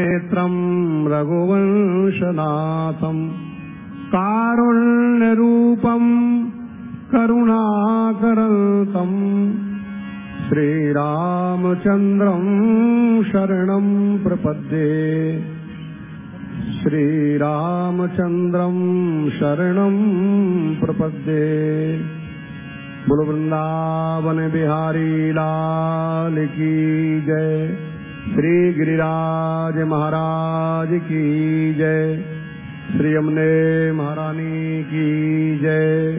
नेत्रम् रघुवंशनाथम् कारुण्यरूपम् करुणाकरन्तम् श्रीरामचन्द्रम् शरणम् प्रपद्ये श्रीरामचन्द्रम् शरणम् प्रपद्ये बोलो वृंदावन बिहारी लाल की जय श्री गिरिराज महाराज की जय। श्री यमुने महारानी की जय।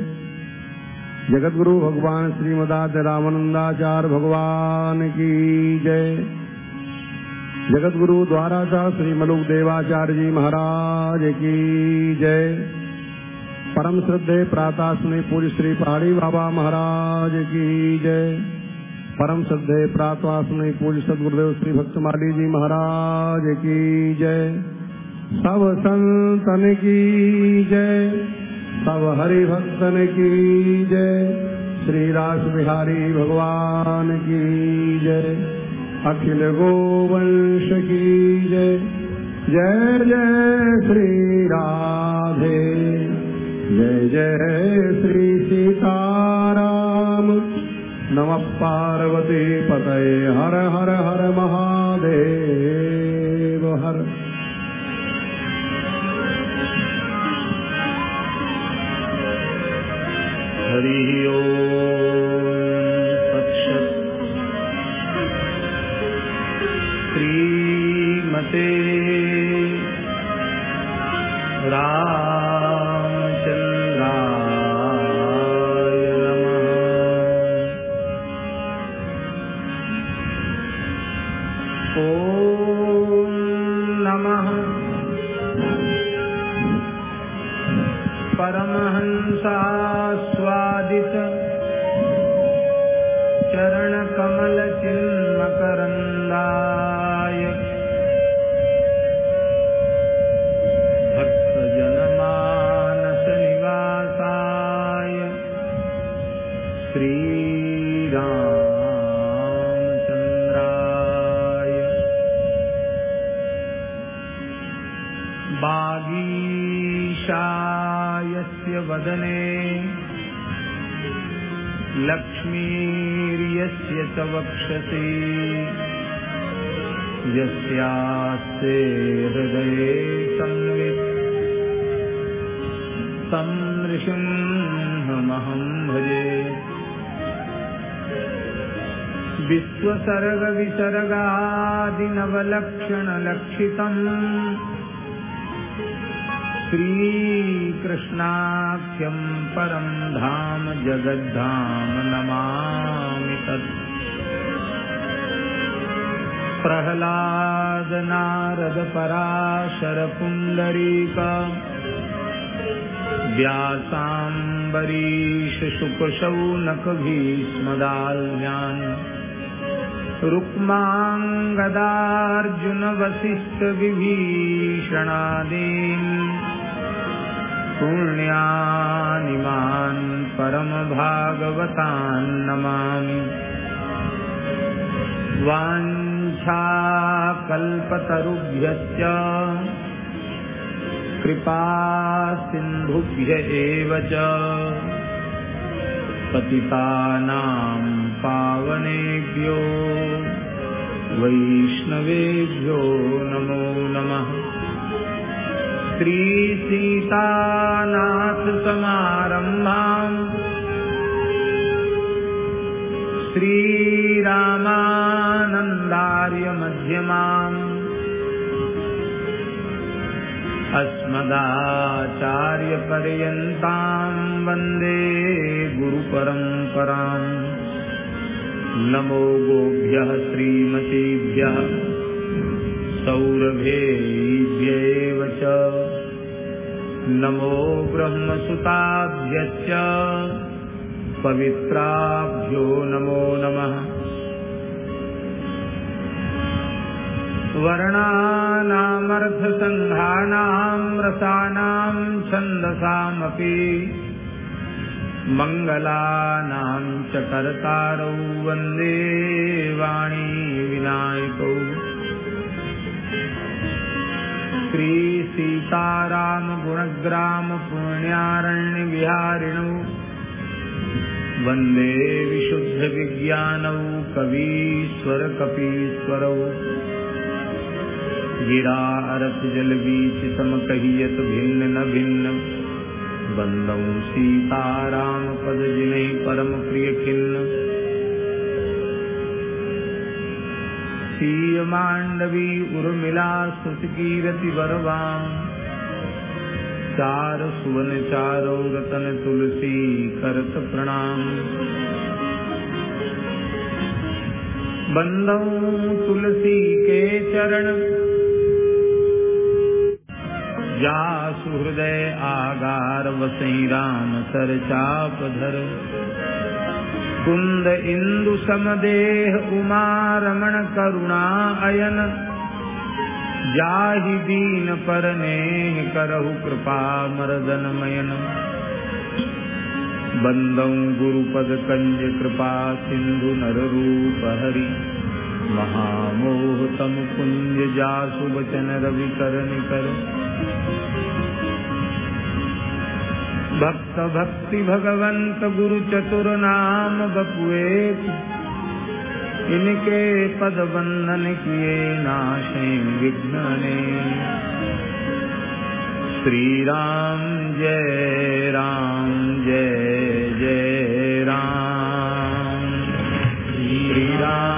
जगत गुरु भगवान श्रीमदाद रामानंदाचार्य भगवान की जय। जगत गुरु द्वाराचार्य श्री मलुक देवाचार्य जी महाराज की जय। परम श्रद्धे प्रातास्मि पूज्य श्री पहाड़ी बाबा महाराज की जय। परम श्रद्धे प्रातवास्मि पूज्य सदगुरुदेव श्री भक्तमाली जी महाराज की जय। सब संतन की जय, सब हरि भक्तन की जय श्री रास बिहारी भगवान की जय। अखिल गोवंश की जय। जय जय श्री राधे। जय जय श्री सीताराम। नमः पार्वती पतये। हर हर हर महादेव हर। हरि ओम्। esa च वक्षसि यस्यास्ते हृदये संवित्। तं नृसिंहमहं भजे। विश्वसर्गविसर्गादिनवलक्षणलक्षितम् श्रीकृष्णाख्यं परं धाम जगद्धाम नमामि तत्। प्रह्लाद नारद पराशर पुण्डरीक व्यासाम्बरीश शुकशौनक भीष्मदाल्यान्। रुक्माङ्गदार्जुन वसिष्ठ विभीषणादीन्। पुण्यानिमान् परमभागवतान् नमामि। वाञ्छाकल्पतरुभ्यश्च कृपा सिन्धुभ्य एव च। पतितानां पावनेभ्यो वैष्णवेभ्यो नमो नमः। श्रीसीतानाथसमारम्भाम् श्रीरामानन्दार्यमध्यमाम् अस्मदाचार्यपर्यन्ताम् वंदे गुरुपरम्पराम् नमो गोभ्यः श्रीमतीभ्यः सौरभेभ्येव च नमो ब्रह्मसुताभ्यश्च पवित्राभ्यो नमो नमः। वर्णानामर्थसङ्घानाम् रसानाम् छन्दसामपि मङ्गलानां च कर्तारौ वंदे वाणी विनायकौ श्री वंदे विशुद्ध विज्ञानौ कवीश्वर वंदे विशुद्धविज्ञानौ कवीश्वरकपीश्वरौ गिरारसजलबीचितमकहियत भिन्न न भिन्न। वंदौ सीताम पद जिन परम प्रिय खिन्न। परमप्रियखिन्न सीयमाण्डवी उर्मिला वरवाम। चार सुवन चारो रतन तुलसी करत प्रणाम। बंदौ तुलसी के चरण। जा सुहृदय आगार वसई राम सर चाप धर। कुंद इंदु समदेह उमा रमण करुणा अयन। जाहि दीन पर नेह करहु कृपा मरदन मयन। बंदौ गुरुपद कंज कृपा सिंधु नर रूप हरि। महामोह तम कुंज जासु बचन रवि कर भक्त भक्ति भगवंत गुरु चतुर नाम बपुए। इनके पद बंधन किए नाशे विघ्नने। श्री राम जय राम, जय जय राम। श्री राम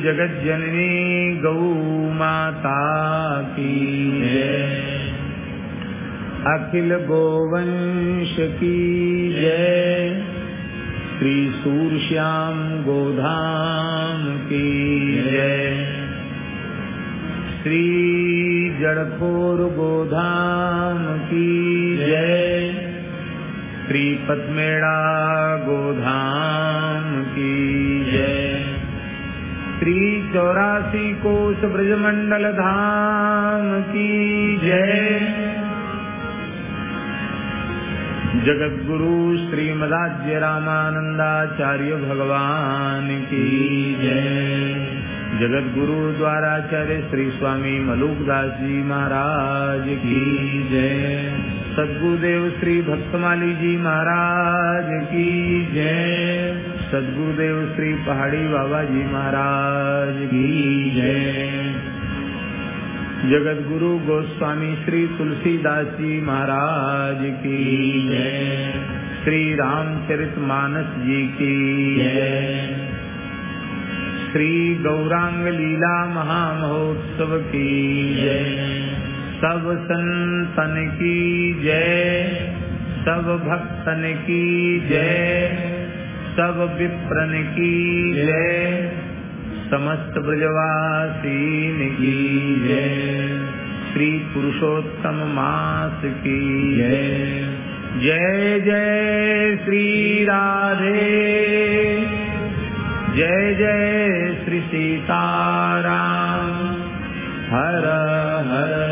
जगत जननी गौ माता की। अखिल गोवंश की। जय श्री सूरश्याम गोधाम की। जय श्री जड़खोर गोधाम की। जय श्री पद्मेड़ा गोधाम श्री चौरासी कोष ब्रजमंडल धाम की जय। जगत गुरु श्रीमदाज्य रामानंदाचार्य भगवान की जय। जगत गुरु द्वाराचार्य श्री स्वामी मलुकदास जी महाराज की जय। सदगुरुदेव श्री भक्तमाली जी महाराज की जय। सदगुरुदेव श्री पहाड़ी बाबा जी महाराज की जय। जगत गुरु गोस्वामी श्री तुलसीदास जी महाराज की जय। श्री रामचरित मानस जी की जय। श्री गौरांग लीला महामहोत्सव की जय। सब संतन की जय। सब भक्तन की जय। सब विप्रन की जय। समस्त ब्रजवासीन की जय। श्री पुरुषोत्तम मास की जय। जय जय श्री राधे। जय जय श्री सीताराम। हर हर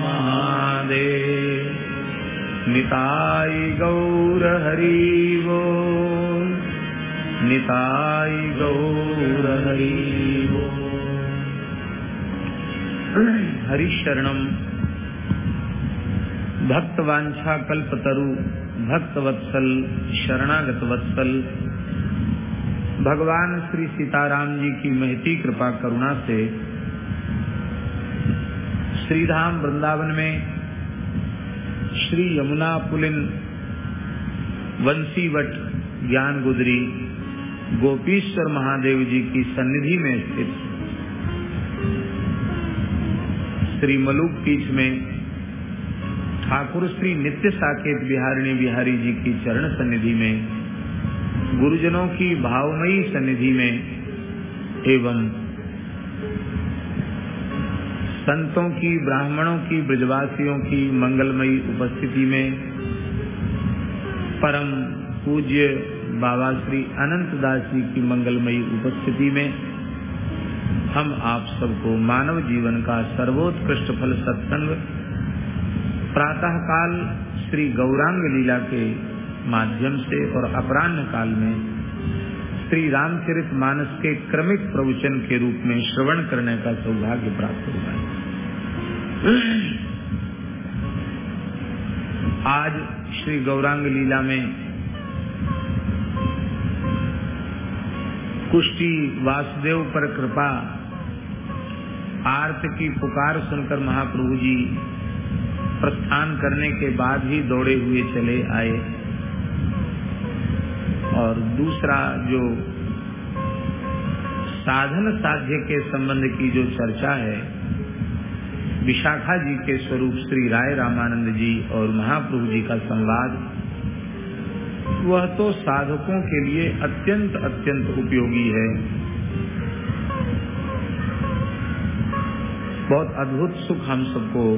महादेव। निताई गौर हरि बोल निताई गौर हरि। हरि शरणम भक्त वांछा कल्पतरु भक्त वत्सल शरणागत वत्सल भगवान श्री सीताराम जी की महती कृपा करुणा से श्रीधाम वृंदावन में श्री यमुना पुलिन वंशीवट ज्ञान गुदरी गोपीश्वर महादेव जी की सन्निधि में स्थित श्री मलुक पीठ में ठाकुर श्री नित्य साकेत बिहारिणी बिहारी जी की चरण सन्निधि में, गुरुजनों की भावमयी सन्निधि में एवं संतों की, ब्राह्मणों की, ब्रजवासियों की मंगलमयी उपस्थिति में परम पूज्य बाबा श्री अनंत दास जी की मंगलमयी उपस्थिति में हम आप सबको मानव जीवन का सर्वोत्कृष्ट फल सत्संग प्रातः काल श्री गौरांग लीला के माध्यम से और अपराह्न काल में श्री रामचरित मानस के क्रमिक प्रवचन के रूप में श्रवण करने का सौभाग्य प्राप्त हुआ है। आज श्री गौरांग लीला में कुष्टी वासुदेव पर कृपा। आर्त की पुकार सुनकर महाप्रभु जी प्रस्थान करने के बाद ही दौड़े हुए चले आए। और दूसरा जो साधन साध्य के संबंध की जो चर्चा है, विशाखा जी के स्वरूप श्री राय रामानंद जी और महाप्रभु जी का संवाद वह तो साधकों के लिए अत्यंत अत्यंत उपयोगी है। बहुत अद्भुत सुख हम सबको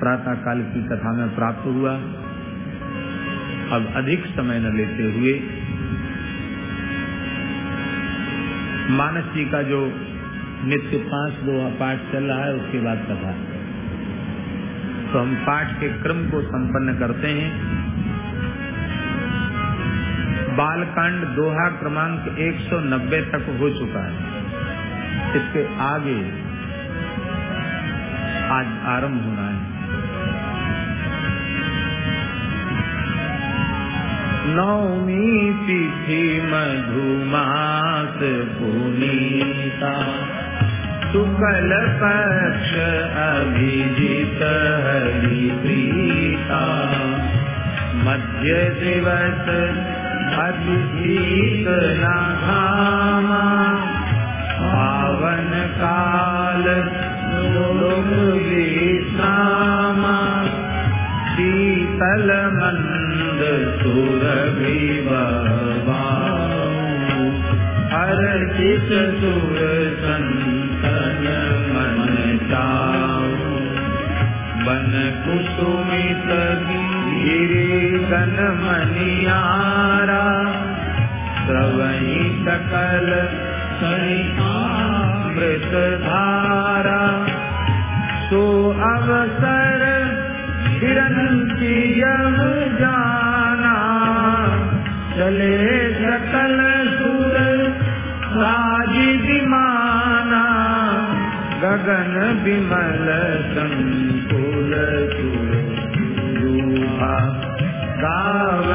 प्रातः काल की कथा में प्राप्त हुआ। अब अधिक समय न लेते हुए मानस जी का जो नित्य पाँच दो पाठ चल रहा है, उसके बाद कथा। तो हम पाठ के क्रम को संपन्न करते हैं। बालकांड दोहा क्रमांक 190 तक हो चुका है। इसके आगे आज आरंभ होना है। नौमी तिथि मधुमास पुनीता, शुक्ल पक्ष अभिजित हरि प्रीता मध्य दिवस अभिजीत नाघामा पावन काल विश्रामा शीतल मंद सुरभि हर्षित सुर मन चाऊ बन कुसुमित गिरी गन मनियारा, सवई सकल सरितामृत धारा। सो अवसर चिरंजीयम जाना, चले सकल सुर राज़ी विमाना गगन विमल संकुल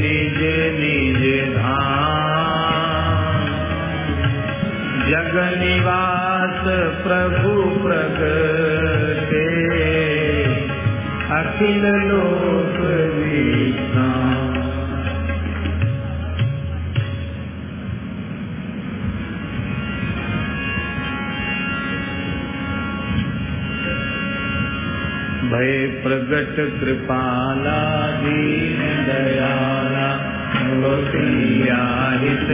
निज निज धाम। जग निवास प्रभु प्रगटे। अखिल लोक विश्राम भय प्रगट कृपाला दीन दयाला कौशल्या हित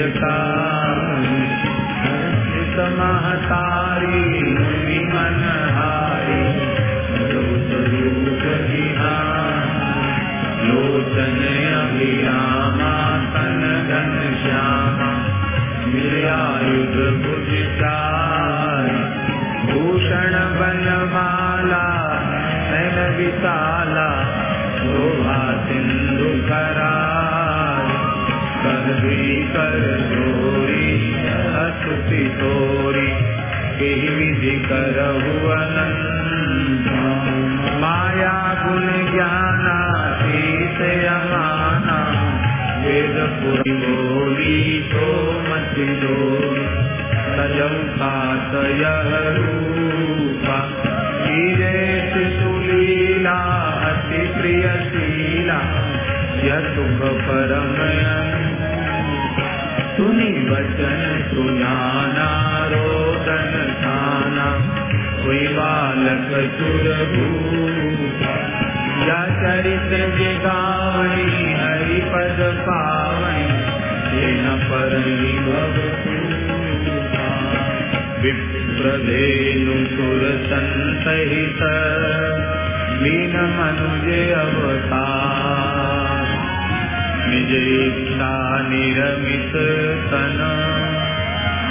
महतारी विमन हारी लोचन घन श्यामा मिलायुध भुज भूषण बनमाला विशाला शोभा सिंधु करार कभी कर जोरी स्तुति तोरी केही विधि करहु माया गुण ज्ञाना शीत यमाना वेद पुरी बोली तो मति सजम सात यह रूपा। हीरे सुलीला अति प्रिय शीला, यह सुख परम सुनी वचन, सुजाना रोदन थाना कोई बालक सुर भूपा या चरित जिगावणी हरि पद पावनी न पर विप्रधेनु सुर संतहित लीन मनुजे अवतार। निज इच्छा निरमित तन।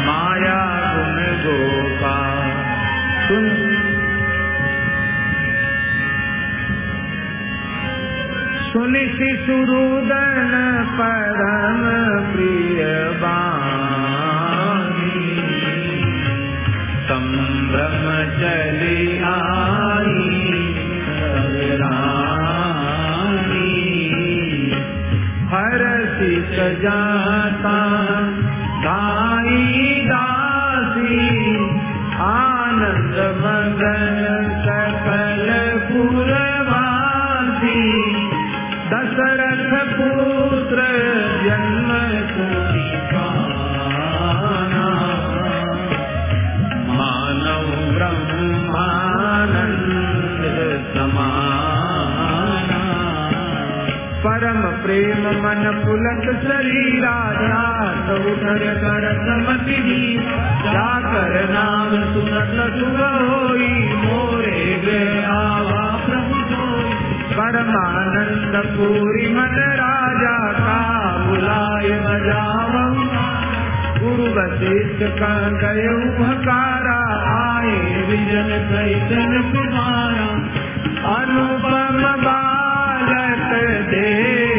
माया गुण गोपा सुन। सुन शिशुरुदन परम प्रिय बानी संभ्रम चली आई। सरसी सजाता दाई दासी आनंद मगन मन पुलक शरीरा जात तो उधर करत मतिनी जाकर नाम सुनत सुग होई, मोरे गए आवा प्रभु परमानंद पूरी मन राजा का बुलाए बजावऊ। गुरु वशिष्ठ का गय भकारा आए विजन सैतन कुमारा। अनुपम बालक दे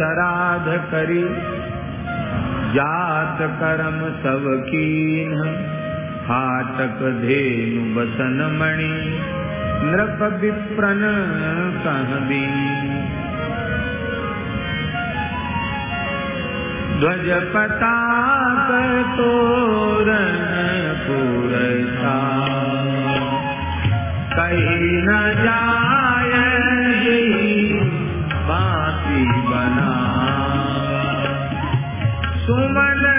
श्राद्ध करी। जात करम सब कीन। हाटक धेनु बसन मणि। नृप विप्रन कहबी ध्वज पताक तोरण पूरता कहीं न जाय सुमन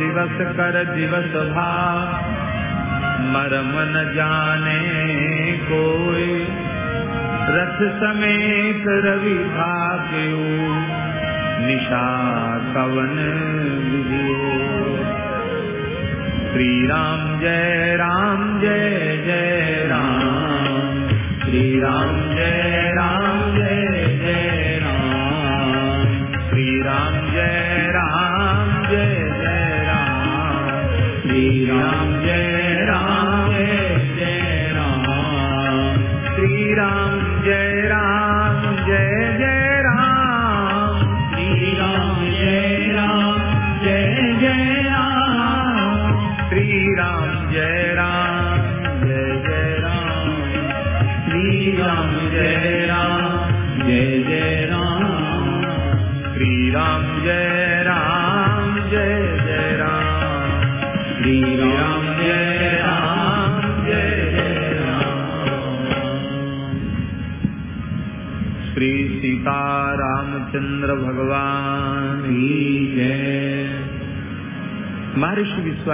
दिवस कर दिवस भा मरम न जाने कोई। रथ समेत रवि भाग्य निशा कवन श्री राम जय राम, जय जय राम। श्री राम जय राम, जय जय राम। श्री राम जय राम, जय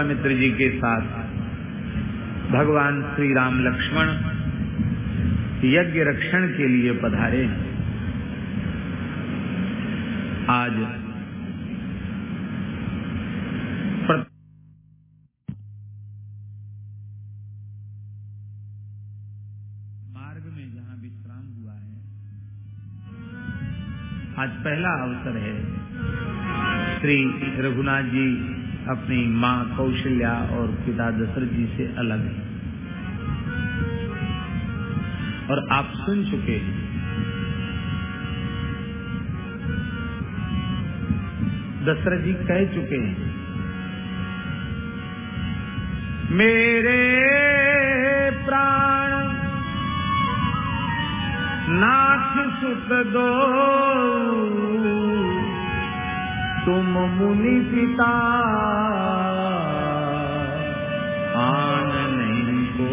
विश्वामित्र जी के साथ। भगवान श्री राम लक्ष्मण यज्ञ रक्षण के लिए पधारे। आज मार्ग में जहाँ विश्राम हुआ है, आज पहला अवसर है। श्री रघुनाथ जी अपनी माँ कौशल्या और पिता दशरथ जी से अलग है। और आप सुन चुके हैं। दशरथ जी कह चुके हैं, मेरे प्राण नाथ सुत दो। तुम मुनि पिता। आन नहीं को।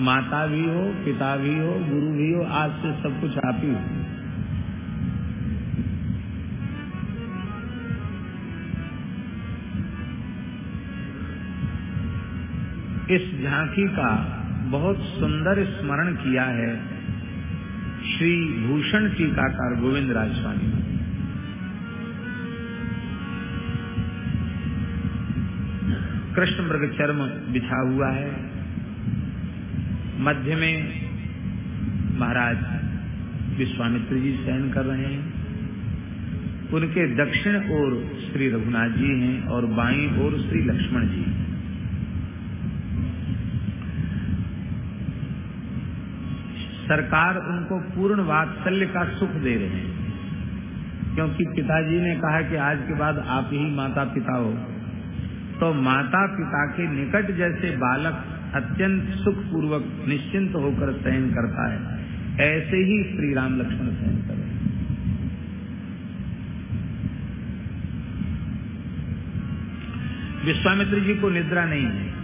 माता भी हो, पिता भी हो, गुरु भी हो, आज से सब कुछ आप ही हो। इस झांकी का बहुत सुंदर स्मरण किया है श्री भूषण टीकाकार गोविंद राज स्वामी कृष्ण मृग चर्म बिछा हुआ है। मध्य में महाराज विश्वामित्र जी शयन कर रहे हैं। उनके दक्षिण ओर श्री रघुनाथ जी हैं और बाई ओर श्री लक्ष्मण जी। सरकार उनको पूर्ण वात्सल्य का सुख दे रहे हैं। क्योंकि पिताजी ने कहा कि आज के बाद आप ही माता पिता हो। तो माता पिता के निकट जैसे बालक अत्यंत सुख पूर्वक निश्चिंत होकर शयन करता है, ऐसे ही श्री राम लक्ष्मण शयन कर। विश्वामित्र जी को निद्रा नहीं है।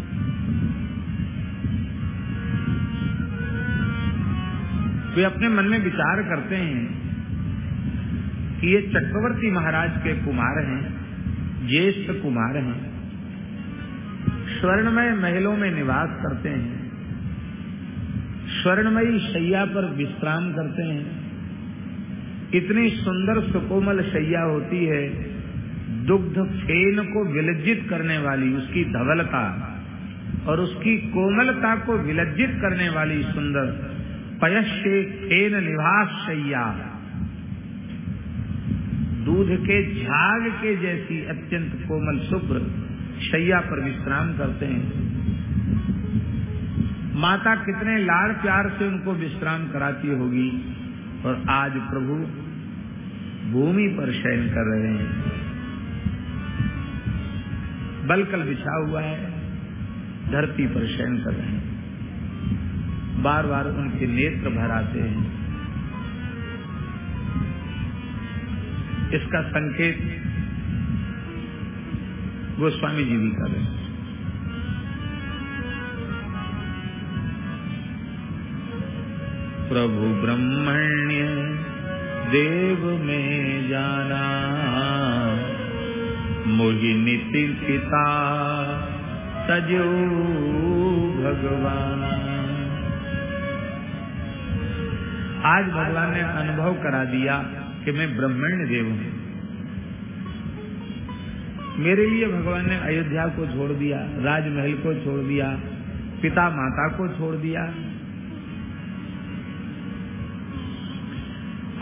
वे अपने मन में विचार करते हैं कि ये चक्रवर्ती महाराज के कुमार हैं, ज्येष्ठ कुमार हैं, स्वर्णमय महलों में निवास करते हैं, स्वर्णमयी शैया पर विश्राम करते हैं। इतनी सुंदर सुकोमल शैया होती है, दुग्ध फेन को विलज्जित करने वाली उसकी धवलता और उसकी कोमलता को विलज्जित करने वाली सुंदर पयश्य फेन निवास शैया दूध के झाग के जैसी अत्यंत कोमल शुभ्र शैया पर विश्राम करते हैं। माता कितने लाड़ प्यार से उनको विश्राम कराती होगी और आज प्रभु भूमि पर शयन कर रहे हैं। बलकल बिछा हुआ है, धरती पर शयन कर रहे हैं। बार बार उनके नेत्र भर आते हैं। इसका संकेत गोस्वामी जी भी कर रहे प्रभु ब्रह्मण्य, देव में जाना, मोहि नीति पिता, सजो भगवान। आज भगवान ने अनुभव करा दिया कि मैं ब्रह्मण्य देव हूँ। मेरे लिए भगवान ने अयोध्या को छोड़ दिया, राजमहल को छोड़ दिया, पिता माता को छोड़ दिया।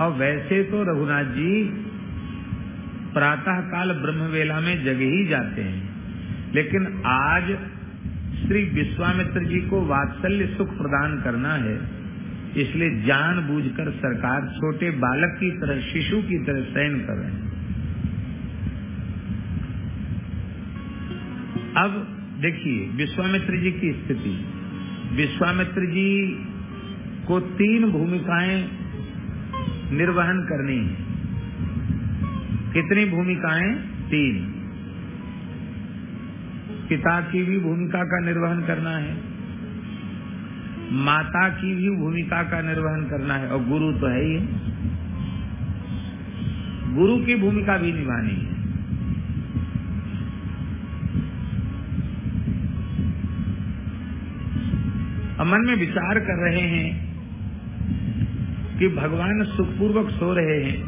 और वैसे तो रघुनाथ जी प्रातः काल ब्रह्मवेला में जग ही जाते हैं, लेकिन आज श्री विश्वामित्र जी को वात्सल्य सुख प्रदान करना है। इसलिए जानबूझकर सरकार छोटे बालक की तरह, शिशु की तरह सहन कर रहे हैं। अब देखिए, विश्वामित्र जी की स्थिति। विश्वामित्र जी को तीन भूमिकाएँ निर्वहन करनी है। कितनी भूमिकाएँ? तीन। पिता की भी भूमिका का निर्वहन करना है। माता की भी भूमिका का निर्वहन करना है, और गुरु तो है ही गुरु की भूमिका भी निभानी है। मन में विचार कर रहे हैं कि भगवान सुखपूर्वक सो रहे हैं।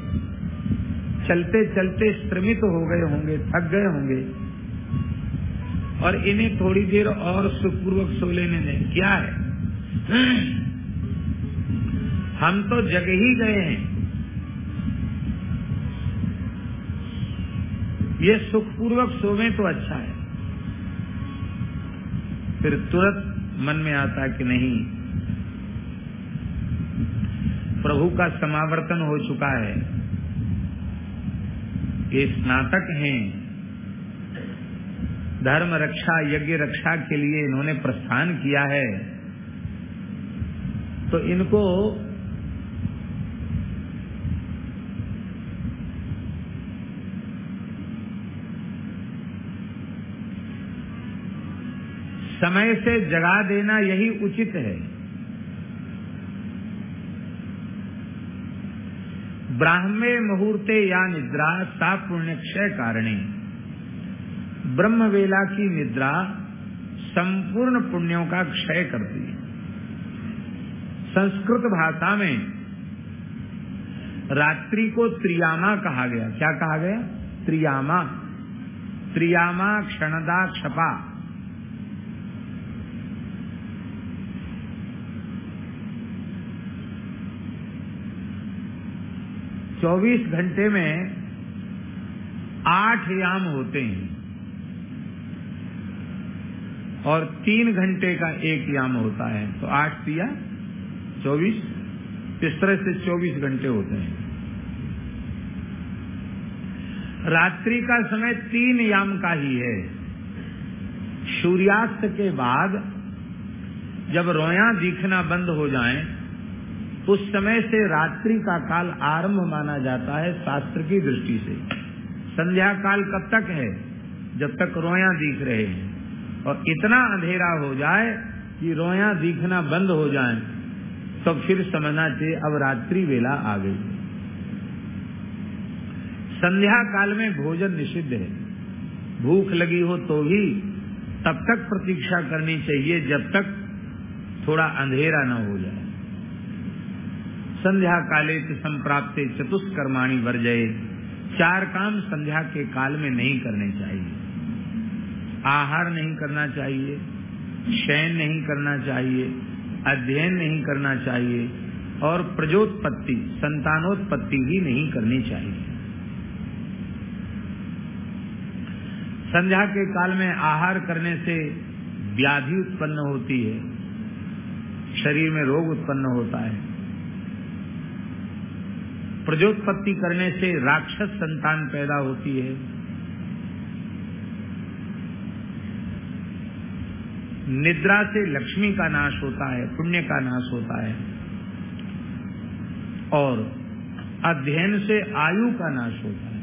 चलते चलते श्रमित हो गए होंगे, थक गए होंगे। और इन्हें थोड़ी देर और सुखपूर्वक सो लेने दें। क्या है? हम तो जग ही गए हैं। ये सुखपूर्वक सोवे तो अच्छा है। फिर तुरंत मन में आता कि नहीं, प्रभु का समावर्तन हो चुका है। ये स्नातक हैं। धर्म रक्षा, यज्ञ रक्षा के लिए इन्होंने प्रस्थान किया है। तो इनको समय से जगा देना यही उचित है। ब्राह्मे मुहूर्ते या निद्रा सा पुण्य क्षय कारणी। ब्रह्म वेला की निद्रा संपूर्ण पुण्यों का क्षय करती है। संस्कृत भाषा में रात्रि को त्रियामा कहा गया। क्या कहा गया? त्रियामा। त्रियामा क्षणदा क्षपा चौबीस घंटे में आठ याम होते हैं और तीन घंटे का एक याम होता है। तो आठ दिया चौबीस इस तरह से चौबीस घंटे होते हैं? रात्रि का समय तीन याम का ही है। सूर्यास्त के बाद जब रोया दिखना बंद हो जाए, उस समय से रात्रि का काल आरंभ माना जाता है शास्त्र की दृष्टि से। संध्या काल कब तक है? जब तक रोया दिख रहे हैं। और इतना अंधेरा हो जाए कि रोया दिखना बंद हो जाए। तो फिर समझना चाहिए अब रात्रि वेला आ गई। संध्या काल में भोजन निषिद्ध है। भूख लगी हो तो भी तब तक प्रतीक्षा करनी चाहिए जब तक थोड़ा अंधेरा न हो जाए। संध्या काले संप्राप्ते चतुष्कर्माणी वर्जय। चार काम संध्या के काल में नहीं करने चाहिए। आहार नहीं करना चाहिए, शयन नहीं करना चाहिए अध्ययन नहीं करना चाहिए और प्रजोत्पत्ति, संतानोत्पत्ति भी नहीं करनी चाहिए। संध्या के काल में आहार करने से व्याधि उत्पन्न होती है, शरीर में रोग उत्पन्न होता है। प्रजोत्पत्ति करने से राक्षस संतान पैदा होती है निद्रा से लक्ष्मी का नाश होता है, पुण्य का नाश होता है। और अध्ययन से आयु का नाश होता है।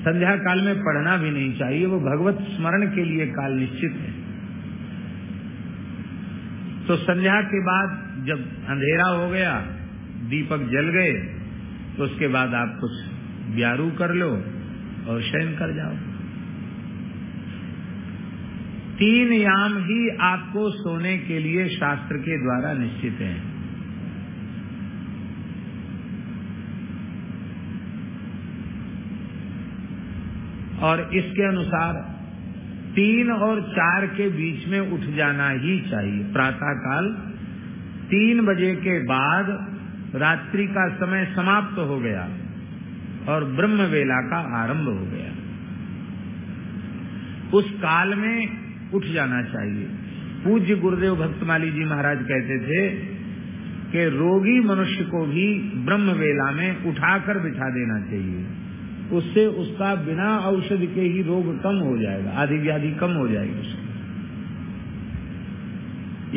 संध्या काल में पढ़ना भी नहीं चाहिए, वो भगवत स्मरण के लिए काल निश्चित है। तो संध्या के बाद जब अंधेरा हो गया, दीपक जल गए तो उसके बाद आप कुछ ब्यारू कर लो और शयन कर जाओ। तीन याम ही आपको सोने के लिए शास्त्र के द्वारा निश्चित हैं। और इसके अनुसार तीन और चार के बीच में उठ जाना ही चाहिए। प्रातः काल तीन बजे के बाद रात्रि का समय समाप्त हो गया और ब्रह्म वेला का आरंभ हो गया। उस काल में उठ जाना चाहिए। पूज्य गुरुदेव भक्तमाली जी महाराज कहते थे कि रोगी मनुष्य को भी ब्रह्म वेला में उठाकर बिठा देना चाहिए। उससे उसका बिना औषधि के ही रोग कम हो जाएगा आदि व्याधि कम हो जाएगी उसकी।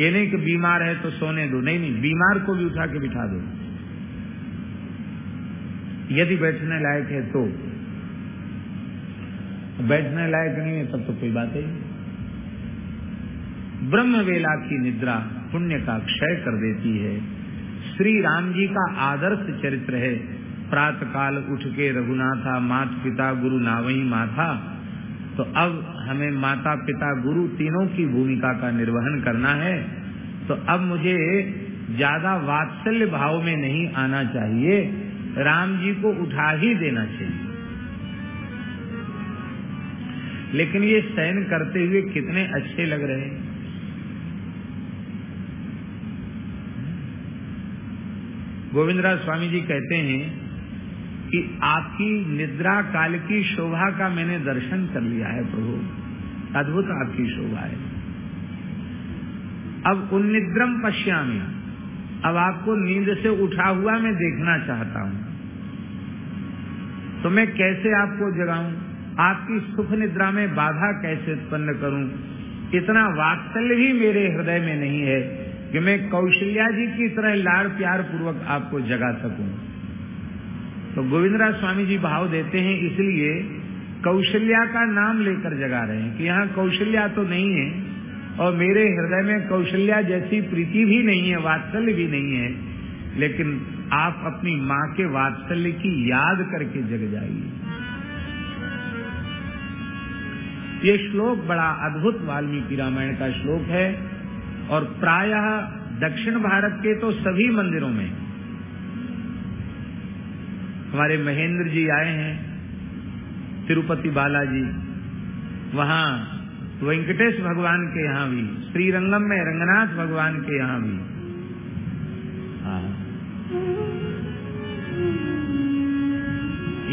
ये नहीं कि बीमार है तो सोने दो, नहीं नहीं, बीमार को भी उठा के बिठा दो। यदि बैठने लायक है तो। बैठने लायक नहीं है तब तो कोई बात ही ब्रह्म वेला की निद्रा पुण्य का क्षय कर देती है। श्री राम जी का आदर्श चरित्र है। प्रात काल उठ के रघुनाथा मात पिता गुरु नावई माथा तो अब हमें माता पिता गुरु तीनों की भूमिका का निर्वहन करना है। तो अब मुझे ज़्यादा वात्सल्य भाव में नहीं आना चाहिए, राम जी को उठा ही देना चाहिए। लेकिन ये शयन करते हुए कितने अच्छे लग रहे हैं। गोविंदराज स्वामी जी कहते हैं कि आपकी निद्रा काल की शोभा का मैंने दर्शन कर लिया है प्रभु। अद्भुत आपकी शोभा है। अब उन्निद्रम पश्यामी। अब आपको नींद से उठा हुआ मैं देखना चाहता हूँ। तो मैं कैसे आपको जगाऊं? आपकी सुख निद्रा में बाधा कैसे उत्पन्न करूँ? इतना वात्सल्य भी मेरे हृदय में नहीं है। कि मैं कौशल्या जी की तरह लाड़ प्यार पूर्वक आपको जगा सकूँ। तो गोविंदराज स्वामी जी भाव देते हैं, इसलिए कौशल्या का नाम लेकर जगा रहे हैं कि यहाँ कौशल्या तो नहीं है, और मेरे हृदय में कौशल्या जैसी प्रीति भी नहीं है, वात्सल्य भी नहीं है, लेकिन आप अपनी माँ के वात्सल्य की याद करके जग जाइए। ये श्लोक बड़ा अद्भुत वाल्मीकि रामायण का श्लोक है। और प्रायः दक्षिण भारत के तो सभी मंदिरों में। हमारे महेंद्र जी आए हैं, तिरुपति बालाजी, वहाँ वेंकटेश भगवान के यहाँ भी, श्रीरंगम में रंगनाथ भगवान के यहाँ भी। हाँ।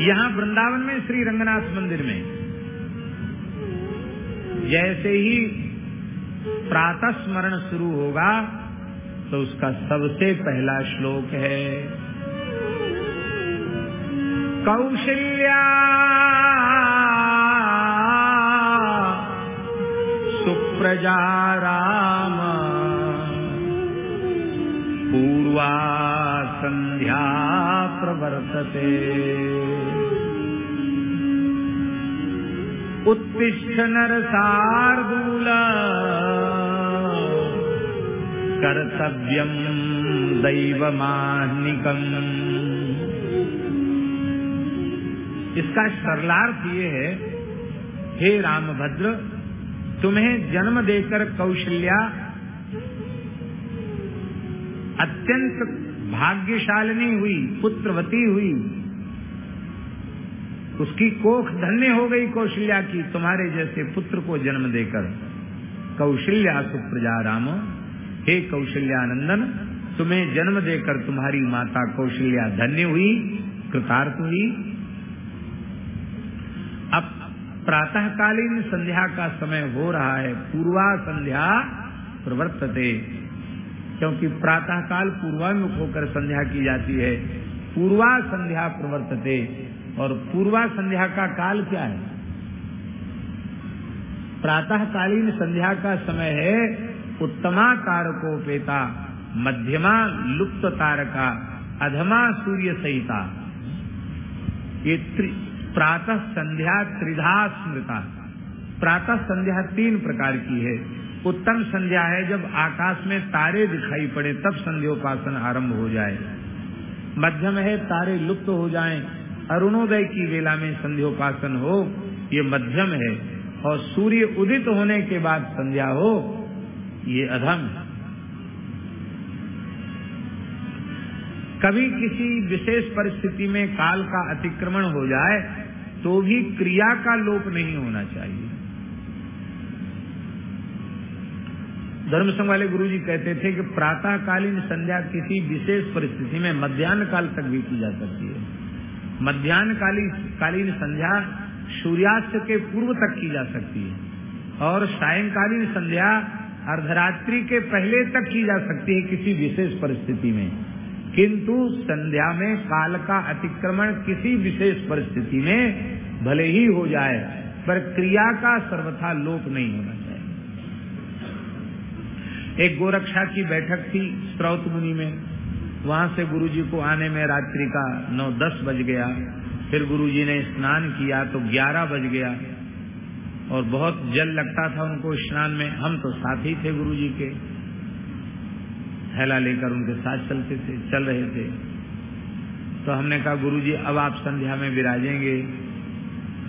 यहाँ वृंदावन में श्री रंगनाथ मंदिर में। जैसे ही प्रातः स्मरण शुरू होगा तो उसका सबसे पहला श्लोक है। कौशल्या सुप्रजा राम, पूर्वा संध्या प्रवर्तते। उत्तिष्ठ नरसार्दूल कर्तव्यम दैवमानिकम। इसका सरलार्थ ये है, हे रामभद्र, तुम्हें जन्म देकर कौशल्या अत्यंत भाग्यशालिनी हुई, पुत्रवती हुई। उसकी कोख धन्य हो गई कौशल्या की, तुम्हारे जैसे पुत्र को जन्म देकर। कौशल्या सुप्रजा राम। हे कौशल्यानंदन, तुम्हें जन्म देकर तुम्हारी माता कौशल्या धन्य हुई, कृतार्थ हुई। अब प्रातःकालीन संध्या का समय हो रहा है पूर्वा संध्या प्रवर्तते, क्योंकि प्रातःकाल पूर्वामुख होकर संध्या की जाती है। पूर्वा संध्या प्रवर्तते, और पूर्वा संध्या का काल क्या है? प्रातःकालीन संध्या का समय है उत्तमा तारकोपेता, मध्यमा लुप्त तारका, अधमा सूर्य सहिता। ये प्रातः संध्या त्रिधा स्मृता। प्रातः संध्या तीन प्रकार की है। उत्तम संध्या है जब आकाश में तारे दिखाई पड़े, तब संध्योपासन आरंभ हो जाए। मध्यम है, तारे लुप्त हो जाएँ। अरुणोदय की वेला में संध्योपासन हो, ये मध्यम है। और सूर्य उदित होने के बाद संध्या हो ये अधम है। कभी किसी विशेष परिस्थिति में काल का अतिक्रमण हो जाए तो भी क्रिया का लोप नहीं होना चाहिए। धर्म संघ वाले गुरु जी कहते थे कि प्रातःकालीन संध्या किसी विशेष परिस्थिति में मध्यान्ह काल तक भी की जा सकती है। मध्यान्ह कालीन संध्या सूर्यास्त के पूर्व तक की जा सकती है और सायंकालीन संध्या अर्धरात्रि के पहले तक की जा सकती है किसी विशेष परिस्थिति में। किंतु संध्या में काल का अतिक्रमण किसी विशेष परिस्थिति में भले ही हो जाए पर क्रिया का सर्वथा लोप नहीं होना चाहिए। एक गोरक्षा की बैठक थी स्त्रौत मुनि में। वहाँ से गुरुजी को आने में रात्रि का नौ दस बज गया। फिर गुरुजी ने स्नान किया तो ग्यारह बज गया। और बहुत जल लगता था उनको स्नान में। हम तो साथ ही थे गुरु जी के। थैला लेकर उनके साथ चलते थे, चल रहे थे। तो हमने कहा गुरु जी अब आप संध्या में विराजेंगे।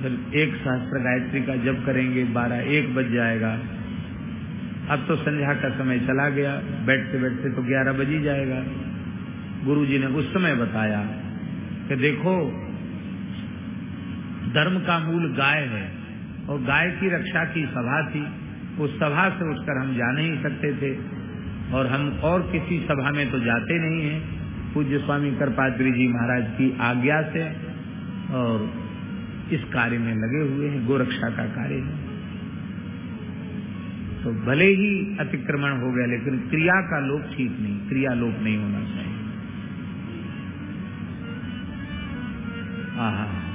फिर एक सहस्त्र गायत्री का जप करेंगे, बारह एक बज जाएगा। अब तो संध्या का समय चला गया। बैठते बैठते तो ग्यारह बज ही जाएगा। गुरु जी ने उस समय बताया कि देखो, धर्म का मूल गाय है। और गाय की रक्षा की सभा थी, उस सभा से उठकर हम जा नहीं सकते थे और हम और किसी सभा में तो जाते नहीं हैं। पूज्य स्वामी कृपाद्री जी महाराज की आज्ञा से और इस कार्य में लगे हुए हैं, गोरक्षा का कार्य है। तो भले ही अतिक्रमण हो गया, लेकिन क्रिया का लोप ठीक नहीं क्रिया लोप नहीं होना चाहिए। आहा।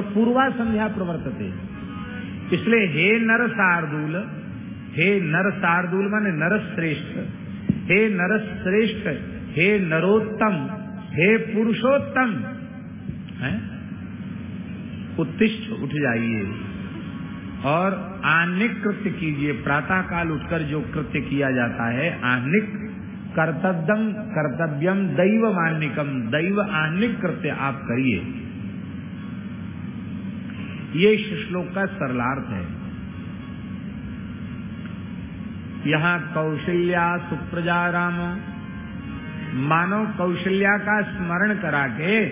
पूर्वा संध्या प्रवर्तते। इसलिए हे नर शार्दूल हे नर शार्दूल माने नर श्रेष्ठ हे नर श्रेष्ठ हे नरोत्तम, हे पुरुषोत्तम, है? उत्तिष्ठ उठ जाइए और आनिक कृत्य कीजिए। प्रातः काल उठकर जो कृत्य किया जाता है आनिक कर्तव्यम कर्तव्यम दैव मान्यकम दैव आनिक कृत्य आप करिए। ये इस श्लोक का सरलार्थ है। यहाँ कौशल्या सुप्रजा राम, मानव कौशल्या का स्मरण करा के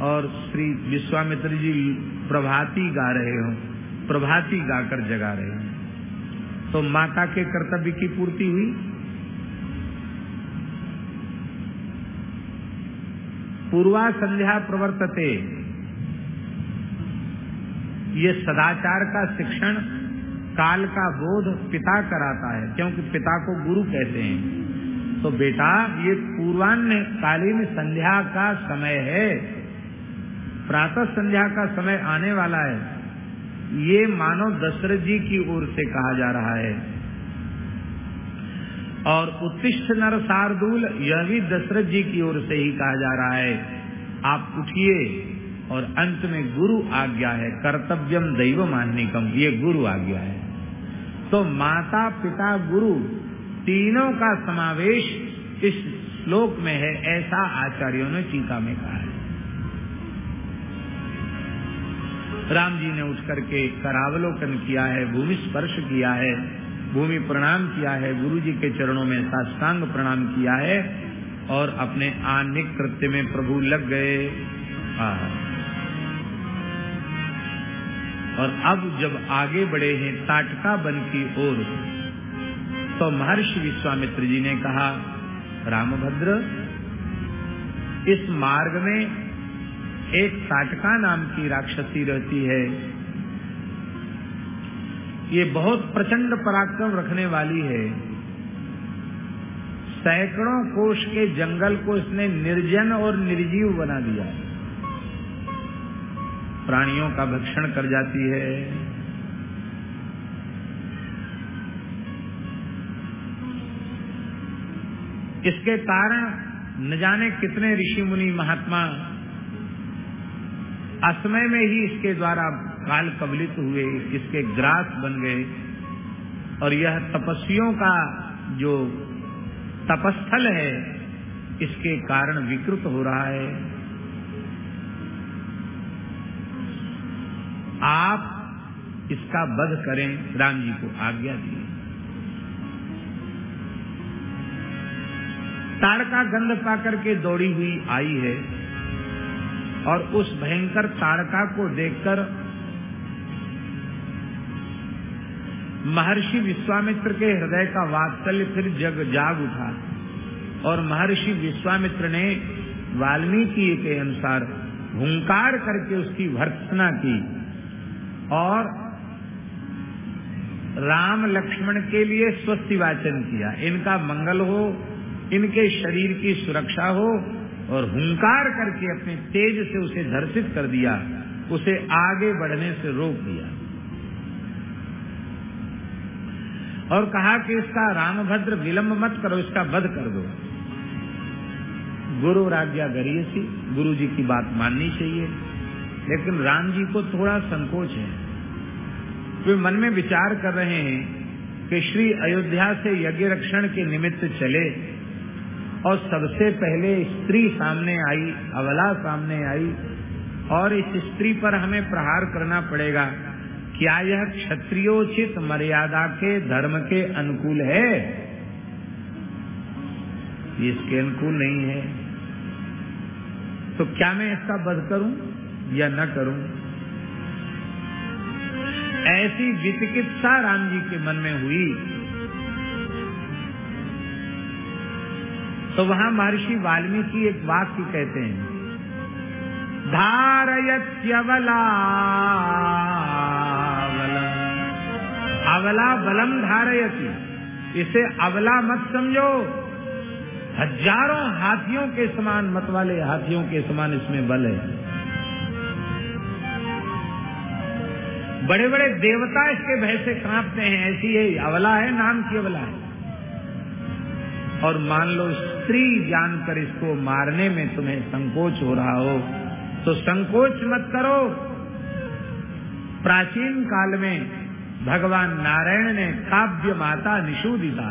और श्री विश्वामित्र जी प्रभाती गा रहे हो, प्रभाती गाकर जगा रहे हो। तो माता के कर्तव्य की पूर्ति हुई। पूर्वा संध्या प्रवर्तते। ये सदाचार का शिक्षण काल का बोध पिता कराता है, क्योंकि पिता को गुरु कहते हैं। तो बेटा, ये पूर्वान्य कालीन संध्या का समय है। प्रातः संध्या का समय आने वाला है। ये मानव दशरथ जी की ओर से कहा जा रहा है। और उत्तिष्ठ नर शार्दूल यह भी दशरथ जी की ओर से ही कहा जा रहा है। आप उठिए। और अंत में गुरु आज्ञा है, कर्तव्यम दैव मान्यकम, ये गुरु आज्ञा है। तो माता पिता गुरु तीनों का समावेश इस श्लोक में है, ऐसा आचार्यों ने टीका में कहा है। राम जी ने उठ करके करावलोकन किया है, भूमि स्पर्श किया है, भूमि प्रणाम किया है, गुरु जी के चरणों में साष्टांग प्रणाम किया है और अपने आनिक कृत्य में प्रभु लग गए। और अब जब आगे बढ़े हैं ताटका बन की ओर तो महर्षि विश्वामित्र जी ने कहा, रामभद्र, इस मार्ग में एक ताटका नाम की राक्षसी रहती है। ये बहुत प्रचंड पराक्रम रखने वाली है। सैकड़ों कोष के जंगल को इसने निर्जन और निर्जीव बना दिया है। प्राणियों का भक्षण कर जाती है। इसके कारण न जाने कितने ऋषि मुनि महात्मा असमय में ही इसके द्वारा काल कबलित हुए, इसके ग्रास बन गए और यह तपस्वियों का जो तपस्थल है, इसके कारण विकृत हो रहा है। आप इसका वध करें, राम जी को आज्ञा दी तारका गंध पाकर के दौड़ी हुई आई है और उस भयंकर तारका को देखकर महर्षि विश्वामित्र के हृदय का वात्सल्य फिर जग जाग उठा और महर्षि विश्वामित्र ने वाल्मीकि के अनुसार हुंकार करके उसकी भर्त्सना की। और राम लक्ष्मण के लिए स्वस्ति वाचन किया। इनका मंगल हो, इनके शरीर की सुरक्षा हो और हुंकार करके अपने तेज से उसे धर्षित कर दिया, उसे आगे बढ़ने से रोक दिया। और कहा कि इसका रामभद्र विलंब मत करो, इसका वध कर दो। गुरु राज्ञा करिए सी गुरु जी की बात माननी चाहिए। लेकिन राम जी को थोड़ा संकोच है। वे तो मन में विचार कर रहे हैं कि श्री अयोध्या से यज्ञ रक्षण के निमित्त चले और सबसे पहले स्त्री सामने आई अवला सामने आई और इस स्त्री पर हमें प्रहार करना पड़ेगा, क्या यह क्षत्रियोचित मर्यादा के धर्म के अनुकूल है? इसके अनुकूल नहीं है। तो क्या मैं इसका वध करूँ? या न करूँ। ऐसी विचिकित्सा राम जी के मन में हुई तो वहाँ महर्षि वाल्मीकि एक वाक्य कहते हैं धारयत्यवला अवला बलम धारयती, इसे अवला मत समझो। हज़ारों हाथियों के समान मत वाले हाथियों के समान इसमें बल है। बड़े बड़े देवता इसके भय से कांपते हैं, ऐसी ये अवला है, नाम की अवला है। और मान लो स्त्री जानकर इसको मारने में तुम्हें संकोच हो रहा हो तो संकोच मत करो। प्राचीन काल में भगवान नारायण ने काव्य माता निषूदिता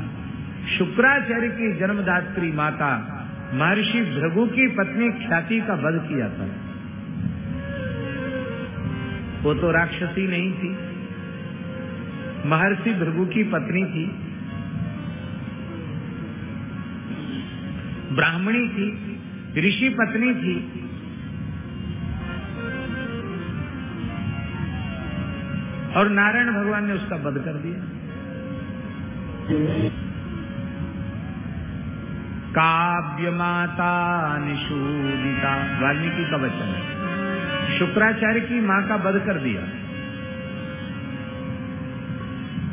शुक्राचार्य की जन्मदात्री माता महर्षि भृगु की पत्नी ख्याति का वध किया था। वो तो राक्षसी नहीं थी। महर्षि भृगु की पत्नी थी। ब्राह्मणी थी। ऋषि पत्नी थी। और नारायण भगवान ने उसका वध कर दिया। काव्य माता निषूदिता वाल्मीकि का वचन है। शुक्राचार्य की माँ का वध कर दिया।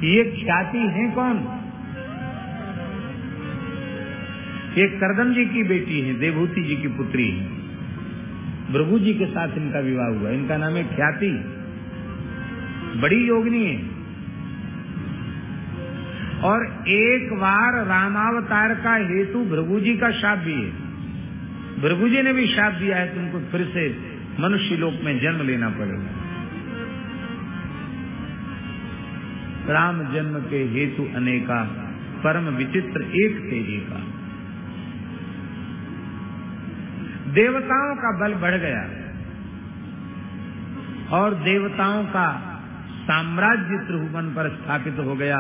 ये ख्याति है कौन? ये करदम जी की बेटी है, देवभूति जी की पुत्री है। भृगु जी के साथ इनका विवाह हुआ। इनका नाम है ख्याति। बड़ी योगनी है। और एक बार रामावतार का हेतु भृगु जी का शाप भी है। भृगु जी ने भी शाप दिया है, तुमको फिर से मनुष्य लोक में जन्म लेना पड़ेगा। राम जन्म के हेतु अनेका परम विचित्र एक थे एका देवताओं का बल बढ़ गया और देवताओं का साम्राज्य त्रिभुवन पर स्थापित हो गया।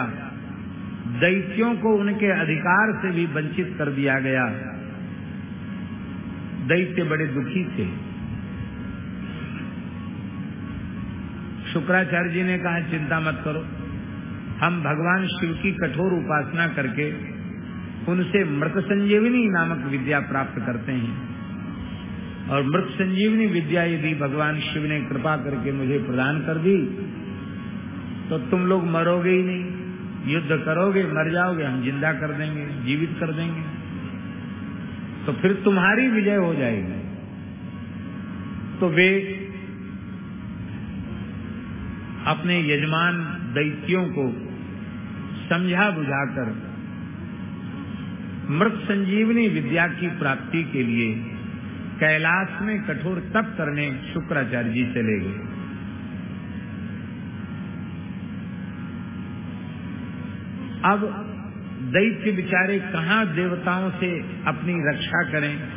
दैत्यों को उनके अधिकार से भी वंचित कर दिया गया। दैत्य बड़े दुखी थे। शुक्राचार्य जी ने कहा, चिंता मत करो। हम भगवान शिव की कठोर उपासना करके उनसे मृत संजीवनी नामक विद्या प्राप्त करते हैं। और मृत संजीवनी विद्या यदि भगवान शिव ने कृपा करके मुझे प्रदान कर दी तो तुम लोग मरोगे ही नहीं। युद्ध करोगे, मर जाओगे, हम ज़िंदा कर देंगे, जीवित कर देंगे। तो फिर तुम्हारी विजय हो जाएगी। तो वे अपने यजमान दैत्यों को समझा बुझाकर मृत संजीवनी विद्या की प्राप्ति के लिए कैलाश में कठोर तप करने शुक्राचार्य जी चले गए। अब दैत्य बिचारे कहाँ देवताओं से अपनी रक्षा करें?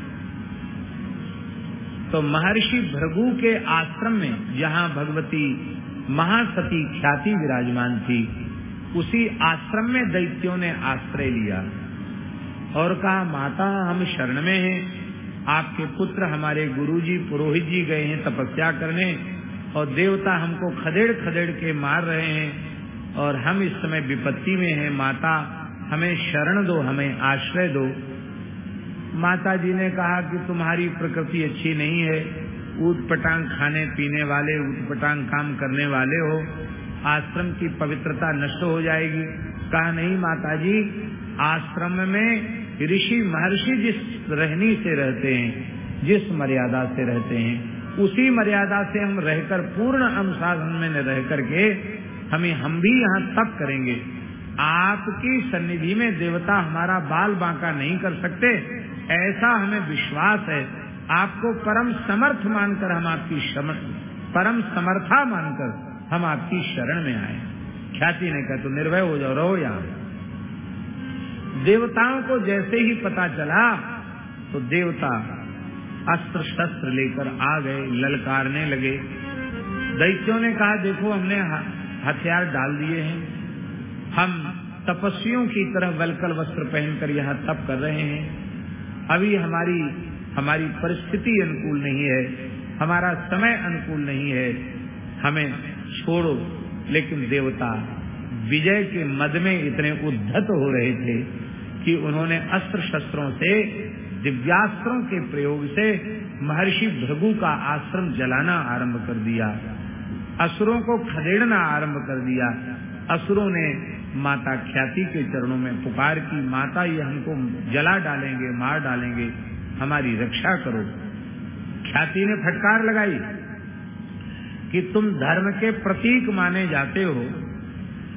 तो महर्षि भृगु के आश्रम में जहाँ भगवती महासती ख्याति विराजमान थी। उसी आश्रम में दैत्यों ने आश्रय लिया। और कहा, माता, हम शरण में हैं। आपके पुत्र हमारे गुरुजी, पुरोहित जी गए हैं तपस्या करने और देवता हमको खदेड़ खदेड़ के मार रहे हैं और हम इस समय विपत्ति में हैं। माता, हमें शरण दो, हमें आश्रय दो। माता जी ने कहा कि तुम्हारी प्रकृति अच्छी नहीं है। ऊट पटांग खाने, पीने वाले, ऊट पटांग काम करने वाले हो, आश्रम की पवित्रता नष्ट हो जाएगी। कहा, नहीं माता जी आश्रम में ऋषि महर्षि जिस रहनी से रहते हैं, जिस मर्यादा से रहते हैं, उसी मर्यादा से हम रहकर, पूर्ण अनुशासन में रह करके, हमें हम भी यहाँ तप करेंगे। आपकी सन्निधि में देवता हमारा बाल बांका नहीं कर सकते, ऐसा हमें विश्वास है। आपको परम समर्थ मानकर हम आपकी परम समर्था मानकर हम आपकी शरण में आए। ख्याति ने कहा तो निर्भय हो जाओ, रहो यहाँ देवताओं को जैसे ही पता चला तो देवता अस्त्र शस्त्र लेकर आ गए, ललकारने लगे। दैत्यों ने कहा, देखो, हमने हथियार डाल दिए हैं। हम तपस्वियों की तरह वलकल वस्त्र पहनकर यहाँ तप कर रहे हैं। अभी हमारी हमारी परिस्थिति अनुकूल नहीं है, हमारा समय अनुकूल नहीं है, हमें छोड़ो। लेकिन देवता विजय के मद में इतने उद्धत हो रहे थे कि उन्होंने अस्त्र शस्त्रों से, दिव्यास्त्रों के प्रयोग से महर्षि भृगु का आश्रम जलाना आरंभ कर दिया, असुरों को खदेड़ना आरंभ कर दिया। असुरों ने माता ख्याति के चरणों में पुकार की, माता, ये हमको जला डालेंगे, मार डालेंगे हमारी रक्षा करो। ख्याति ने फटकार लगाई कि तुम धर्म के प्रतीक माने जाते हो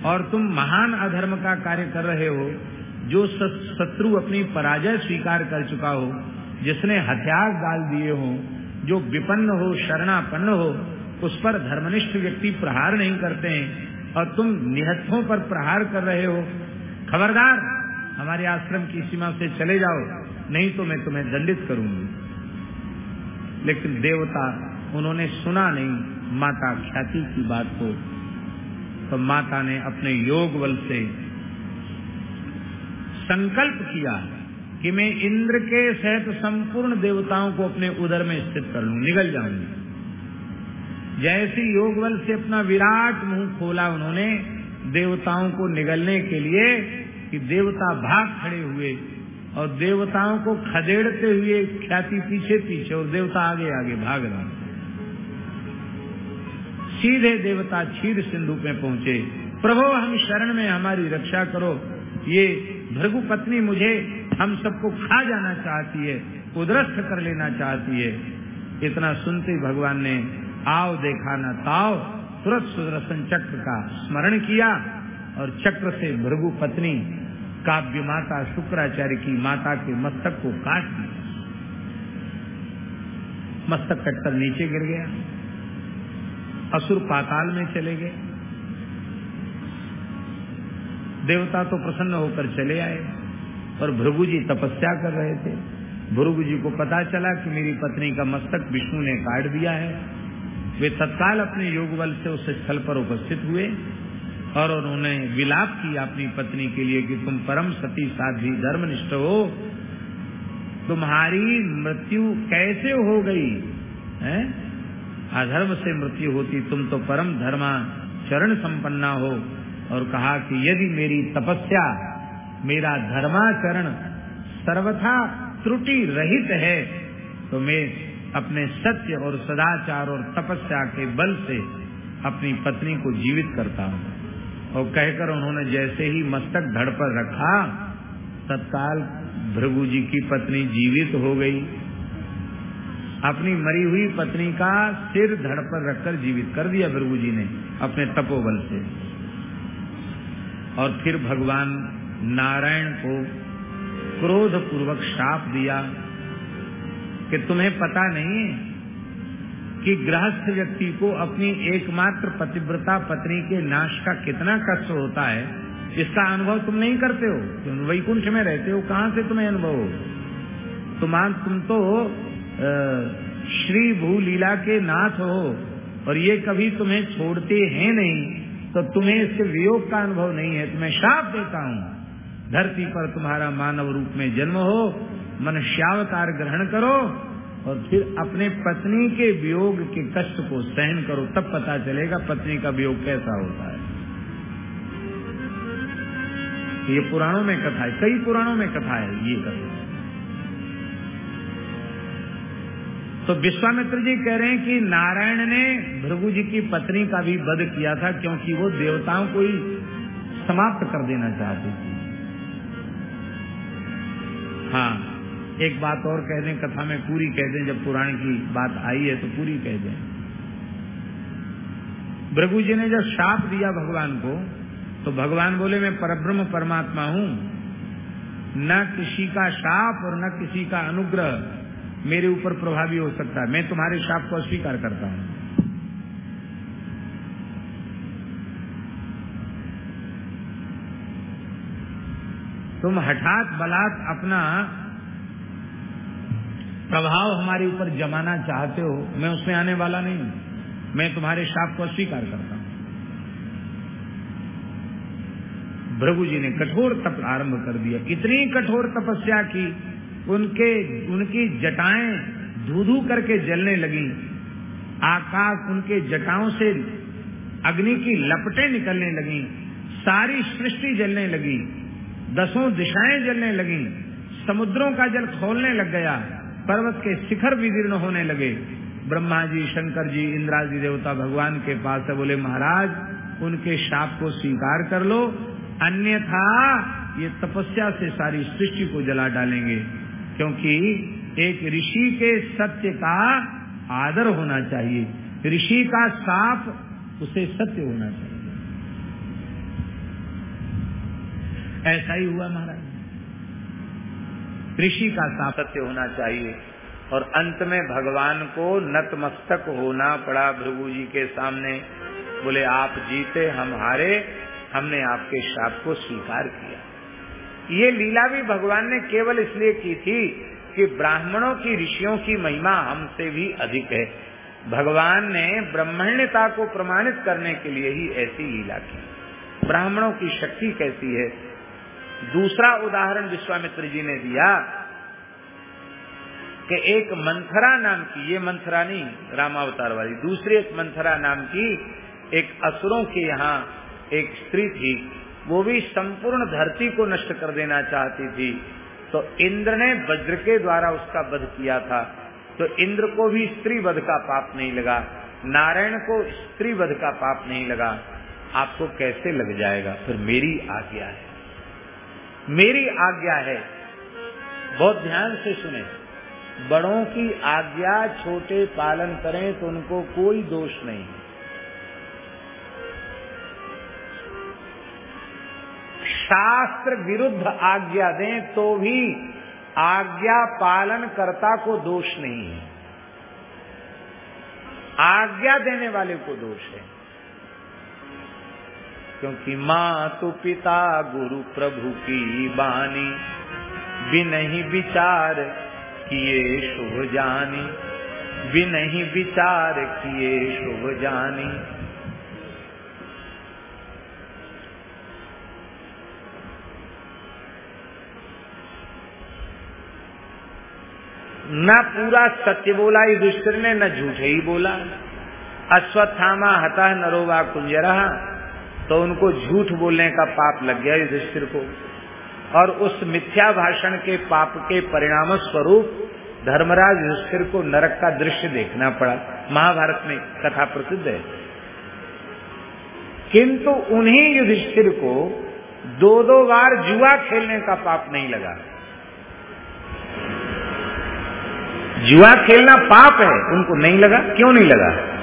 और तुम महान अधर्म का कार्य कर रहे हो, जो शत्रु अपनी पराजय स्वीकार कर चुका हो, जिसने हथियार डाल दिए हो, जो विपन्न हो, शरणापन्न हो, उस पर धर्मनिष्ठ व्यक्ति प्रहार नहीं करते हैं और तुम निहत्थों पर प्रहार कर रहे हो। खबरदार, हमारे आश्रम की सीमा से चले जाओ। नहीं तो मैं तुम्हें दंडित करूँगी। लेकिन देवता, उन्होंने सुना नहीं, माता ख्याति की बात को। तो माता ने अपने योग बल से संकल्प किया कि मैं इंद्र के सहित संपूर्ण देवताओं को अपने उदर में स्थित कर लू, निगल जाऊँगी। जैसे योग बल से अपना विराट मुँह खोला उन्होंने, देवताओं को निगलने के लिए कि देवता भाग खड़े हुए और देवताओं को खदेड़ते हुए ख्याति पीछे पीछे और देवता आगे आगे भाग रहे सीधे देवता क्षीर सिंधु में पहुँचे। प्रभु, हम शरण में हमारी रक्षा करो। ये भृगु पत्नी मुझे हम सबको खा जाना चाहती है उदरस्थ कर लेना चाहती है। इतना सुनते भगवान ने आओ देखा न ताओ, तुरंत सुदर्शन चक्र का स्मरण किया और चक्र से भृगु पत्नी काव्य माता शुक्राचार्य की माता के मस्तक को काट दिया। मस्तक कटकर नीचे गिर गया। असुर पाताल में चले गए। देवता तो प्रसन्न होकर चले आए और भृगु जी तपस्या कर रहे थे। भृगु जी को पता चला कि मेरी पत्नी का मस्तक विष्णु ने काट दिया है। वे तत्काल अपने योग बल से उस स्थल पर उपस्थित हुए। और उन्होंने विलाप किया अपनी पत्नी के लिए कि तुम परम सती साध्वी धर्मनिष्ठ हो। तुम्हारी मृत्यु कैसे हो गई? है? अधर्म से मृत्यु होती, तुम तो परम धर्मा चरण संपन्ना हो। और कहा कि यदि मेरी तपस्या, मेरा धर्माचरण सर्वथा त्रुटि रहित है तो मैं अपने सत्य और सदाचार और तपस्या के बल से अपनी पत्नी को जीवित करता हूँ। और कहकर उन्होंने जैसे ही मस्तक धड़ पर रखा, तत्काल भृगु जी की पत्नी जीवित हो गई। अपनी मरी हुई पत्नी का सिर धड़ पर रखकर जीवित कर दिया भृगु जी ने अपने तपोबल से। और फिर भगवान नारायण को क्रोध पूर्वक श्राप दिया कि तुम्हें पता नहीं कि गृहस्थ व्यक्ति को अपनी एकमात्र पतिव्रता पत्नी के नाश का कितना कष्ट होता है, इसका अनुभव तुम नहीं करते हो। तुम वैकुंठ में रहते हो, कहाँ से तुम्हें अनुभव हो? तुम तुम तो श्री भू लीला के नाथ हो और ये कभी तुम्हें छोड़ते हैं नहीं तो तुम्हें इसके वियोग का अनुभव नहीं है। तुम्हें श्राप देता हूँ। धरती पर तुम्हारा मानव रूप में जन्म हो, मनुष्यावतार ग्रहण करो और फिर अपने पत्नी के वियोग के कष्ट को सहन करो, तब पता चलेगा पत्नी का वियोग कैसा होता है। ये पुराणों में कथा है, कई पुराणों में कथा है ये कथा। तो विश्वामित्र जी कह रहे हैं कि नारायण ने भृगु जी की पत्नी का भी वध किया था क्योंकि वो देवताओं को ही समाप्त कर देना चाहती थी। हाँ। एक बात और कह दें, कथा में पूरी कह दें, जब पुराण की बात आई है तो पूरी कह दें। भृगु जी ने जब शाप दिया भगवान को तो भगवान बोले, मैं परब्रह्म परमात्मा हूँ। न किसी का शाप और न किसी का अनुग्रह मेरे ऊपर प्रभावी हो सकता है। मैं तुम्हारे शाप को अस्वीकार करता हूँ। तुम हठात बलात् अपना प्रभाव हमारे ऊपर जमाना चाहते हो, मैं उसमें आने वाला नहीं हूँ। मैं तुम्हारे शाप को स्वीकार करता हूँ। भृगु जी ने कठोर तप आरंभ कर दिया। इतनी कठोर तपस्या की, उनके, उनकी जटाएँ धू धू करके जलने लगी। आकाश उनके जटाओं से अग्नि की लपटें निकलने लगी। सारी सृष्टि जलने लगी। दसों दिशाएँ जलने लगी। समुद्रों का जल खोलने लग गया। पर्वत के शिखर विदीर्ण होने लगे। ब्रह्मा जी शंकर जी इंद्राजी देवता भगवान के पास है बोले, महाराज, उनके शाप को स्वीकार कर लो, अन्यथा ये तपस्या से सारी सृष्टि को जला डालेंगे, क्योंकि एक ऋषि के सत्य का आदर होना चाहिए। ऋषि का साप, उसे सत्य होना चाहिए। ऐसा ही हुआ महाराज। ऋषि का साप सत्य होना चाहिए। और अंत में भगवान को नतमस्तक होना पड़ा भृगु जी के सामने। बोले, आप जीते, हम हारे, हमने आपके शाप को स्वीकार किया। ये लीला भी भगवान ने केवल इसलिए की थी कि ब्राह्मणों की ऋषियों की महिमा हमसे भी अधिक है। भगवान ने ब्रह्मण्यता को प्रमाणित करने के लिए ही ऐसी लीला की। ब्राह्मणों की शक्ति कैसी है? दूसरा उदाहरण विश्वामित्र जी ने दिया कि एक मंथरा नाम की, ये मंथरा नहीं, रामावतार वाली, दूसरी एक मंथरा नाम की एक असुरों के यहाँ एक स्त्री थी, वो भी संपूर्ण धरती को नष्ट कर देना चाहती थी। तो इंद्र ने वज्र के द्वारा उसका वध किया था तो इंद्र को भी स्त्री वध का पाप नहीं लगा, नारायण को स्त्री वध का पाप नहीं लगा। आपको कैसे लग जाएगा? फिर मेरी आज्ञा है। मेरी आज्ञा है। बहुत ध्यान से सुने। बड़ों की आज्ञा छोटे पालन करें तो उनको कोई दोष नहीं। शास्त्र विरुद्ध आज्ञा दें तो भी आज्ञा पालन कर्ता को दोष नहीं है। आज्ञा देने वाले को दोष है। क्योंकि माँ तो पिता गुरु प्रभु की बानी। बिनही विचार किए शुभ जानी। बिनही विचार किए शुभ जानी। न पूरा सत्य बोला युधिष्ठिर ने न झूठे ही बोला। अश्वत्थामा हता नरोवा कुंजरा तो उनको झूठ बोलने का पाप लग गया युधिष्ठिर को। और उस मिथ्या भाषण के पाप के परिणाम स्वरूप धर्मराज युधिष्ठिर को नरक का दृश्य देखना पड़ा। महाभारत में कथा प्रसिद्ध है। किंतु उन्हीं युधिष्ठिर को दो दो बार जुआ खेलने का पाप नहीं लगा। जुआ खेलना पाप है, उनको नहीं लगा। क्यों नहीं लगा?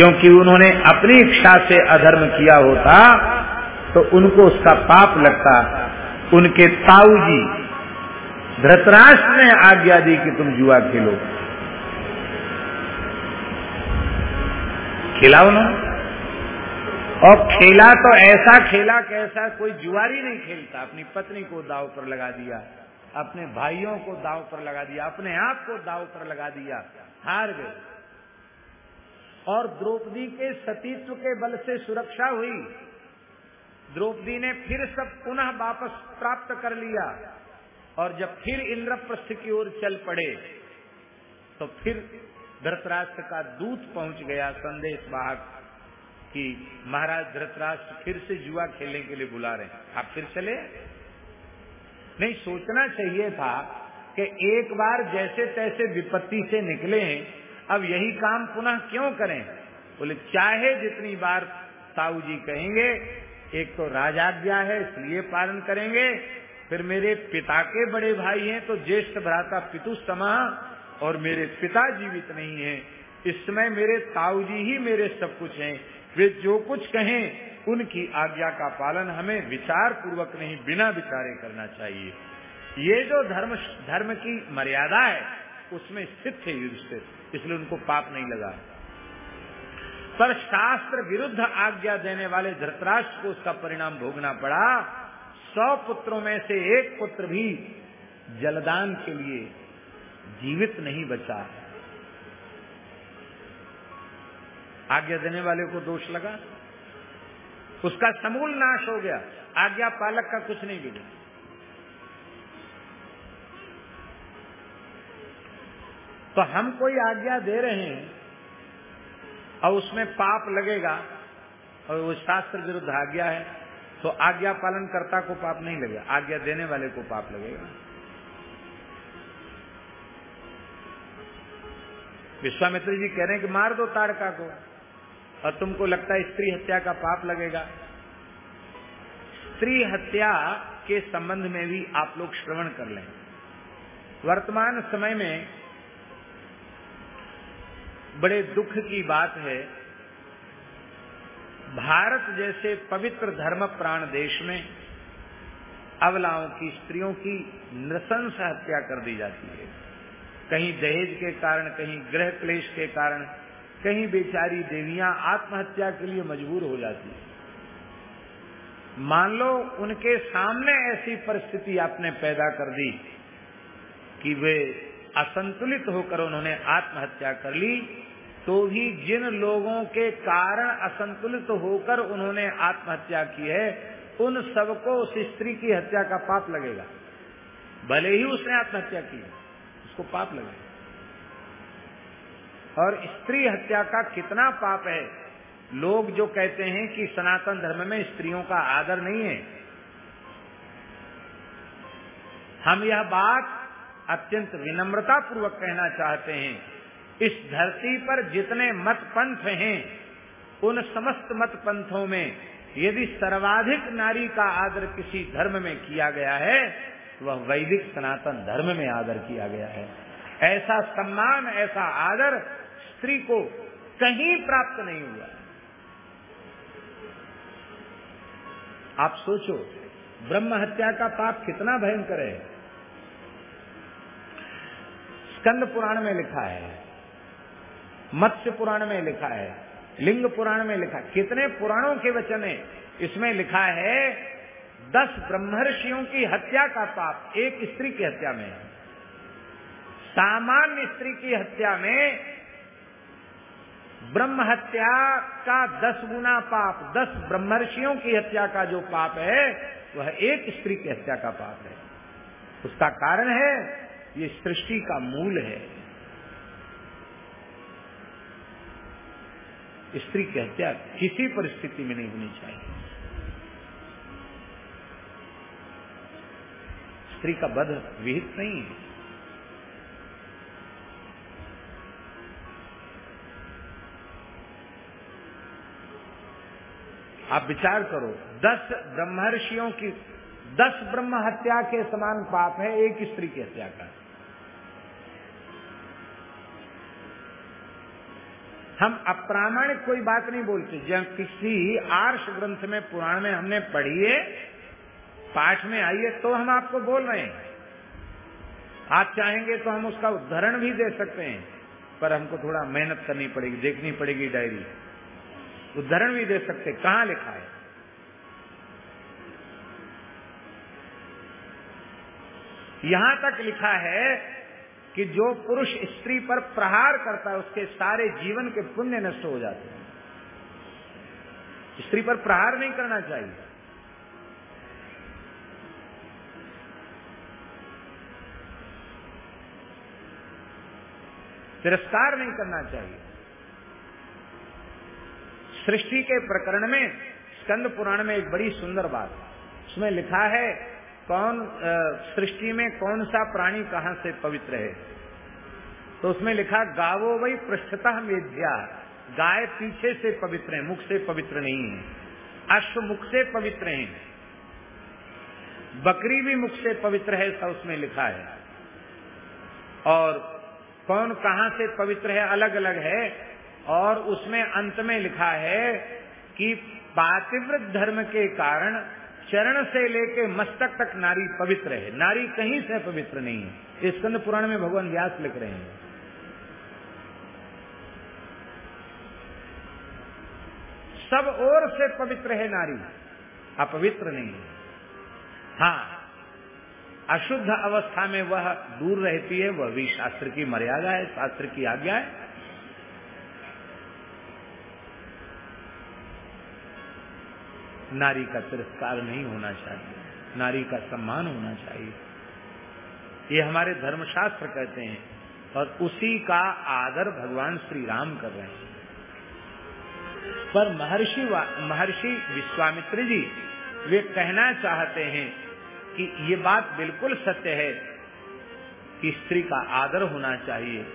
क्योंकि उन्होंने अपनी इच्छा से अधर्म किया होता तो उनको उसका पाप लगता। उनके ताऊ जी धृतराष्ट्र ने आज्ञा दी कि तुम जुआ खेलो। खिलाओ ना। और खेला तो ऐसा खेला कैसा, कोई जुआरी नहीं खेलता। अपनी पत्नी को दाव पर लगा दिया, अपने भाइयों को दाव पर लगा दिया, अपने आप को दाव पर लगा दिया। हार गए। और द्रौपदी के सतीत्व के बल से सुरक्षा हुई। द्रौपदी ने फिर सब पुनः वापस प्राप्त कर लिया और जब फिर इंद्रप्रस्थ की ओर चल पड़े तो फिर धृतराष्ट्र का दूत पहुँच गया संदेश वाहक कि महाराज धृतराष्ट्र फिर से जुआ खेलने के लिए बुला रहे हैं। आप फिर चले? नहीं, सोचना चाहिए था कि एक बार जैसे तैसे विपत्ति से निकले हैं अब यही काम पुनः क्यों करें? बोले, चाहे जितनी बार ताऊ जी कहेंगे, एक तो राजाज्ञा है, इसलिए पालन करेंगे। फिर मेरे पिता के बड़े भाई हैं तो ज्येष्ठ भ्राता पितु समा और मेरे पिता जीवित नहीं है। इस समय मेरे ताऊ जी ही मेरे सब कुछ हैं। वे जो कुछ कहें, उनकी आज्ञा का पालन हमें विचार पूर्वक नहीं, बिना विचारे करना चाहिए। ये जो धर्म धर्म की मर्यादा है, उसमें स्थित है युधिष्ठिर। इसलिए उनको पाप नहीं लगा। पर शास्त्र विरुद्ध आज्ञा देने वाले धृतराष्ट्र को उसका परिणाम भोगना पड़ा। सौ पुत्रों में से एक पुत्र भी जलदान के लिए जीवित नहीं बचा। आज्ञा देने वाले को दोष लगा। उसका समूल नाश हो गया। आज्ञा पालक का कुछ नहीं बिगड़ा तो हम कोई आज्ञा दे रहे हैं, और उसमें पाप लगेगा, और वो शास्त्र विरुद्ध आज्ञा है तो आज्ञा पालन करता को पाप नहीं लगेगा, आज्ञा देने वाले को पाप लगेगा। विश्वामित्र जी कह रहे हैं कि मार दो तारका को, और तुमको लगता है स्त्री हत्या का पाप लगेगा। स्त्री हत्या के संबंध में भी आप लोग श्रवण कर लें। वर्तमान समय में बड़े दुख की बात है, भारत जैसे पवित्र धर्म प्राण देश में अवलाओं की, स्त्रियों की नृशंस हत्या कर दी जाती है। कहीं दहेज के कारण, कहीं ग्रह क्लेश के कारण, कहीं बेचारी देवियाँ आत्महत्या के लिए मजबूर हो जाती है। मान लो उनके सामने ऐसी परिस्थिति आपने पैदा कर दी कि वे असंतुलित होकर उन्होंने आत्महत्या कर ली तो भी जिन लोगों के कारण असंतुलित होकर उन्होंने आत्महत्या की है, उन सबको उस स्त्री की हत्या का पाप लगेगा। भले ही उसने आत्महत्या की, उसको पाप लगेगा। और स्त्री हत्या का कितना पाप है। लोग जो कहते हैं कि सनातन धर्म में स्त्रियों का आदर नहीं है। हम यह बात अत्यंत विनम्रता पूर्वक कहना चाहते हैं, इस धरती पर जितने मत पंथ हैं, उन समस्त मत पंथों में यदि सर्वाधिक नारी का आदर किसी धर्म में किया गया है, वह वैदिक सनातन धर्म में आदर किया गया है। ऐसा सम्मान, ऐसा आदर स्त्री को कहीं प्राप्त नहीं हुआ। आप सोचो, ब्रह्म हत्या का पाप कितना भयंकर है। स्कंद पुराण में लिखा है, मत्स्य पुराण में लिखा है, लिंग पुराण में लिखा है। कितने पुराणों के वचन है। इसमें लिखा है, दस ब्रह्मर्षियों की हत्या का पाप, एक स्त्री की हत्या में। सामान्य स्त्री की हत्या में ब्रह्म हत्या का दस गुना पाप, दस ब्रह्मर्षियों की हत्या का जो पाप है, वह एक स्त्री की हत्या का पाप है। उसका कारण है ये सृष्टि का मूल है। स्त्री की हत्या किसी परिस्थिति में नहीं होनी चाहिए। स्त्री का बध विहित नहीं है। आप विचार करो, दस ब्रह्मर्षियों की, दस ब्रह्म हत्या के समान पाप है, एक स्त्री की हत्या का। हम अप्रामाणिक कोई बात नहीं बोलते। जब किसी आर्ष ग्रंथ में, पुराण में हमने पढ़ी है, पाठ में आई है तो हम आपको बोल रहे हैं। आप चाहेंगे तो हम उसका उदाहरण भी दे सकते हैं, पर हमको थोड़ा मेहनत करनी पड़ेगी, देखनी पड़ेगी डायरी। उदाहरण भी दे सकते कहाँ लिखा है? यहाँ तक लिखा है कि जो पुरुष स्त्री पर प्रहार करता है, उसके सारे जीवन के पुण्य नष्ट हो जाते हैं। स्त्री पर प्रहार नहीं करना चाहिए। तिरस्कार नहीं करना चाहिए। सृष्टि के प्रकरण में, स्कंद पुराण में एक बड़ी सुंदर बात है उसमें लिखा है कौन सृष्टि में कौन सा प्राणी कहाँ से पवित्र है? तो उसमें लिखा, गावो वही पृष्ठतः मेध्या। गाय पीछे से पवित्र है, मुख से पवित्र नहीं है। अश्व मुख से पवित्र है। बकरी भी मुख से पवित्र है, ऐसा उसमें लिखा है। और कौन कहाँ से पवित्र है अलग अलग है। और उसमें अंत में लिखा है कि पातिव्रत धर्म के कारण चरण से लेके मस्तक तक नारी पवित्र है। नारी कहीं से पवित्र नहीं है। इस स्कंद पुराण में भगवान व्यास लिख रहे हैं। सब ओर से पवित्र है नारी, अपवित्र नहीं है। हाँ अशुद्ध अवस्था में वह दूर रहती है, वह भी शास्त्र की मर्यादा है, शास्त्र की आज्ञा है। नारी का तिरस्कार नहीं होना चाहिए, नारी का सम्मान होना चाहिए। ये हमारे धर्मशास्त्र कहते हैं और उसी का आदर भगवान श्री राम कर रहे हैं। पर महर्षि महर्षि विश्वामित्र जी, वे कहना चाहते हैं कि ये बात बिल्कुल सत्य है कि स्त्री का आदर होना चाहिए।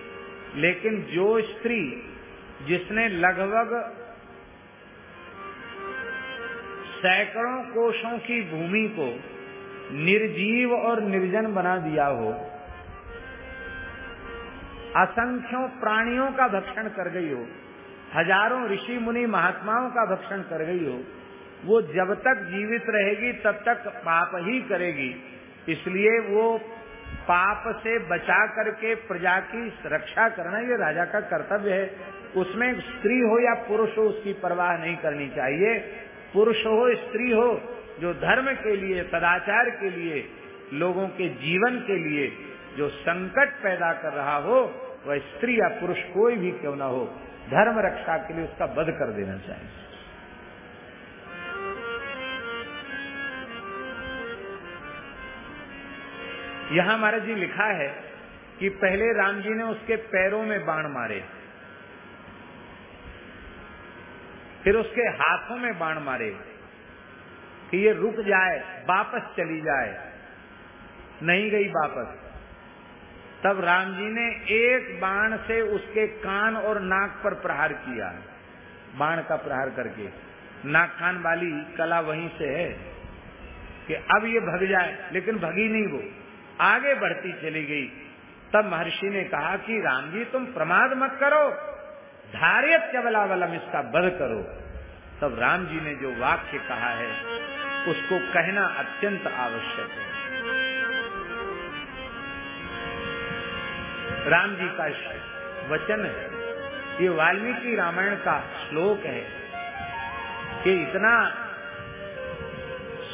लेकिन जो स्त्री जिसने लगभग सैकड़ों कोषों की भूमि को निर्जीव और निर्जन बना दिया हो। असंख्यों प्राणियों का भक्षण कर गई हो। हज़ारों ऋषि मुनि महात्माओं का भक्षण कर गई हो। वो जब तक जीवित रहेगी, तब तक पाप ही करेगी। इसलिए वो पाप से बचा करके प्रजा की रक्षा करना ये राजा का कर्तव्य है। उसमें स्त्री हो या पुरुष हो, उसकी परवाह नहीं करनी चाहिए। पुरुष हो, स्त्री हो, जो धर्म के लिए, सदाचार के लिए, लोगों के जीवन के लिए जो संकट पैदा कर रहा हो, वह स्त्री या पुरुष कोई भी क्यों ना हो, धर्म रक्षा के लिए उसका वध कर देना चाहिए। यहाँ महाराज जी लिखा है कि पहले राम जी ने उसके पैरों में बाण मारे। फिर उसके हाथों में बाण मारे कि ये रुक जाए, वापस चली जाए। नहीं गई वापस। तब राम जी ने एक बाण से उसके कान और नाक पर प्रहार किया। बाण का प्रहार करके। नाक कान वाली कला वहीं से है कि अब ये भग जाए, लेकिन भगी नहीं वो। आगे बढ़ती चली गई। तब महर्षि ने कहा कि राम जी, तुम प्रमाद मत करो। धार्य चबलावलम इसका वध करो। तब राम जी ने जो वाक्य कहा है उसको कहना अत्यंत आवश्यक है। राम जी का वचन है ये वाल्मीकि रामायण का श्लोक है ये इतना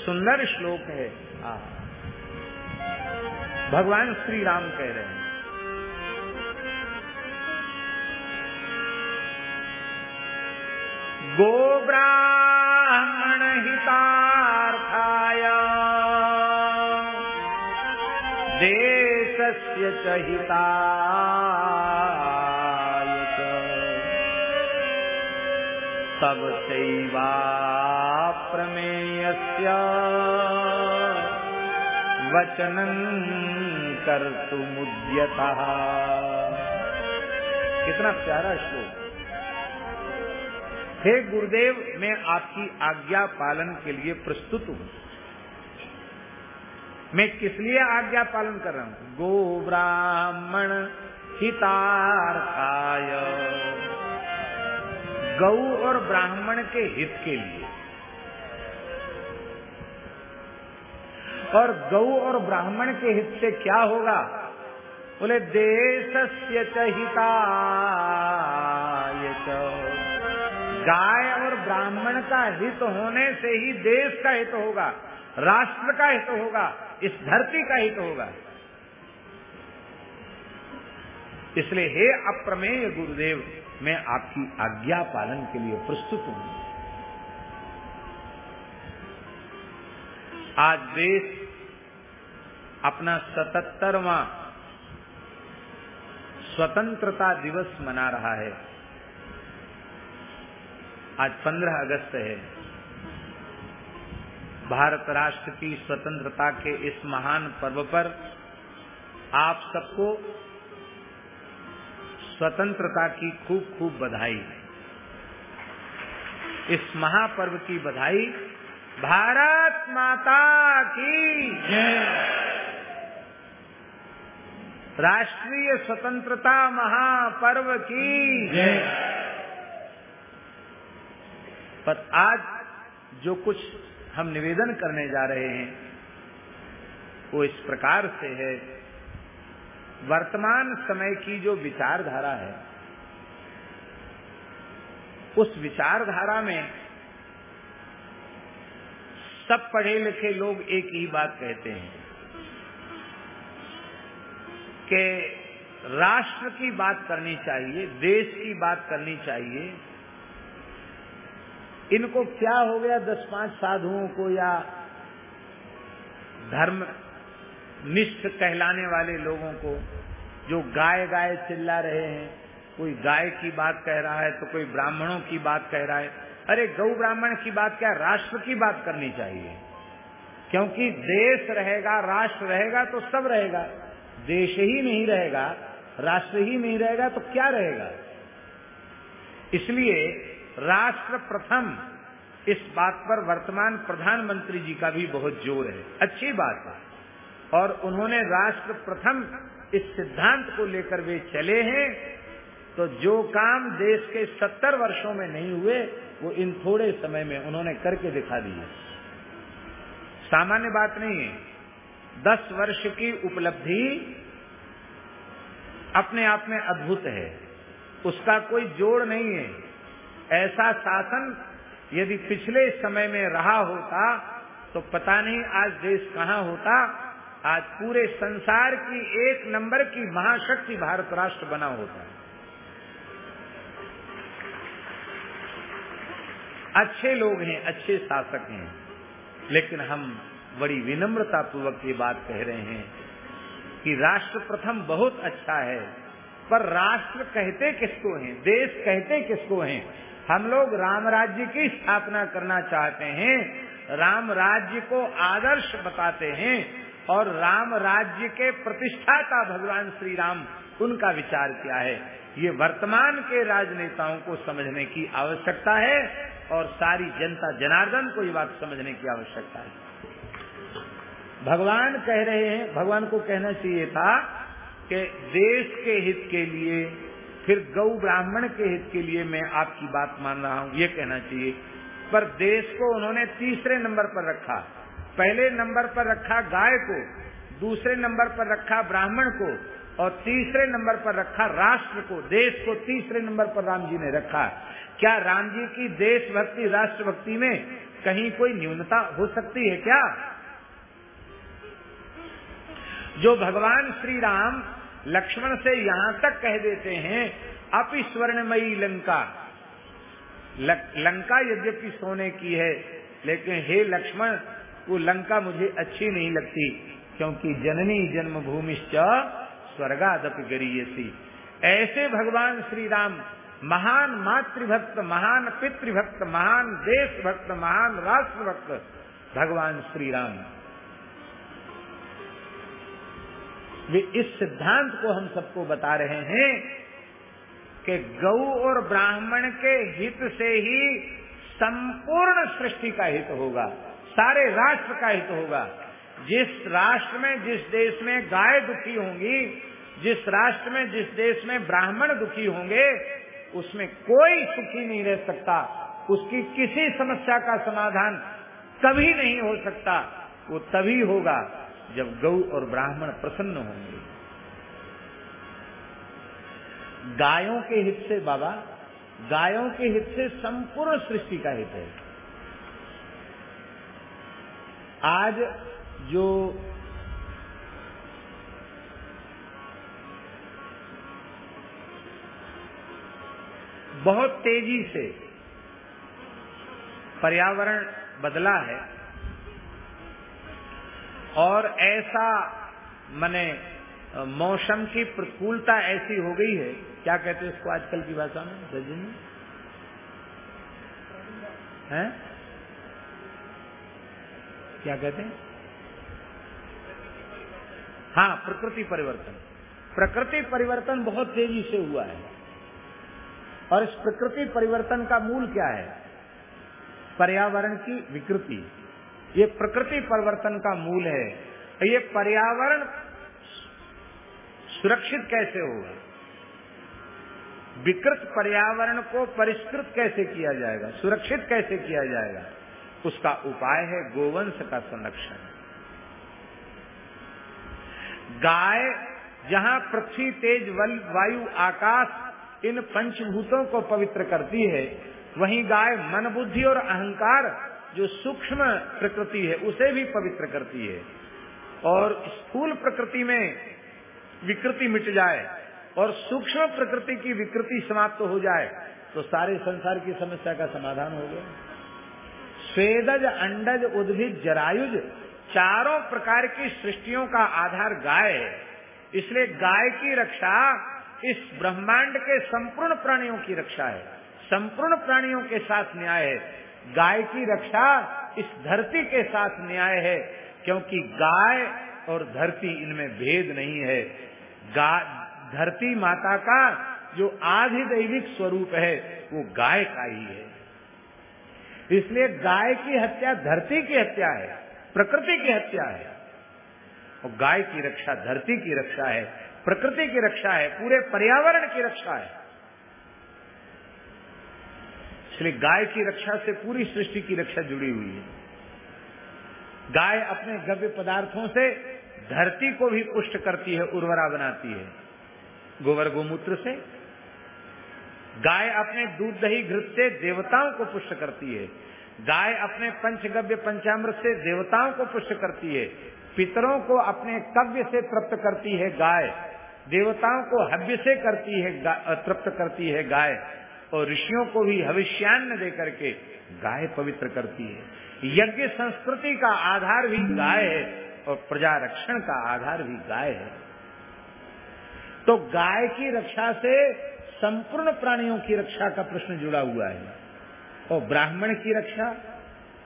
सुंदर श्लोक है। आ, भगवान श्री राम कह रहे हैं। गो हितार्थाय। देशस्य च हिताय तव चैवाप्रमेयस्य वचनं कर्तुमुद्यतः। कितना प्यारा श्लोक। हे गुरुदेव, मैं आपकी आज्ञा पालन के लिए प्रस्तुत हूँ। मैं किस लिए आज्ञा पालन कर रहा हूँ? गो ब्राह्मण हितार्थाय गौ और ब्राह्मण के हित के लिए। और गौ और ब्राह्मण के हित से क्या होगा? बोले देश से हिताय गाय और ब्राह्मण का हित होने से ही देश का हित होगा, राष्ट्र का हित होगा, इस धरती का हित होगा। इसलिए हे अप्रमेय गुरुदेव, मैं आपकी आज्ञा पालन के लिए प्रस्तुत हूँ। आज देश अपना सतहत्तरवा स्वतंत्रता दिवस मना रहा है। आज 15 अगस्त है। भारत राष्ट्र की स्वतंत्रता के इस महान पर्व पर आप सबको स्वतंत्रता की खूब खूब बधाई। इस महापर्व की बधाई भारत माता की। राष्ट्रीय स्वतंत्रता महापर्व की। पर आज जो कुछ हम निवेदन करने जा रहे हैं, वो इस प्रकार से है। वर्तमान समय की जो विचारधारा है, उस विचारधारा में सब पढ़े लिखे लोग एक ही बात कहते हैं कि राष्ट्र की बात करनी चाहिए, देश की बात करनी चाहिए इनको क्या हो गया दस पाँच साधुओं को या धर्म निष्ठ कहलाने वाले लोगों को? जो गाय गाय चिल्ला रहे हैं, कोई गाय की बात कह रहा है तो कोई ब्राह्मणों की बात कह रहा है। अरे गौ ब्राह्मण की बात क्या राष्ट्र की बात करनी चाहिए? क्योंकि देश रहेगा, राष्ट्र रहेगा तो सब रहेगा। देश ही नहीं रहेगा, राष्ट्र ही नहीं रहेगा तो क्या रहेगा? इसलिए राष्ट्र प्रथम। इस बात पर वर्तमान प्रधानमंत्री जी का भी बहुत ज़ोर है। अच्छी बात है। और उन्होंने राष्ट्र प्रथम इस सिद्धांत को लेकर वे चले हैं तो जो काम देश के सत्तर वर्षों में नहीं हुए, वो इन थोड़े समय में उन्होंने करके दिखा दिए। सामान्य बात नहीं है। दस वर्ष की उपलब्धि अपने आप में अद्भुत है। उसका कोई जोड़ नहीं है। ऐसा शासन यदि पिछले समय में रहा होता तो पता नहीं आज देश कहाँ होता। आज पूरे संसार की एक नंबर की महाशक्ति भारत राष्ट्र बना होता। अच्छे लोग हैं, अच्छे शासक हैं, लेकिन हम बड़ी विनम्रता पूर्वक ये बात कह रहे हैं कि राष्ट्र प्रथम बहुत अच्छा है, पर राष्ट्र कहते किसको हैं, देश कहते किसको हैं? हम लोग राम राज्य की स्थापना करना चाहते हैं, राम राज्य को आदर्श बताते हैं और राम राज्य के प्रतिष्ठाता भगवान श्री राम उनका विचार क्या है? ये वर्तमान के राजनेताओं को समझने की आवश्यकता है और सारी जनता जनार्दन को ये बात समझने की आवश्यकता है। भगवान कह रहे हैं, भगवान को कहना चाहिए था कि देश के हित के लिए फिर गौ ब्राह्मण के हित के लिए मैं आपकी बात मान रहा हूँ, ये कहना चाहिए। पर देश को उन्होंने तीसरे नंबर पर रखा। पहले नंबर पर रखा गाय को, दूसरे नंबर पर रखा ब्राह्मण को, और तीसरे नंबर पर रखा राष्ट्र को, देश को तीसरे नंबर पर राम जी ने रखा। क्या राम जी की देशभक्ति, राष्ट्रभक्ति में कहीं कोई न्यूनता हो सकती है क्या? जो भगवान श्री राम लक्ष्मण से यहाँ तक कह देते हैं, अपि स्वर्णमयी लंका। लंका यद्यपि सोने की है, लेकिन हे लक्ष्मण, वो लंका मुझे अच्छी नहीं लगती, क्योंकि जननी जन्मभूमिश्च स्वर्गादप गरीयसी। ऐसे भगवान श्री राम महान मातृभक्त, महान पितृभक्त, महान देशभक्त, महान राष्ट्रभक्त, भगवान श्री राम वे इस सिद्धांत को हम सबको बता रहे हैं कि गौ और ब्राह्मण के हित से ही संपूर्ण सृष्टि का हित होगा, सारे राष्ट्र का हित होगा। जिस राष्ट्र में, जिस देश में गाय दुखी होंगी, जिस राष्ट्र में, जिस देश में ब्राह्मण दुखी होंगे, उसमें कोई सुखी नहीं रह सकता। उसकी किसी समस्या का समाधान कभी नहीं हो सकता। वो तभी होगा जब गौ और ब्राह्मण प्रसन्न होंगे। गायों के हित से बाबा, गायों के हित से संपूर्ण सृष्टि का हित है। आज जो बहुत तेज़ी से पर्यावरण बदला है और ऐसा, मने, मौसम की प्रतिकूलता ऐसी हो गई है। क्या कहते हैं इसको आजकल की भाषा में? सजिन हैं? क्या कहते हैं? हाँ प्रकृति परिवर्तन। प्रकृति परिवर्तन बहुत तेज़ी से हुआ है। और इस प्रकृति परिवर्तन का मूल क्या है? पर्यावरण की विकृति। ये प्रकृति परिवर्तन का मूल है। ये पर्यावरण सुरक्षित कैसे होगा? विकृत पर्यावरण को परिष्कृत कैसे किया जाएगा? सुरक्षित कैसे किया जाएगा? उसका उपाय है गोवंश का संरक्षण। गाय, जहाँ पृथ्वी, तेज वायु, आकाश, इन पंचभूतों को पवित्र करती है, वहीं गाय मन बुद्धि और अहंकार जो सूक्ष्म प्रकृति है, उसे भी पवित्र करती है। और स्थूल प्रकृति में विकृति मिट जाए और सूक्ष्म प्रकृति की विकृति समाप्त तो हो जाए तो सारे संसार की समस्या का समाधान हो गया। स्वेदज, अंडज, उद्भिद, जरायुज चारों प्रकार की सृष्टियों का आधार गाय है। इसलिए गाय की रक्षा इस ब्रह्मांड के संपूर्ण प्राणियों की रक्षा है। संपूर्ण प्राणियों के साथ न्याय है। गाय की रक्षा इस धरती के साथ न्याय है, क्योंकि गाय और धरती इनमें भेद नहीं है। धरती माता का जो आधिदैविक स्वरूप है, वो गाय का ही है। इसलिए गाय की हत्या धरती की हत्या है, प्रकृति की हत्या है। और गाय की रक्षा धरती की रक्षा है, प्रकृति की रक्षा है, पूरे पर्यावरण की रक्षा है। इसलिए गाय की रक्षा से पूरी सृष्टि की रक्षा जुड़ी हुई है। गाय अपने गव्य पदार्थों से धरती को भी पुष्ट करती है, उर्वरा बनाती है, गोबर गोमूत्र से। गाय अपने दूध दही घृत से देवताओं को पुष्ट करती है। गाय अपने पंचगव्य पंचामृत से देवताओं को पुष्ट करती है। पितरों को अपने कव्य से तृप्त करती है गाय। देवताओं को हव्य से करती है तृप्त करती है गाय। और ऋषियों को भी भविष्यान्न दे करके गाय पवित्र करती है। यज्ञ संस्कृति का आधार भी गाय है और प्रजा रक्षण का आधार भी गाय है। तो गाय की रक्षा से संपूर्ण प्राणियों की रक्षा का प्रश्न जुड़ा हुआ है। और ब्राह्मण की रक्षा,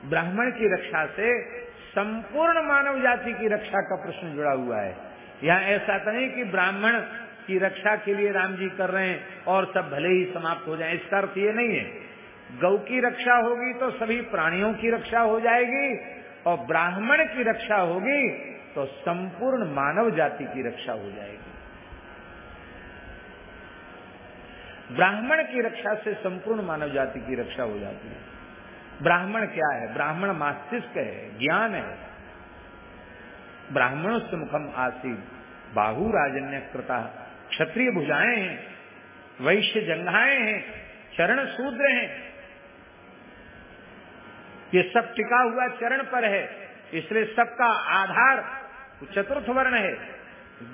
ब्राह्मण की रक्षा से संपूर्ण मानव जाति की रक्षा का प्रश्न जुड़ा हुआ है। यहाँ ऐसा तो नहीं कि ब्राह्मण की रक्षा के लिए राम जी कर रहे हैं और सब भले ही समाप्त हो जाए। इसका अर्थ ये नहीं है। गौ की रक्षा होगी तो सभी प्राणियों की रक्षा हो जाएगी और ब्राह्मण की रक्षा होगी तो संपूर्ण मानव जाति की रक्षा हो जाएगी। ब्राह्मण की रक्षा से संपूर्ण मानव जाति की रक्षा हो जाती है। ब्राह्मण क्या है? ब्राह्मण मस्तिष्क है, ज्ञान है। ब्राह्मणों से मुखम आसीद, बाहु राजन्य कृता क्षत्रिय भुजाएँ हैं, वैश्य जंघाएँ हैं, चरण शूद्र हैं। ये सब टिका हुआ चरण पर है, इसलिए सबका आधार चतुर्थ वर्ण है,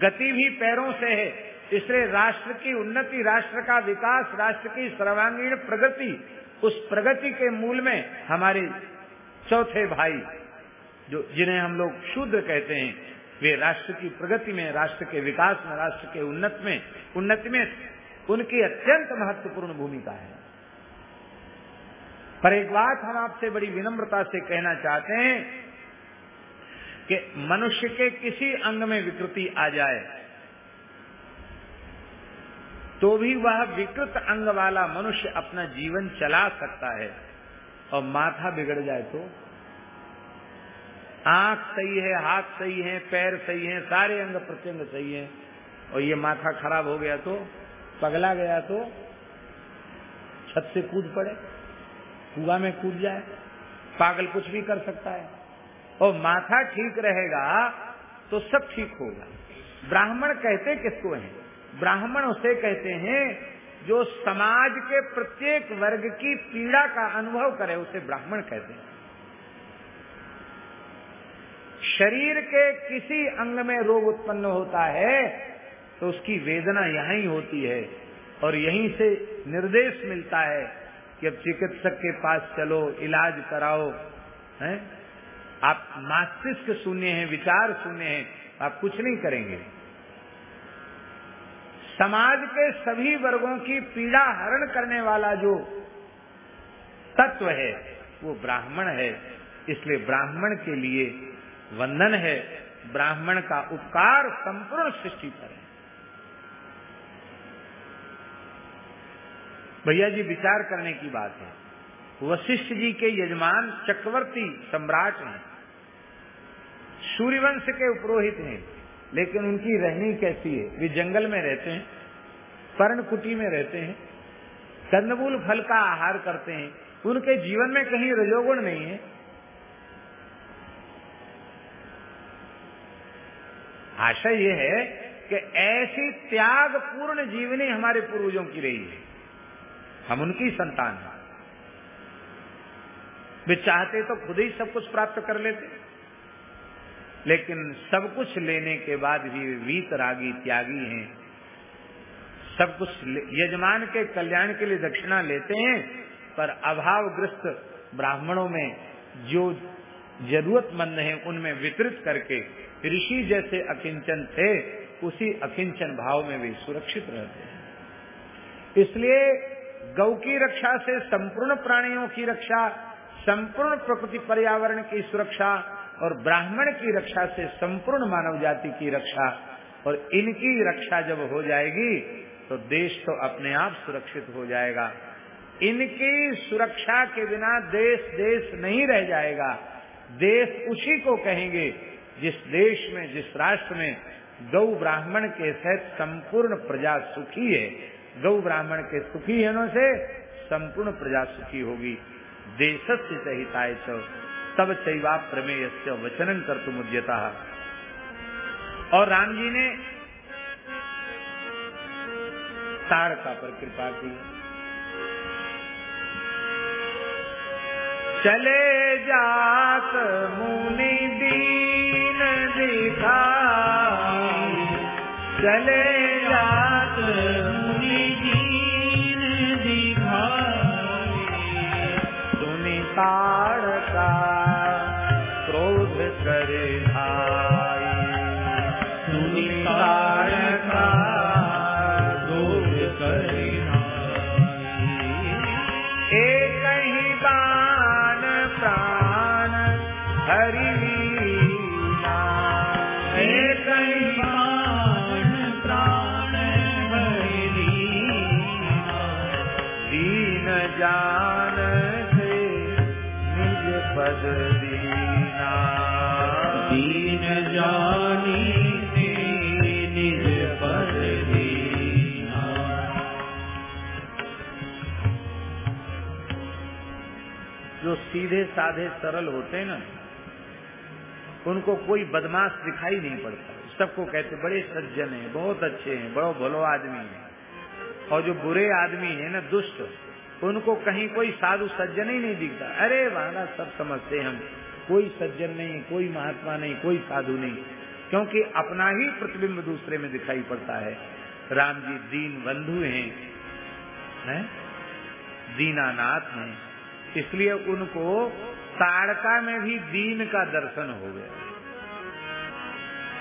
गति भी पैरों से है, इसलिए राष्ट्र की उन्नति, राष्ट्र का विकास, राष्ट्र की सर्वांगीण प्रगति, उस प्रगति के मूल में हमारे चौथे भाई, जो जिन्हें हम लोग शूद्र कहते हैं वे राष्ट्र की प्रगति में, राष्ट्र के विकास में, राष्ट्र के उन्नत में, उन्नति में उनकी अत्यंत महत्वपूर्ण भूमिका है। पर एक बात हम आपसे बड़ी विनम्रता से कहना चाहते हैं कि मनुष्य के किसी अंग में विकृति आ जाए तो भी वह विकृत अंग वाला मनुष्य अपना जीवन चला सकता है और माथा बिगड़ जाए तो आँख सही है, हाथ सही है, पैर सही है, सारे अंग प्रत्यंग सही है। और ये माथा खराब हो गया तो पगला गया तो छत से कूद पड़े, कुआ में कूद जाए, पागल कुछ भी कर सकता है। और माथा ठीक रहेगा तो सब ठीक होगा। ब्राह्मण कहते किसको हैं? ब्राह्मण उसे कहते हैं, जो समाज के प्रत्येक वर्ग की पीड़ा का अनुभव करे, उसे ब्राह्मण कहते हैं। शरीर के किसी अंग में रोग उत्पन्न होता है तो उसकी वेदना यहीं होती है। और यहीं से निर्देश मिलता है कि अब चिकित्सक के पास चलो, इलाज कराओ, हैं? आप मस्तिष्क शून्य हैं, विचार शून्य हैं, आप कुछ नहीं करेंगे। समाज के सभी वर्गों की पीड़ा हरण करने वाला जो तत्व है, वो ब्राह्मण है। इसलिए ब्राह्मण के लिए वंदन है, ब्राह्मण का उपकार संपूर्ण सृष्टि पर है। भैया जी, विचार करने की बात है। वशिष्ठ जी के यजमान चक्रवर्ती सम्राट हैं। सूर्यवंश के उपरोहित हैं, लेकिन उनकी रहनी कैसी है? वे जंगल में रहते हैं, पर्णकुटी में रहते हैं कंदमूल फल का आहार करते हैं। उनके जीवन में कहीं रजोगुण नहीं है। आशा ये है कि ऐसी त्याग पूर्ण जीवनी हमारे पूर्वजों की रही है। हम उनकी संतान हैं। वे चाहते तो खुद ही सब कुछ प्राप्त कर लेते। लेकिन सब कुछ लेने के बाद भी वीत रागी त्यागी हैं। सब कुछ यजमान के कल्याण के लिए दक्षिणा लेते हैं, पर अभावग्रस्त ब्राह्मणों में जो जरूरतमंद हैं, उनमें वितरित करके ऋषि जैसे अकिंचन थे, उसी अकिंचन भाव में वे सुरक्षित रहते हैं। इसलिए गौ की रक्षा से संपूर्ण प्राणियों की रक्षा, संपूर्ण प्रकृति पर्यावरण की सुरक्षा और ब्राह्मण की रक्षा से संपूर्ण मानव जाति की रक्षा और इनकी रक्षा जब हो जाएगी तो देश तो अपने आप सुरक्षित हो जाएगा। इनकी सुरक्षा के बिना देश देश नहीं रह जाएगा। देश उसी को कहेंगे जिस देश में, जिस राष्ट्र में गौ ब्राह्मण के सहित संपूर्ण प्रजा सुखी है। गौ ब्राह्मण के सुखी होने से संपूर्ण प्रजा सुखी होगी। देश देशस्य सहिताय तब चैवा प्रमेय वचन कर तुम उद्यता। और राम जी ने ताड़का पर कृपा की। चले जात मुनि जो सीधे साधे सरल होते हैं ना, उनको कोई बदमाश दिखाई नहीं पड़ता। सबको कहते, बड़े सज्जन हैं, बहुत अच्छे हैं, बड़ो भलो आदमी है। और जो बुरे आदमी है ना, दुष्ट, उनको कहीं कोई साधु सज्जन ही नहीं दिखता। अरे महाराज सब समझते हम। कोई सज्जन नहीं, कोई महात्मा नहीं, कोई साधु नहीं। क्योंकि अपना ही प्रतिबिंब दूसरे में दिखाई पड़ता है। राम जी दीन बंधु हैं, है? दीनानाथ हैं। इसलिए उनको ताड़का में भी दीन का दर्शन हो गया।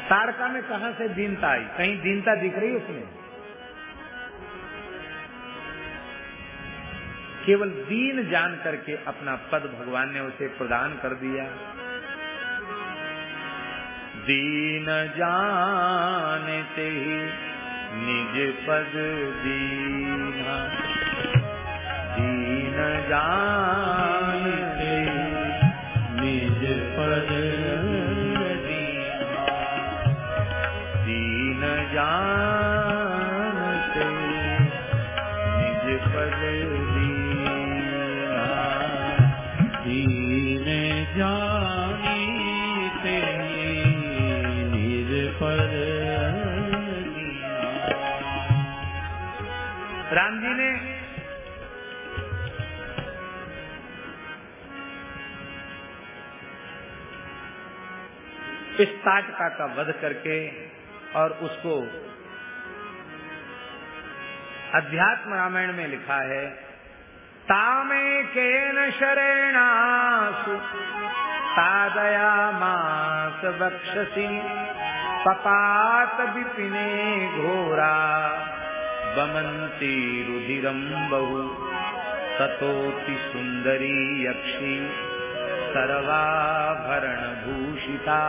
ताड़का में कहा से दीनता आई? कहीं दीनता दिख रही उसमें? केवल दीन जान करके अपना पद भगवान ने उसे प्रदान कर दिया। दीन जानते ही निज पद दीना। दीन इस ताटका का वध करके और उसको अध्यात्म रामायण में लिखा है तामे केन शरेणासु तादया मास बक्षसी पपात विपिने घोरा बमंती रुधिरम बहु ततोति सुंदरी यक्षी। सर्वाभरण भूषिता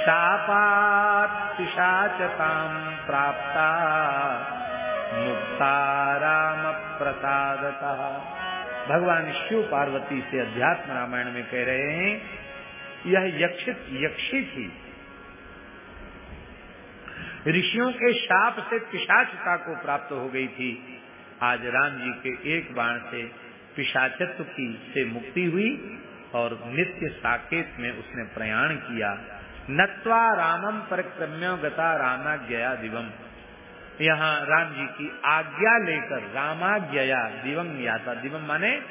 शापात् पिशाचतां प्राप्ता। मुक्ता राम प्रसादतः भगवान शिव पार्वती से अध्यात्म रामायण में कह रहे हैं, यह यक्षित यक्षी थी। ऋषियों के शाप से पिशाचता को प्राप्त हो गई थी। आज राम जी के एक बाण से पिशाचत्व की से मुक्ति हुई और नित्य साकेत में उसने प्रयाण किया। नत्वा रामम परिक्रम्य गता रामा गया दिवम यहाँ राम जी की आज्ञा लेकर रामाज्ञया दिवम याता। दिवम माने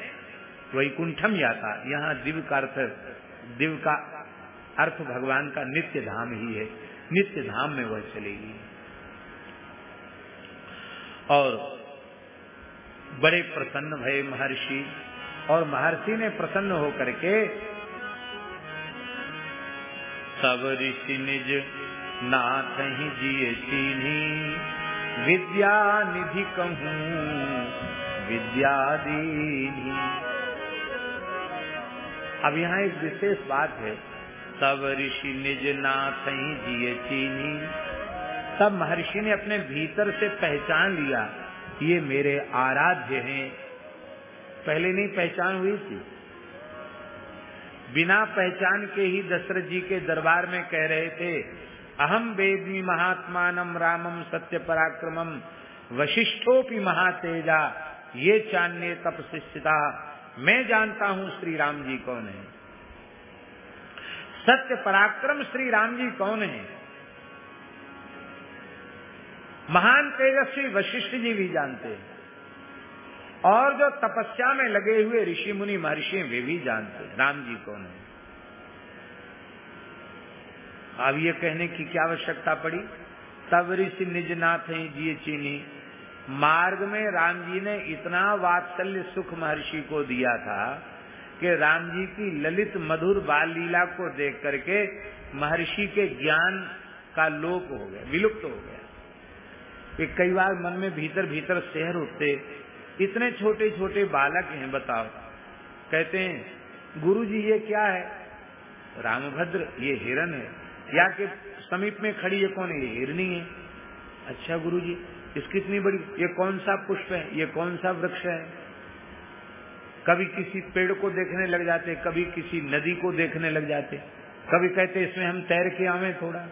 वैकुंठम याता। यहाँ दिव का अर्थ, दिव का अर्थ भगवान का नित्य धाम ही है। नित्य धाम में वह चलेगी। और बड़े प्रसन्न भये महर्षि। और महर्षि ने प्रसन्न होकर के सब ऋषि निज नाथ ही जिये चीनी विद्या निधि कहूँ, विद्या दीनी अब यहाँ एक विशेष बात है। सब ऋषि निज नाथ ही जिये चीनी सब महर्षि ने अपने भीतर से पहचान लिया। ये मेरे आराध्य हैं। पहले नहीं पहचान हुई थी। बिना पहचान के ही दशरथ जी के दरबार में कह रहे थे अहम वेदमी महात्मानम रामम सत्य पराक्रमम वशिष्ठोपि महातेजा, ये चान्य तपशिष्यता मैं जानता हूँ श्री राम जी कौन है। सत्य पराक्रम श्री राम जी कौन है? महान तेजस्वी वशिष्ठ जी भी जानते हैं। और जो तपस्या में लगे हुए ऋषि मुनि महर्षि वे भी जानते हैं। राम जी कौन है? अब ये कहने की क्या आवश्यकता पड़ी? तब ऋषि निज नाथ ही जिये चीनी। मार्ग में राम जी ने इतना वात्सल्य सुख महर्षि को दिया था कि राम जी की ललित मधुर बाल लीला को देख करके महर्षि के ज्ञान का लोप हो गया, विलुप्त हो गया। कि कई बार मन में भीतर भीतर शहर उठते, इतने छोटे छोटे बालक हैं, बताओ। कहते हैं गुरु जी ये क्या है? रामभद्र, ये हिरन है। या के समीप में खड़ी है कौन है? ये हिरनी है। अच्छा गुरु जी इसकी इतनी बड़ी, ये कौन सा पुष्प है? ये कौन सा वृक्ष है? कभी किसी पेड़ को देखने लग जाते, कभी किसी नदी को देखने लग जाते। कभी कहते, इसमें हम तैर के आवे थोड़ा।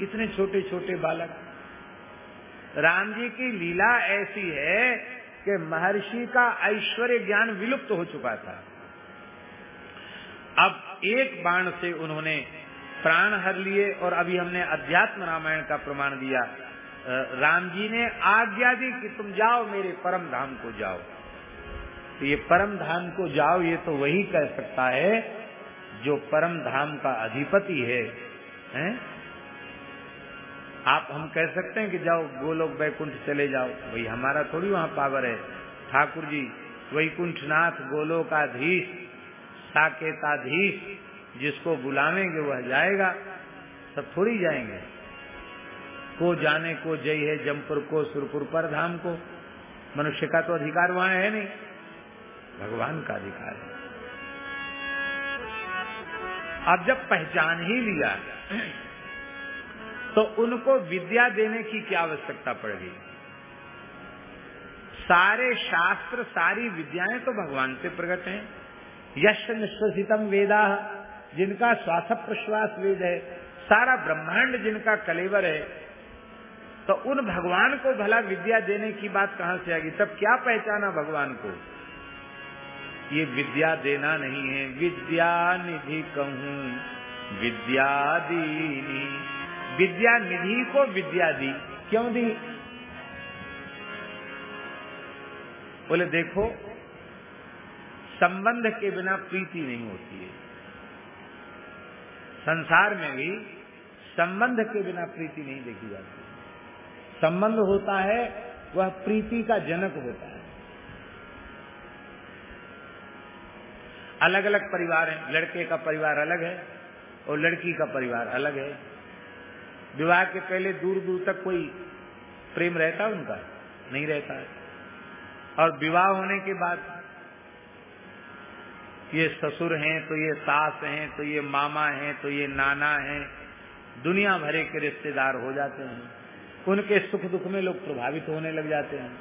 इतने छोटे छोटे बालक। राम जी की लीला ऐसी है कि महर्षि का ऐश्वर्य ज्ञान विलुप्त हो चुका था। अब एक बाण से उन्होंने प्राण हर लिए और अभी हमने अध्यात्म रामायण का प्रमाण दिया। राम जी ने आज्ञा दी कि तुम जाओ मेरे परम धाम को जाओ। तो ये परम धाम को जाओ ये तो वही कह सकता है जो परम धाम का अधिपति है, हैं? आप, हम कह सकते हैं कि जाओ, गोलोक वैकुंठ चले जाओ। वही हमारा थोड़ी वहाँ पावर है। ठाकुर जी वैकुंठनाथ गोलोकाधीश, साकेताधीश, जिसको बुलावेंगे, वह जाएगा। सब थोड़ी जाएँगे। को जाने को जय है जमपुर को, सुरपुर पर धाम को। मनुष्य का तो अधिकार वहाँ है नहीं। भगवान का अधिकार है। अब जब पहचान ही लिया तो उनको विद्या देने की क्या आवश्यकता पड़ गई सारे शास्त्र, सारी विद्याएँ तो भगवान से प्रकट हैं। यश निश्वसितम वेदा, जिनका श्वास प्रश्वास वेद है, सारा ब्रह्मांड जिनका कलेवर है तो उन भगवान को भला विद्या देने की बात कहाँ से आएगी? तब क्या पहचाना भगवान को? ये विद्या देना नहीं है। विद्या निधि कहूँ विद्या दीनी विद्या निधि को विद्या दी। क्यों दी? बोले, देखो, संबंध के बिना प्रीति नहीं होती है। संसार में भी संबंध के बिना प्रीति नहीं देखी जाती। संबंध होता है, वह प्रीति का जनक होता है। अलग अलग परिवार हैं। लड़के का परिवार अलग है और लड़की का परिवार अलग है। विवाह के पहले दूर दूर तक कोई प्रेम रहता उनका? नहीं रहता है। और विवाह होने के बाद ये ससुर हैं तो ये सास हैं तो ये मामा हैं तो ये नाना हैं, दुनिया भरे के रिश्तेदार हो जाते हैं। उनके सुख दुख में लोग प्रभावित होने लग जाते हैं।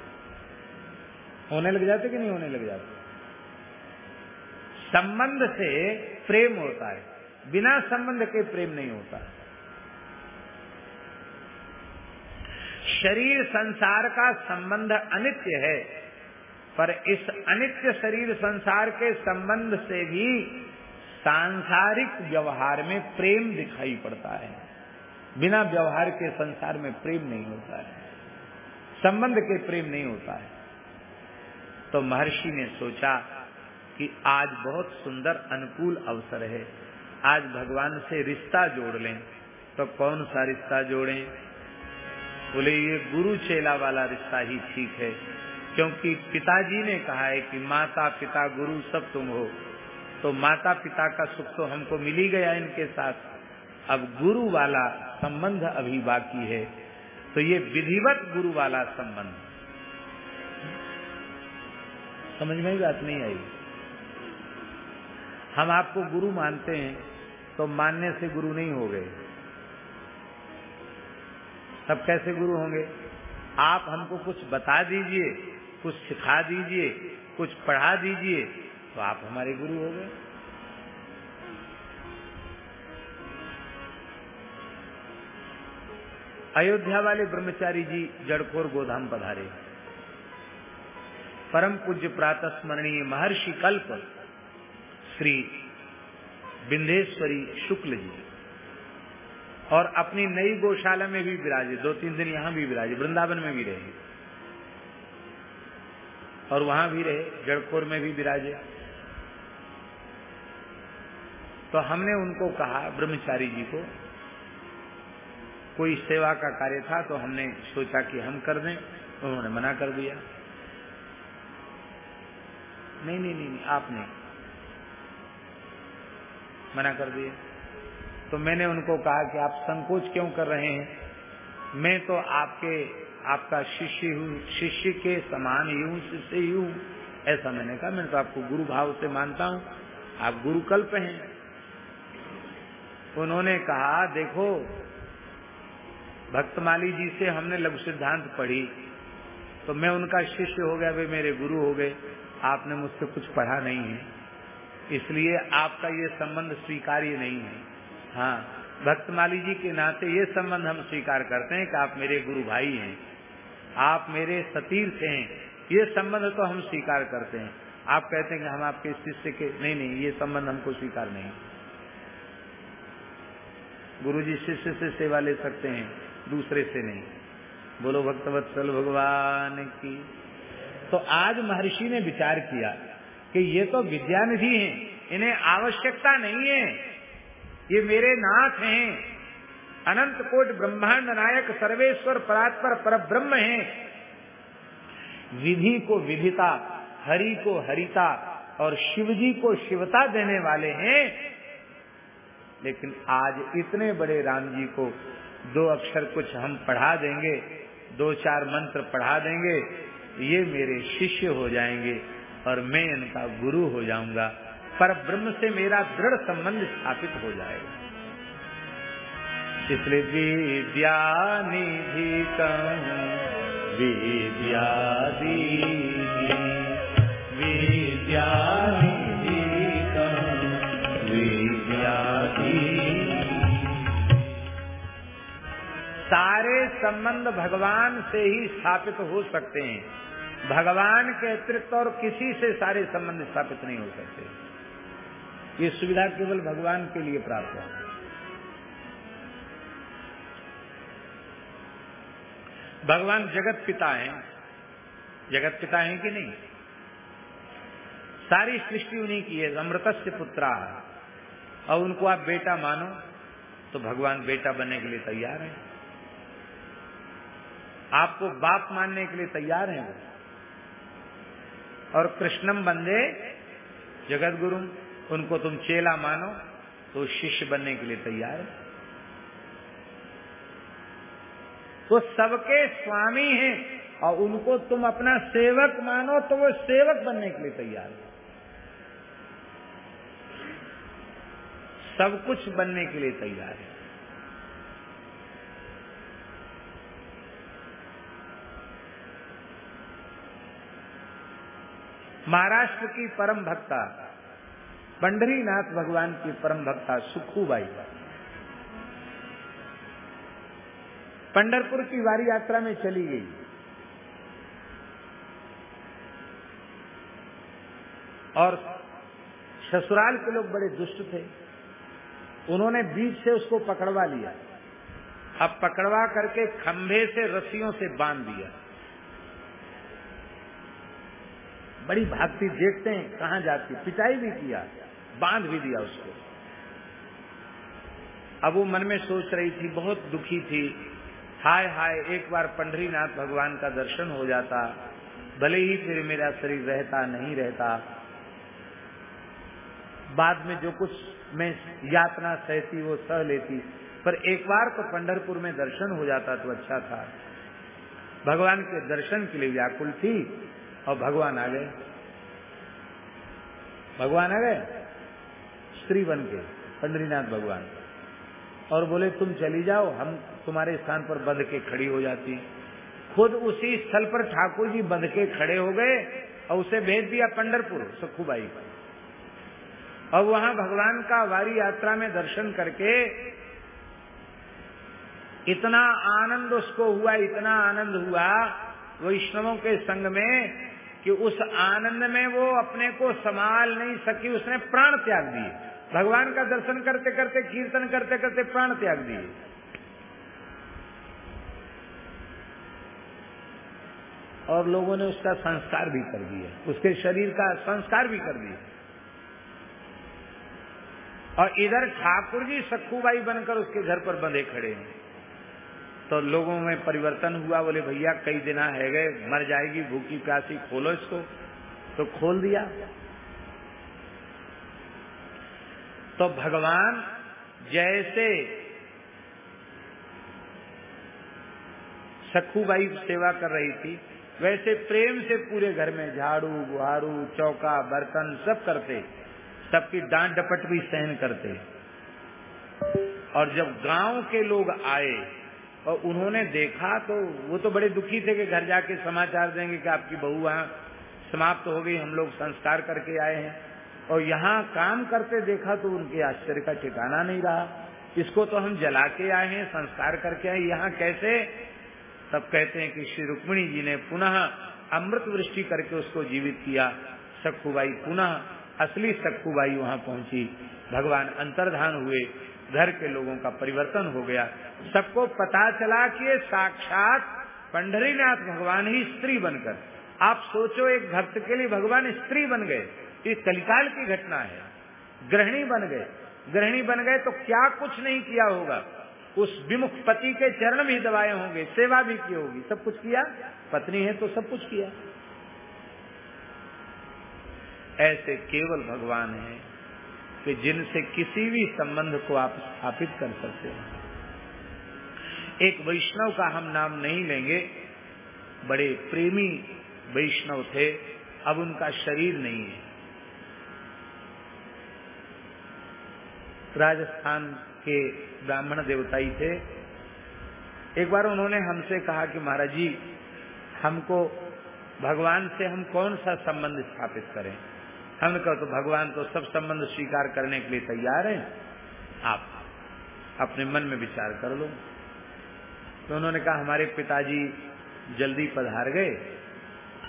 होने लग जाते कि नहीं होने लग जाते? संबंध से प्रेम होता है। बिना संबंध के प्रेम नहीं होता। है शरीर संसार का संबंध अनित्य है, पर इस अनित्य शरीर संसार के संबंध से भी सांसारिक व्यवहार में प्रेम दिखाई पड़ता है। बिना व्यवहार के संसार में प्रेम नहीं होता है। संबंध के प्रेम नहीं होता है। तो महर्षि ने सोचा कि आज बहुत सुंदर अनुकूल अवसर है। आज भगवान से रिश्ता जोड़ लें। तो कौन सा रिश्ता जोड़ें? बोले, ये गुरु चेला वाला रिश्ता ही ठीक है, क्योंकि पिताजी ने कहा है कि माता पिता गुरु सब तुम हो। तो माता पिता का सुख तो हमको मिल ही गया इनके साथ। अब गुरु वाला संबंध अभी बाकी है। तो ये विधिवत गुरु वाला संबंध। समझ में बात नहीं आई। हम आपको गुरु मानते हैं तो मानने से गुरु नहीं हो गए। तब कैसे गुरु होंगे? आप हमको कुछ बता दीजिए, कुछ सिखा दीजिए, कुछ पढ़ा दीजिए तो आप हमारे गुरु हो गए। अयोध्या वाले ब्रह्मचारी जी जड़खोर गोधाम पधारे। परम पूज्य प्रातः स्मरणीय महर्षि कल्प, श्री बिंदेश्वरी शुक्ल जी। और अपनी नई गौशाला में भी विराजे दो तीन दिन यहाँ भी विराजे वृंदावन में भी रहे और वहाँ भी रहे जड़खोर में भी विराजे तो हमने उनको कहा ब्रह्मचारी जी को कोई सेवा का कार्य था तो हमने सोचा कि हम कर दें उन्होंने मना कर दिया। नहीं नहीं नहीं, नहीं आप नहीं मना कर दिया। तो मैंने उनको कहा कि आप संकोच क्यों कर रहे हैं? मैं तो आपके, आपका शिष्य हूँ, शिष्य के समान ही हूँ, शिष्य ही हूँ। ऐसा मैंने कहा, मैं तो आपको गुरु भाव से मानता हूँ। आप गुरु कल्प हैं। उन्होंने कहा, देखो भक्तमाली जी से हमने लघु सिद्धांत पढ़ी। तो मैं उनका शिष्य हो गया, वे मेरे गुरु हो गए। आपने मुझसे कुछ पढ़ा नहीं है। इसलिए आपका ये संबंध स्वीकार्य नहीं है। हाँ भक्तमाली जी के नाते ये संबंध हम स्वीकार करते हैं कि आप मेरे गुरु भाई हैं, आप मेरे सतीर्थ हैं, ये संबंध तो हम स्वीकार करते हैं। आप कहते हैं कि हम आपके शिष्य के, नहीं नहीं, ये संबंध हमको स्वीकार नहीं। गुरु जी शिष्य से सेवा ले सकते हैं, दूसरे से नहीं। बोलो भक्तवत्सल भगवान की। तो आज महर्षि ने विचार किया कि ये तो विद्यानिधि हैं, इन्हें आवश्यकता नहीं है। ये मेरे नाथ हैं। अनंत कोट ब्रह्मांड नायक सर्वेश्वर परात्पर पर ब्रह्म है। विधि को विधिता, हरि को हरिता और शिव जी को शिवता देने वाले हैं। लेकिन आज इतने बड़े राम जी को दो अक्षर कुछ हम पढ़ा देंगे, दो चार मंत्र पढ़ा देंगे, ये मेरे शिष्य हो जाएँगे और मैं इनका गुरु हो जाऊँगा। पर ब्रह्म से मेरा दृढ़ संबंध स्थापित हो जाएगा। इसलिए विद्या निधि विद्या विद्या सारे संबंध भगवान से ही स्थापित हो सकते हैं। भगवान के अतिरिक्त और किसी से सारे संबंध स्थापित नहीं हो सकते। ये सुविधा केवल भगवान के लिए प्राप्त है। भगवान जगत पिता हैं। जगत पिता हैं कि नहीं? सारी सृष्टि उन्हीं की है अमृत से पुत्रा और उनको आप बेटा मानो तो भगवान बेटा बनने के लिए तैयार है। आपको बाप मानने के लिए तैयार है और कृष्णम बंदे जगत गुरु उनको तुम चेला मानो तो शिष्य बनने के लिए तैयार है। वो तो सबके स्वामी हैं, और उनको तुम अपना सेवक मानो तो वो सेवक बनने के लिए तैयार है। सब कुछ बनने के लिए तैयार है। महाराष्ट्र की परम भक्ता पंडरीनाथ भगवान की परम भक्ता सुखूबाई पंडरपुर की वारी यात्रा में चली गई। और ससुराल के लोग बड़े दुष्ट थे। उन्होंने बीच से उसको पकड़वा लिया। अब पकड़वा करके खंभे से, रस्सियों से बाँध दिया। बड़ी भागती देखते हैं कहाँ जाती पिटाई भी किया। बाँध भी दिया उसको। अब वो मन में सोच रही थी, बहुत दुखी थी। हाय हाय, एक बार पंडरीनाथ भगवान का दर्शन हो जाता। भले ही फिर मेरा शरीर रहता, नहीं रहता। बाद में जो कुछ मैं यातना सहती, वो सह लेती। पर एक बार तो पंडरपुर में दर्शन हो जाता तो अच्छा था। भगवान के दर्शन के लिए व्याकुल थी और भगवान आ गए। भगवान आ गए? स्त्री बन के पंडरीनाथ भगवान। और बोले, तुम चली जाओ, हम तुम्हारे स्थान पर बंध के खड़ी हो जाती खुद उसी स्थल पर ठाकुर जी बंध के खड़े हो गए और उसे भेज दिया पंडरपुर सखुबाई पर। और वहाँ भगवान का वारी यात्रा में दर्शन करके इतना आनंद उसको हुआ, इतना आनंद हुआ वैष्णवों के संग में कि उस आनंद में वो अपने को संभाल नहीं सकी, उसने प्राण त्याग दिए। भगवान का दर्शन करते करते, कीर्तन करते करते प्राण त्याग दिए। और लोगों ने उसका संस्कार भी कर दिया। उसके शरीर का संस्कार भी कर दिया। और इधर ठाकुर जी सखूबाई बनकर उसके घर पर बंधे खड़े हैं। तो लोगों में परिवर्तन हुआ, बोले, भैया, कई दिन है गए, मर जाएगी, भूखी प्यासी, खोलो इसको। तो खोल दिया। तो भगवान जैसे सखूबाई सेवा कर रही थी, वैसे प्रेम से पूरे घर में झाड़ू, बुहारू, चौका, बर्तन सब करते, सबकी डांट डपट भी सहन करते। और जब गाँव के लोग आए और उन्होंने देखा तो वो तो बड़े दुखी थे कि घर जाके समाचार देंगे कि आपकी बहू वहाँ समाप्त हो गई, हम लोग संस्कार करके आए हैं। और यहाँ काम करते देखा तो उनके आश्चर्य का ठिकाना नहीं रहा। इसको तो हम जला के आए हैं, संस्कार करके आए यहाँ कैसे? तब कहते हैं कि श्री रुक्मिणी जी ने पुनः अमृत वृष्टि करके उसको जीवित किया। सखुबाई पुनः, असली सखुबाई वहाँ पहुँची। भगवान अंतर्धान हुए। घर के लोगों का परिवर्तन हो गया। सबको पता चला कि साक्षात पंडरीनाथ भगवान ही स्त्री बनकर। आप सोचो, एक भक्त के लिए भगवान स्त्री बन गए। ये कलिकाल की घटना है। गृहिणी बन गए। गृहिणी बन गए तो क्या कुछ नहीं किया होगा? उस विमुख पति के चरण भी दबाए होंगे, सेवा भी की होगी। सब कुछ किया? पत्नी है तो सब कुछ किया। ऐसे केवल भगवान है कि जिनसे किसी भी संबंध को आप स्थापित कर सकते हैं। एक वैष्णव का हम नाम नहीं लेंगे। बड़े प्रेमी वैष्णव थे। अब उनका शरीर नहीं है। राजस्थान के ब्राह्मण देवताई थे। एक बार उन्होंने हमसे कहा कि महाराज जी, हमको भगवान से हम कौन सा संबंध स्थापित करें? हमने कहा तो भगवान तो सब संबंध स्वीकार करने के लिए तैयार हैं। आप अपने मन में विचार कर लो। तो उन्होंने कहा, हमारे पिताजी जल्दी पधार गए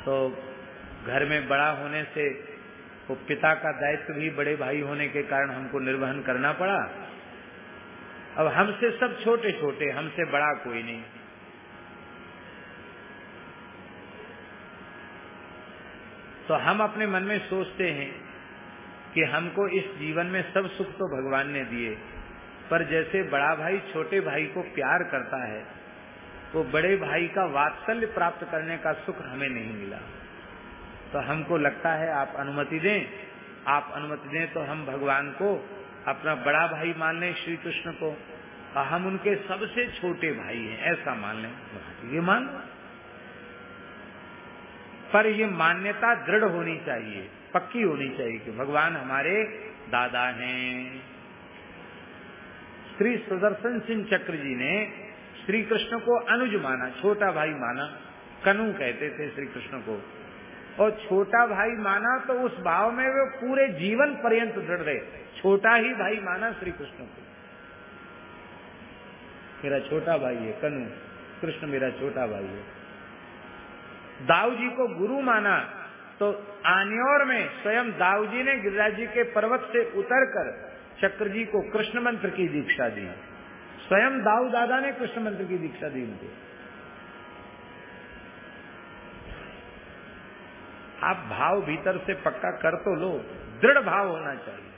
तो घर में बड़ा होने से वो पिता का दायित्व भी बड़े भाई होने के कारण हमको निर्वहन करना पड़ा। अब हमसे सब छोटे छोटे हमसे बड़ा कोई नहीं। तो हम अपने मन में सोचते हैं कि हमको इस जीवन में सब सुख तो भगवान ने दिए, पर जैसे बड़ा भाई छोटे भाई को प्यार करता है तो बड़े भाई का वात्सल्य प्राप्त करने का सुख हमें नहीं मिला। तो हमको लगता है आप अनुमति दें। आप अनुमति दें तो हम भगवान को अपना बड़ा भाई मान लें श्री कृष्ण को। और हम उनके सबसे छोटे भाई हैं, ऐसा मान लें। ये मान पर ये मान्यता दृढ़ होनी चाहिए, पक्की होनी चाहिए कि भगवान हमारे दादा हैं। श्री सुदर्शन सिंह चक्र जी ने श्री कृष्ण को अनुज माना, छोटा भाई माना। कनु कहते थे श्री कृष्ण को। और छोटा भाई माना तो उस भाव में वो पूरे जीवन पर्यंत दृढ़ रहे। छोटा ही भाई माना श्री कृष्ण को। मेरा छोटा भाई है, कनु। कृष्ण मेरा छोटा भाई है। दाऊ जी को गुरु माना तो आन्योर में स्वयं दाऊ जी ने गिरिराज जी के पर्वत से उतरकर चक्र जी को कृष्ण मंत्र की दीक्षा दी। स्वयं दाऊ दादा ने कृष्ण मंत्र की दीक्षा दी उनको। आप भाव भीतर से पक्का कर तो लो, दृढ़ भाव होना चाहिए।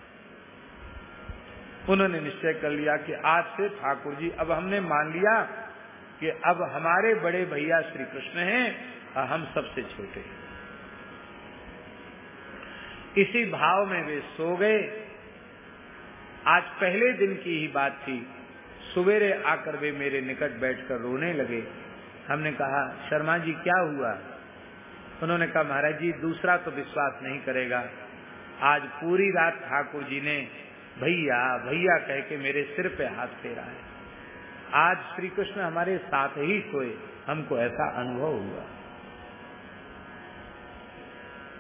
उन्होंने निश्चय कर लिया कि आज से ठाकुर जी, अब हमने मान लिया कि अब हमारे बड़े भैया श्री कृष्ण हैं, और हम सबसे छोटे हैं। इसी भाव में वे सो गए। आज पहले दिन की ही बात थी। सवेरे आकर वे मेरे निकट बैठकर रोने लगे। हमने कहा, शर्मा जी, क्या हुआ? उन्होंने कहा, महाराज जी, दूसरा तो विश्वास नहीं करेगा। आज पूरी रात ठाकुर जी ने भैया भैया कह के मेरे सिर पे हाथ फेरा है। आज श्री कृष्ण हमारे साथ ही सोए, हमको ऐसा अनुभव हुआ।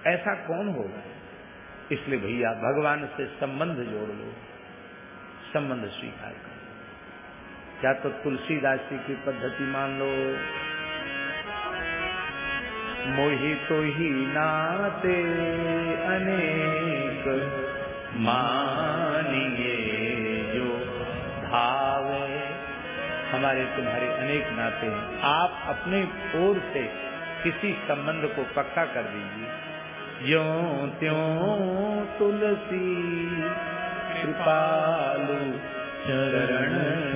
ऐसा कौन होगा? इसलिए भैया, भगवान से संबंध जोड़ लो, संबंध स्वीकार कर या तो तुलसीदास जी की पद्धति मान लो मोहि तो ही नाते अनेक मानिए जो भावे। हमारे तुम्हारे अनेक नाते हैं। आप अपने ओर से किसी संबंध को पक्का कर दीजिए। यो त्यों तुलसी, कृपालु, चरण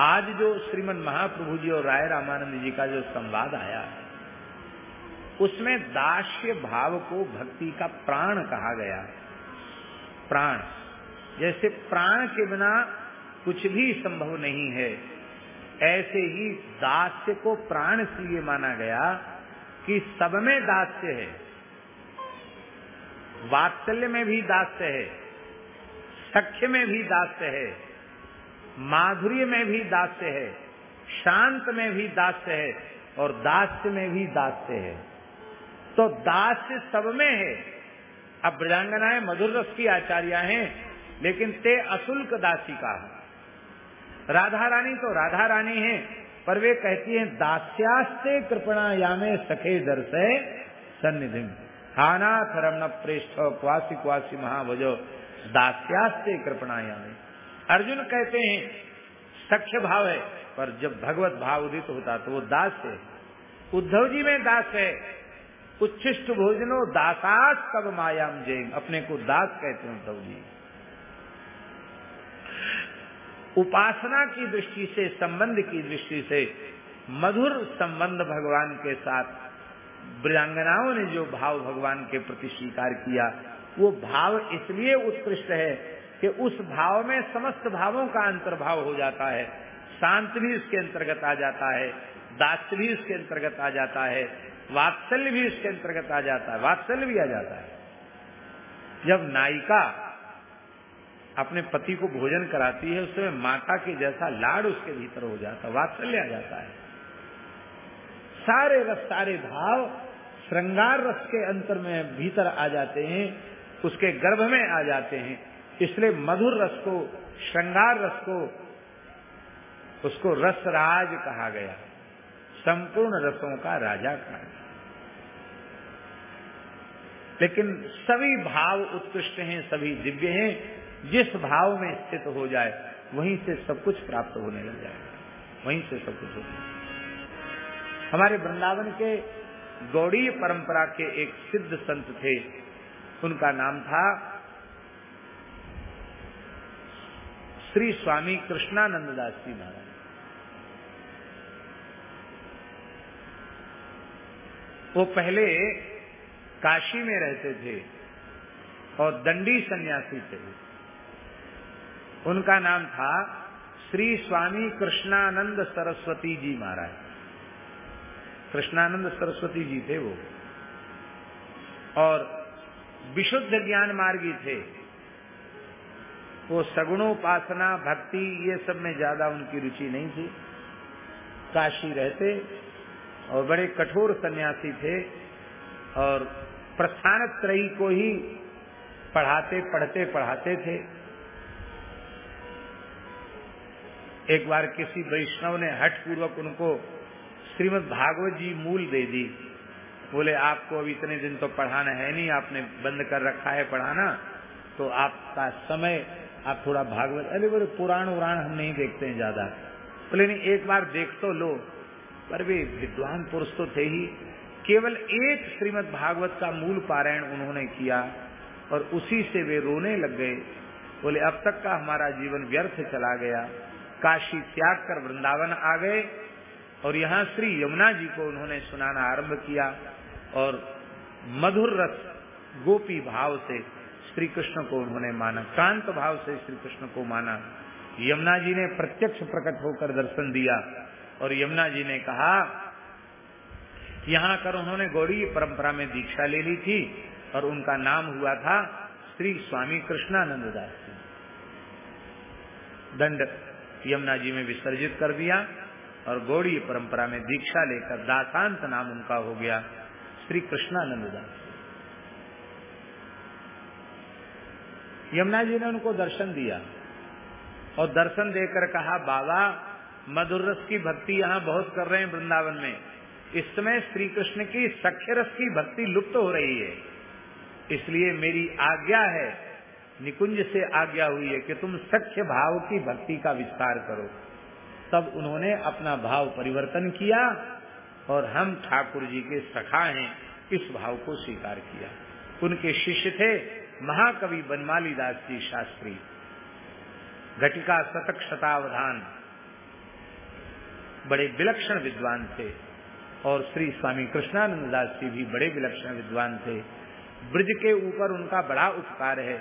आज जो श्रीमद महाप्रभु जी और राय रामानंद जी का जो संवाद आया है उसमें दास्य भाव को भक्ति का प्राण कहा गया। है प्राण। जैसे प्राण के बिना कुछ भी संभव नहीं है, ऐसे ही दास्य को प्राण इसलिए माना गया कि सब में दास्य है। वात्सल्य में भी दास्य है, सख्य में भी दास्य है माधुर्य में भी दास्य है, शांत में भी दास्य है और दास्य में भी दास्य है। तो दास्य सब में है। अब ब्रजांगनाएँ मधुर रस की आचार्य हैं, लेकिन ते अशुल्क दासी का है। राधा रानी तो राधा रानी है, पर वे कहती हैं, दास्यास्ते कृपणा यामे सखे दर्शे सन्निधि। हानाथ रमण प्रेष्ठ क्वासी क्वासी महाभजो, दास्यास्ते कृपणा यामे अर्जुन कहते हैं, सख्य भाव है। पर जब भगवत भाव उदित होता तो वो दास है। उद्धव जी में दास है। उच्छिष्ट भोजनो दासास कब मायाम जैन अपने को दास कहते हैं उद्धव जी। उपासना की दृष्टि से, संबंध की दृष्टि से, मधुर संबंध भगवान के साथ ब्रजांगनाओं ने जो भाव भगवान के प्रति स्वीकार किया, वो भाव इसलिए उत्कृष्ट है कि उस भाव में समस्त भावों का अंतर्भाव हो जाता है। शांत भी इसके अंतर्गत आ जाता है दास भी इसके अंतर्गत आ जाता है, वात्सल्य भी इसके अंतर्गत आ जाता है, वात्सल्य भी आ जाता है। जब नायिका अपने पति को भोजन कराती है उसमें माता के जैसा लाड उसके भीतर हो जाता है वात्सल्य आ जाता है। सारे रस, सारे भाव श्रृंगार रस के अंतर में भीतर आ जाते हैं, उसके गर्भ में आ जाते हैं। इसलिए मधुर रस को, श्रृंगार रस को, उसको रसराज कहा गया। संपूर्ण रसों का राजा कहा गया। लेकिन सभी भाव उत्कृष्ट हैं, सभी दिव्य हैं। जिस भाव में स्थित हो जाए, वहीं से सब कुछ प्राप्त होने लग जाएगा वहीं से सब कुछ होता हमारे वृंदावन के गौड़ी परंपरा के एक सिद्ध संत थे। उनका नाम था श्री स्वामी कृष्णानंद दास जी महाराज। वो पहले काशी में रहते थे और दंडी सन्यासी थे। उनका नाम था श्री स्वामी कृष्णानंद सरस्वती जी महाराज। कृष्णानंद सरस्वती जी थे वो। और विशुद्ध ज्ञान मार्गी थे। वो सगुणोपासना, भक्ति, ये सब में ज़्यादा उनकी रुचि नहीं थी। काशी रहते और बड़े कठोर सन्यासी थे और प्रस्थान त्रयी को ही पढ़ाते, पढ़ते, पढ़ाते थे। एक बार किसी वैष्णव ने हट पूर्वक उनको श्रीमद भागवत जी मूल दे दी। बोले, आपको अभी इतने दिन तो पढ़ाना है नहीं, आपने बंद कर रखा है पढ़ाना तो आपका समय आप थोड़ा भागवत अरे बोले पुराण उराण हम नहीं देखते हैं ज़्यादा। बोले, नहीं, एक बार देख तो लो। पर वे विद्वान पुरुष तो थे ही। केवल एक श्रीमद भागवत का मूल पारायण उन्होंने किया और उसी से वे रोने लग गए। बोले, अब तक का हमारा जीवन व्यर्थ चला गया। काशी त्याग कर वृंदावन आ गए और यहाँ श्री यमुना जी को उन्होंने सुनाना आरंभ किया और मधुर रस गोपी भाव से श्री कृष्ण को उन्होंने माना कांत भाव से श्री कृष्ण को माना। यमुना जी ने प्रत्यक्ष प्रकट होकर दर्शन दिया और यमुना जी ने कहा, यहाँ कर उन्होंने गौड़ी परंपरा में दीक्षा ले ली थी और उनका नाम हुआ था श्री स्वामी कृष्णानंद दास जी। दंड यमुना जी में विसर्जित कर दिया और गौड़ी परंपरा में दीक्षा लेकर दासांत नाम उनका हो गया श्री कृष्णानंद दास यमुना जी ने उनको दर्शन दिया और दर्शन देकर कहा, बाबा मधुर रस की भक्ति यहाँ बहुत कर रहे हैं वृंदावन में। इस समय श्री कृष्ण की सख्य रस की भक्ति लुप्त हो रही है। इसलिए मेरी आज्ञा है, निकुंज से आज्ञा हुई है कि तुम सख्य भाव की भक्ति का विस्तार करो। तब उन्होंने अपना भाव परिवर्तन किया और हम ठाकुर जी के सखा हैं, इस भाव को स्वीकार किया। उनके शिष्य थे महाकवि बनमाली दास जी शास्त्री, घटिका शतक शतावधान, बड़े विलक्षण विद्वान थे और श्री स्वामी कृष्णानंद दास जी भी बड़े विलक्षण विद्वान थे। ब्रज के ऊपर उनका बड़ा उपकार है।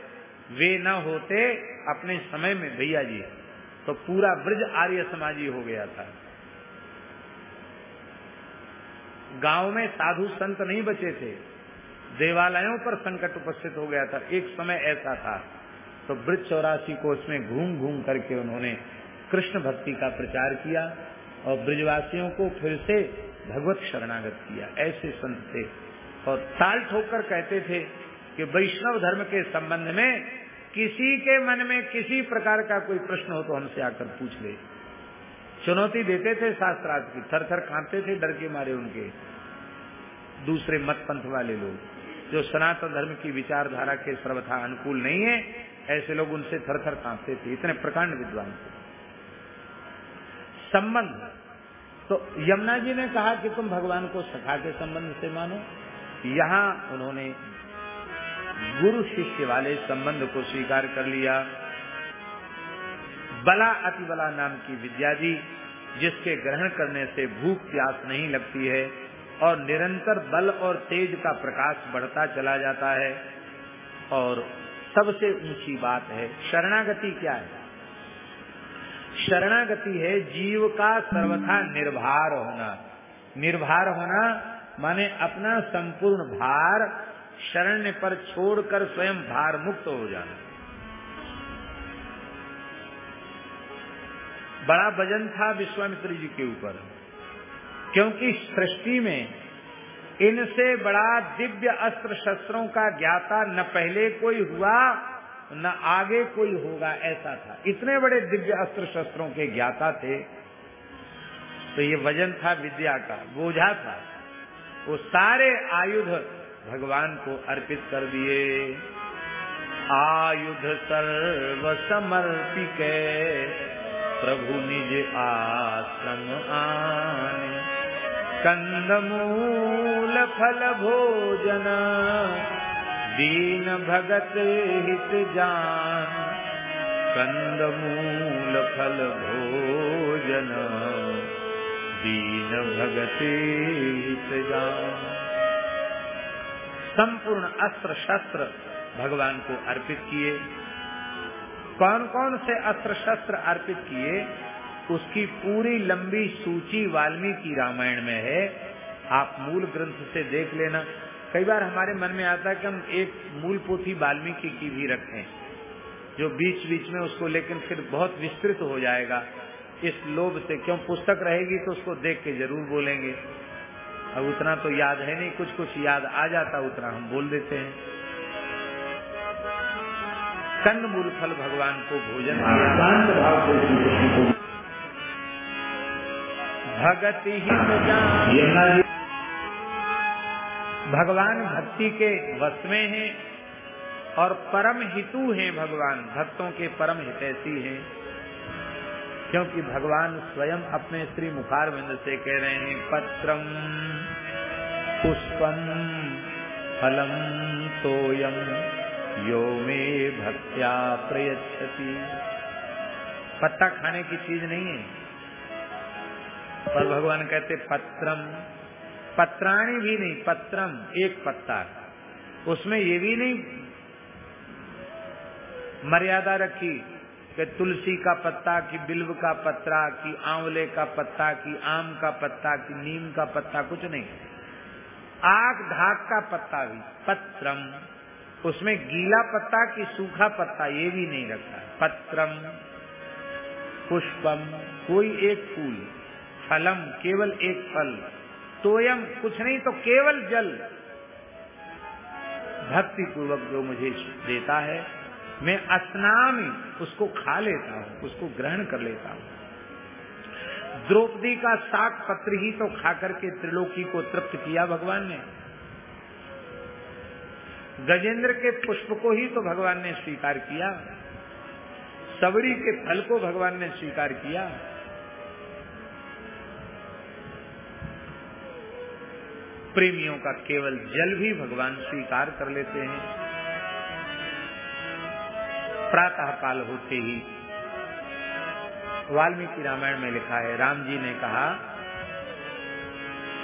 वे न होते अपने समय में भैया जी तो पूरा ब्रज आर्य समाजी हो गया था। गाँव में साधु संत नहीं बचे थे। देवालयों पर संकट उपस्थित हो गया था। एक समय ऐसा था तो ब्रज चौरासी को उसमें घूम घूम करके उन्होंने कृष्ण भक्ति का प्रचार किया और ब्रजवासियों को फिर से भगवत शरणागत किया। ऐसे संत थे। और ताल ठोकर कहते थे कि वैष्णव धर्म के संबंध में किसी के मन में किसी प्रकार का कोई प्रश्न हो तो हमसे आकर पूछ ले। चुनौती देते थे शास्त्रार्थ की, थर थर कांपते थे, डर के मारे उनके। दूसरे मत पंथ वाले लोग। जो सनातन धर्म की विचारधारा के सर्वथा अनुकूल नहीं है, ऐसे लोग उनसे थर थर कांपते थे। इतने प्रकांड विद्वान थे। संबंध। तो यमुना जी ने कहा कि तुम भगवान को सखा के संबंध से मानो। यहाँ उन्होंने गुरु शिष्य वाले संबंध को स्वीकार कर लिया। बला अति बला नाम की विद्या दी, जिसके ग्रहण करने से भूख प्यास नहीं लगती है। और निरंतर बल और तेज का प्रकाश बढ़ता चला जाता है। और सबसे ऊँची बात है, शरणागति क्या है? शरणागति है जीव का सर्वथा निर्भर होना। निर्भर होना माने अपना संपूर्ण भार शरण पर छोड़कर स्वयं भार मुक्त हो जाना। बड़ा वज़न था विश्वामित्र जी के ऊपर। क्योंकि सृष्टि में इनसे बड़ा दिव्य अस्त्र शस्त्रों का ज्ञाता न पहले कोई हुआ, न आगे कोई होगा ऐसा था। इतने बड़े दिव्य अस्त्र शस्त्रों के ज्ञाता थे। तो ये वज़न था विद्या का, बोझा था। वो सारे आयुध भगवान को अर्पित कर दिए। आयुध सर्व समर्पिक प्रभु निज आश्रम आने। कंदमूल फल भोजन दीन भगत हित जान। कंदमूल फल भोजन दीन भगत हित जान। संपूर्ण अस्त्र शस्त्र भगवान को अर्पित किए। कौन कौन से अस्त्र शस्त्र अर्पित किए? उसकी पूरी लंबी सूची वाल्मीकि रामायण में है। आप मूल ग्रंथ से देख लेना। कई बार हमारे मन में आता है कि हम एक मूल पोथी वाल्मीकि की भी रखें, जो बीच बीच में उसको लेकिन फिर बहुत विस्तृत हो जाएगा। इस लोभ से क्यों पुस्तक रहेगी तो उसको देख के ज़रूर बोलेंगे। अब उतना तो याद है नहीं कुछ कुछ याद आ जाता, उतना हम बोल देते हैं। कन्न मूल फल भगवान को भोजन भगत ही भगवान भक्ति के वश में है और परम हितु हैं भगवान। भक्तों के परम हितैषी हैं। क्योंकि भगवान स्वयं अपने श्री मुखारविंद से कह रहे हैं पत्रम पुष्पम फलम तोयम यो मे भक्त्या प्रयच्छति। पत्ता खाने की चीज़ नहीं है। पर भगवान कहते पत्रम। पत्राणी भी नहीं, पत्रम, एक पत्ता उसमें ये भी नहीं मर्यादा रखी कि तुलसी का पत्ता, की बिल्व का पत्ता, की आंवले का पत्ता, की आम का पत्ता, की नीम का पत्ता, कुछ नहीं। आग धाक का पत्ता भी, पत्रम। उसमें गीला पत्ता की सूखा पत्ता, ये भी नहीं रखा। पत्रम, पुष्पम, कोई एक फूल। फलम, केवल एक फल। तोयम, कुछ नहीं तो केवल जल। भक्ति पूर्वक जो मुझे देता है, मैं स्नान उसको खा लेता हूँ, उसको ग्रहण कर लेता हूँ। द्रौपदी का साग पत्र ही तो खा करके त्रिलोकी को तृप्त किया भगवान ने। गजेंद्र के पुष्प को ही तो भगवान ने स्वीकार किया। सबरी के फल को भगवान ने स्वीकार किया। प्रेमियों का केवल जल भी भगवान स्वीकार कर लेते हैं। प्रातः काल होते ही वाल्मीकि रामायण में लिखा है, राम जी ने कहा,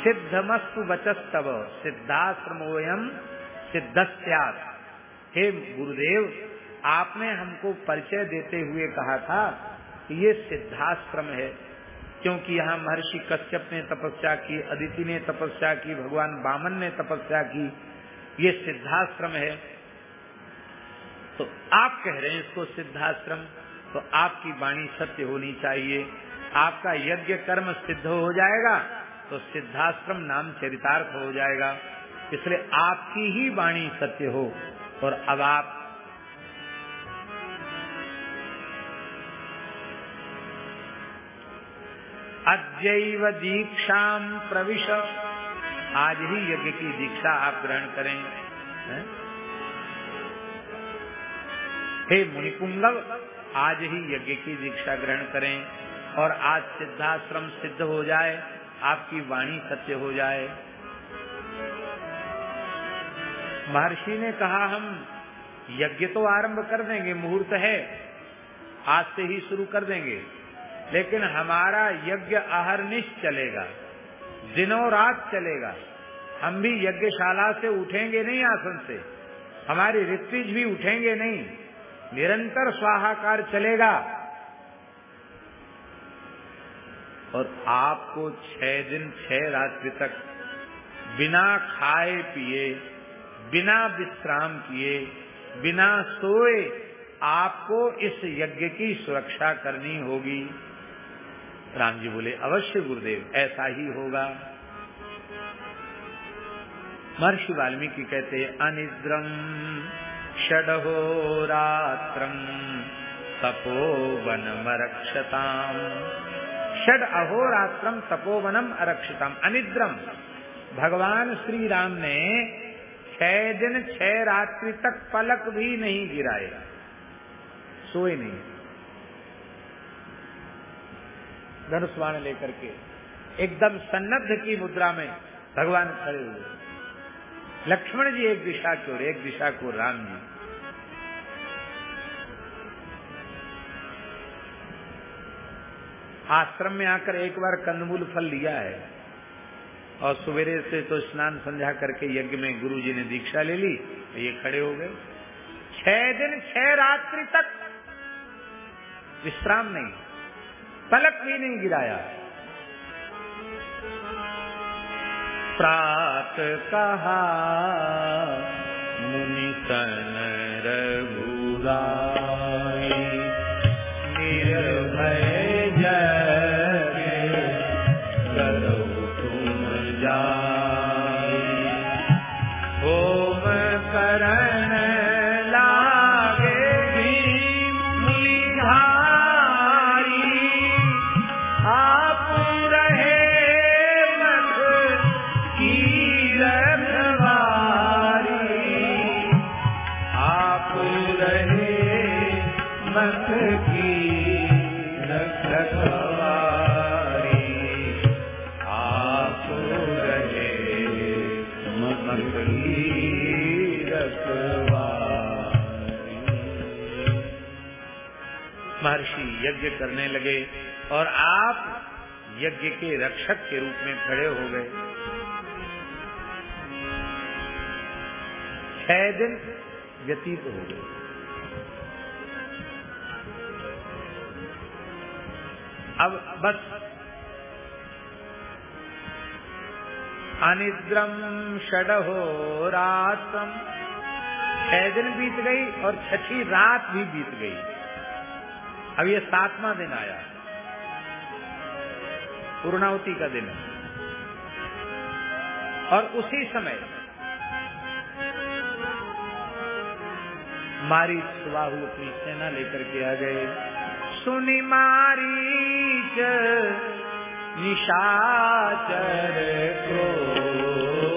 सिद्धमस्तु बचस्तव सिद्धाश्रमोयम सिद्धस्यात। हे गुरुदेव, आपने हमको परिचय देते हुए कहा था कि ये सिद्धाश्रम है। क्योंकि यहाँ महर्षि कश्यप ने तपस्या की, अदिति ने तपस्या की, भगवान बामन ने तपस्या की, ये सिद्धाश्रम है। तो आप कह रहे हैं इसको सिद्धाश्रम तो आपकी वाणी सत्य होनी चाहिए। आपका यज्ञ कर्म सिद्ध हो जाएगा तो सिद्धाश्रम नाम चरितार्थ हो जाएगा। इसलिए आपकी ही वाणी सत्य हो, और अब आप अद्यव दीक्षा प्रविश। आज ही यज्ञ की दीक्षा आप ग्रहण करें। है? मुनिपुंगव आज ही यज्ञ की दीक्षा ग्रहण करें और आज सिद्धाश्रम सिद्ध हो जाए, आपकी वाणी सत्य हो जाए। महर्षि ने कहा, हम यज्ञ तो आरंभ कर देंगे, मुहूर्त है। आज से ही शुरू कर देंगे। लेकिन हमारा यज्ञ अहरनिश चलेगा, दिनों रात चलेगा। हम भी यज्ञशाला से उठेंगे नहीं आसन से, हमारी ऋत्विज भी उठेंगे नहीं। निरंतर स्वाहाकार चलेगा। और आपको छह दिन, छह रात्रि तक बिना खाए पिए, बिना विश्राम किए, बिना सोए आपको इस यज्ञ की सुरक्षा करनी होगी। राम जी बोले, अवश्य गुरुदेव, ऐसा ही होगा। महर्षि वाल्मीकि कहते अनिद्रम षडहो रात्रम तपोवनम अरक्षताम षड अहोरात्रम तपोवनम अरक्षताम। अनिद्रम भगवान श्री राम ने छह दिन, छह रात्रि तक पलक भी नहीं गिराए सोए नहीं। धनुष बाण लेकर के, एकदम सन्नद्ध की मुद्रा में भगवान खड़े हुए। लक्ष्मण जी एक दिशा की ओर, एक दिशा को राम जी। आश्रम में आकर एक बार कंदमूल फल लिया है और सवेरे से तो स्नान संध्या करके यज्ञ में गुरु जी ने दीक्षा ले ली तो ये खड़े हो गए। छह दिन, छह रात्रि तक विश्राम नहीं। पलक भी नहीं गिराया। प्रात कहा मुनि तन रघुराई यज्ञ करने लगे और आप यज्ञ के रक्षक के रूप में खड़े हो गए। छह दिन व्यतीत हो गए। अब बस अनिद्रम षडहो रातम। छह दिन बीत गई और छठी रात भी बीत गई। अब ये सातवां दिन आया। पूर्णावती का दिन। है और उसी समय मारी सुबाहु अपनी सेना लेकर के आ गए। सुनी मारीच निशाचर क्रोई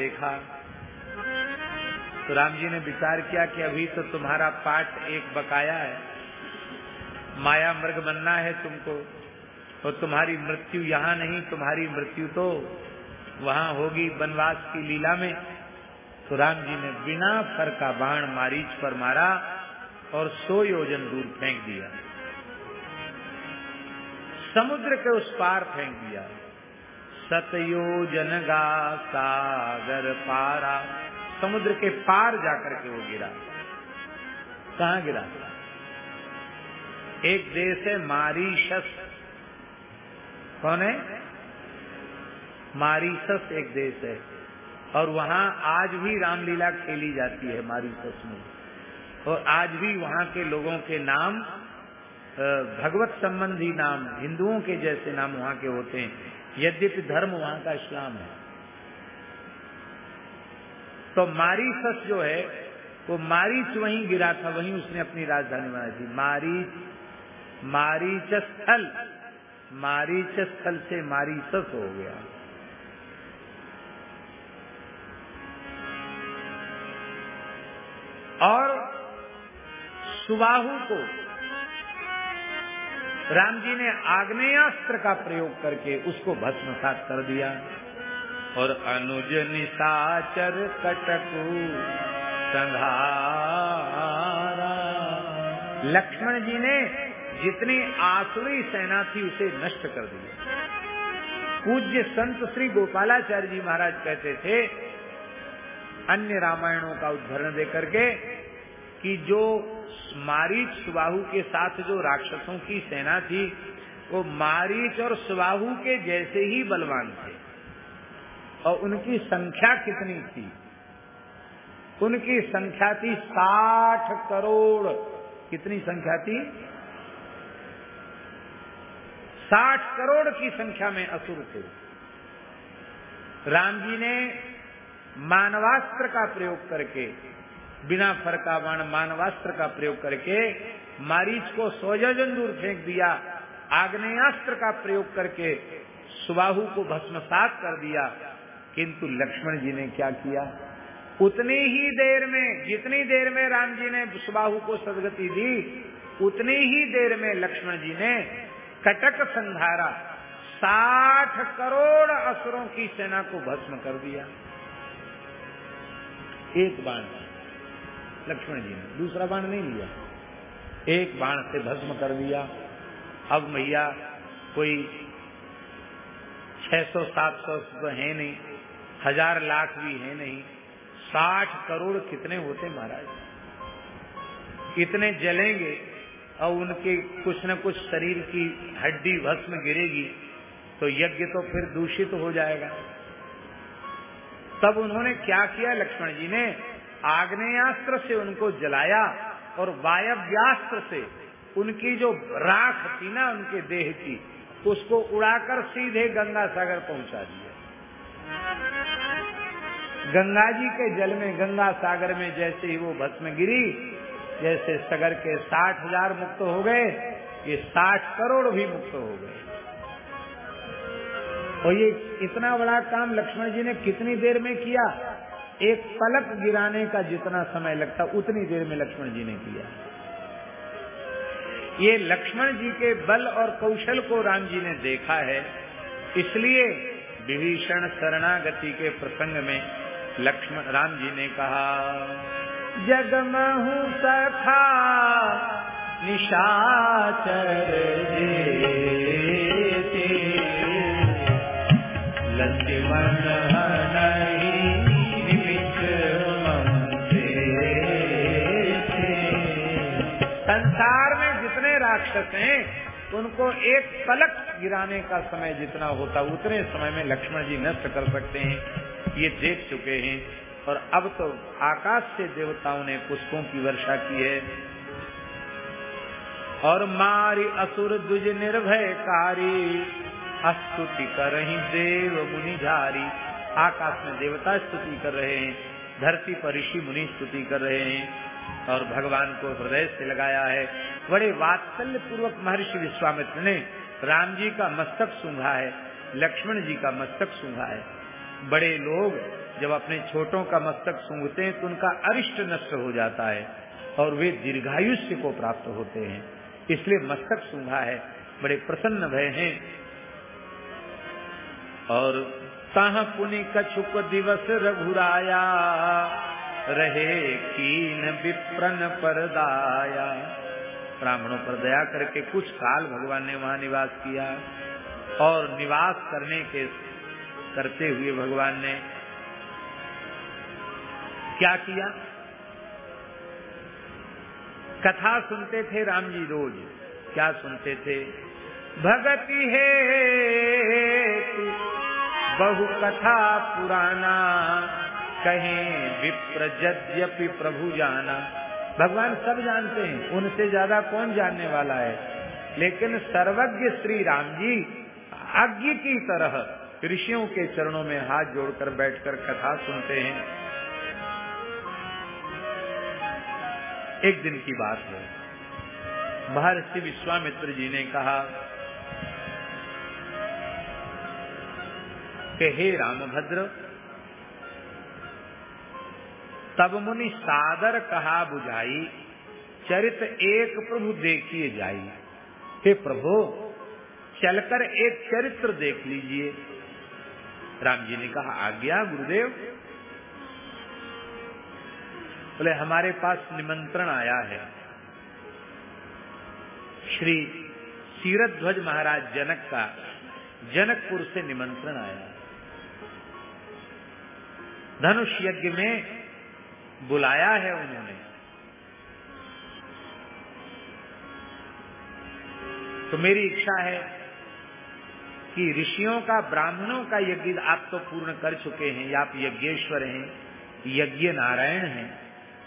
देखा। तो राम जी ने विचार किया कि अभी तो तुम्हारा पाठ एक बकाया है। माया मृग बनना है तुमको। और तुम्हारी मृत्यु यहाँ नहीं, तुम्हारी मृत्यु तो वहाँ होगी वनवास की लीला में। तो राम जी ने बिना फर का बाण मारीच पर मारा और सो योजन दूर फेंक दिया। समुद्र के उस पार फेंक दिया। सतयोजन गा सागर पारा। समुद्र के पार जाकर के वो गिरा। कहा गिरा? एक देश है मारीशस। कौन है? मारीशस एक देश है। और वहाँ आज भी रामलीला खेली जाती है मारीशस में। और आज भी वहाँ के लोगों के नाम भगवत संबंधी नाम, हिंदुओं के जैसे नाम वहाँ के होते हैं। यद्यपि धर्म वहाँ का इस्लाम है। तो मारीसस जो है, वो मारीच वहीं गिरा था, वहीं उसने अपनी राजधानी बनाई थी। मारीच मारीच स्थल मारीच स्थल से मारीसस हो गया। और सुबाहु को राम जी ने आग्नेयास्त्र का प्रयोग करके उसको भस्मसात कर दिया। और अनुज निशाचर कटकु संघारा लक्ष्मण जी ने जितनी आसुरी सेना थी उसे नष्ट कर दिया पूज्य संत श्री गोपालाचार्य जी महाराज कहते थे अन्य रामायणों का उदाहरण दे करके कि जो मारीच सुबाहु के साथ जो राक्षसों की सेना थी, वो मारीच और सुबाहु के जैसे ही बलवान थे। और उनकी संख्या कितनी थी? उनकी संख्या थी साठ करोड़। कितनी संख्या थी? साठ करोड़ की संख्या में असुर थे। राम जी ने मानवास्त्र का प्रयोग करके बिना फरका बाण मानवास्त्र का प्रयोग करके मारीच को सोजन दूर फेंक दिया आग्नेस्त्र का प्रयोग करके सुबाहु को भस्मसात कर दिया। किंतु लक्ष्मण जी ने क्या किया? उतनी ही देर में, जितनी देर में राम जी ने सुबाहु को सदगति दी, उतनी ही देर में लक्ष्मण जी ने कटक संधारा साठ करोड़ असुरों की सेना को भस्म कर दिया। एक बाण लक्ष्मण जी ने। दूसरा बाण नहीं लिया। एक बाण से भस्म कर दिया। अब मैया कोई 600 700 तो है नहीं। हज़ार लाख भी है नहीं। साठ करोड़ कितने होते महाराज? इतने जलेंगे और उनके कुछ न कुछ शरीर की हड्डी भस्म गिरेगी तो यज्ञ तो फिर दूषित तो हो जाएगा। तब उन्होंने क्या किया लक्ष्मण जी ने? आग्नेयास्त्र से उनको जलाया और वायव्यास्त्र से उनकी जो राख थी ना उनके देह की, उसको उड़ाकर सीधे गंगा सागर पहुँचा दिया। गंगा जी के जल में गंगा सागर में जैसे ही वो भस्म गिरी, जैसे सगर के साठ हज़ार मुक्त हो गए, ये साठ करोड़ भी मुक्त हो गए। और ये इतना बड़ा काम लक्ष्मण जी ने कितनी देर में किया? एक पलक गिराने का जितना समय लगता, उतनी देर में लक्ष्मण जी ने किया। ये लक्ष्मण जी के बल और कौशल को राम जी ने देखा है, इसलिए विभीषण शरणागति के प्रसंग में लक्ष्मण, राम जी ने कहा जगमहु सखा निशाचर उनको एक पलक गिराने का समय जितना होता, उतने समय में लक्ष्मण जी नष्ट कर सकते हैं। ये देख चुके हैं। और अब तो आकाश से देवताओं ने पुष्पों की वर्षा की है। और मारी असुर दुज निर्भयकारी स्तुति कर रही देव मुनि झारी। आकाश में देवता स्तुति कर रहे हैं, धरती पर ऋषि मुनि स्तुति कर रहे हैं। और भगवान को हृदय से लगाया है। बड़े वात्सल्य पूर्वक महर्षि विश्वामित्र ने राम जी का मस्तक सूंघा है, लक्ष्मण जी का मस्तक सूंघा है। बड़े लोग जब अपने छोटों का मस्तक सूंघते हैं तो उनका अरिष्ट नष्ट हो जाता है और वे दीर्घायुष्य को प्राप्त होते हैं। इसलिए मस्तक सूंघा है। बड़े प्रसन्न भय हैं। और तह पुनि कछुक दिवस रघुराया, रहे कीन विप्रन पर दाया ब्राह्मणों पर दया करके कुछ काल भगवान ने वहाँ निवास किया और निवास करने के करते हुए भगवान ने क्या किया? कथा सुनते थे राम जी रोज। क्या सुनते थे? भगति है बहु कथा पुराना, कहें विप्र यद्यपि प्रभु जाना। भगवान सब जानते हैं, उनसे ज़्यादा कौन जानने वाला है? लेकिन सर्वज्ञ श्री राम जी अज्ञ की तरह ऋषियों के चरणों में हाथ जोड़कर बैठकर कथा सुनते हैं। एक दिन की बात है। महर्षि विश्वामित्र जी ने कहा कि हे रामभद्र तब मुनि सादर कहा बुझाई, चरित एक प्रभु देखिए जाई। हे प्रभु, चलकर एक चरित्र देख लीजिए। राम जी ने कहा, आज्ञा गुरुदेव। बोले, हमारे पास निमंत्रण आया है। श्री सीरत ध्वज महाराज जनक का, जनकपुर से निमंत्रण आया। धनुष यज्ञ में बुलाया है उन्होंने। तो मेरी इच्छा है कि ऋषियों का, ब्राह्मणों का यज्ञ आप तो पूर्ण कर चुके हैं, या आप यज्ञेश्वर हैं, यज्ञ नारायण हैं,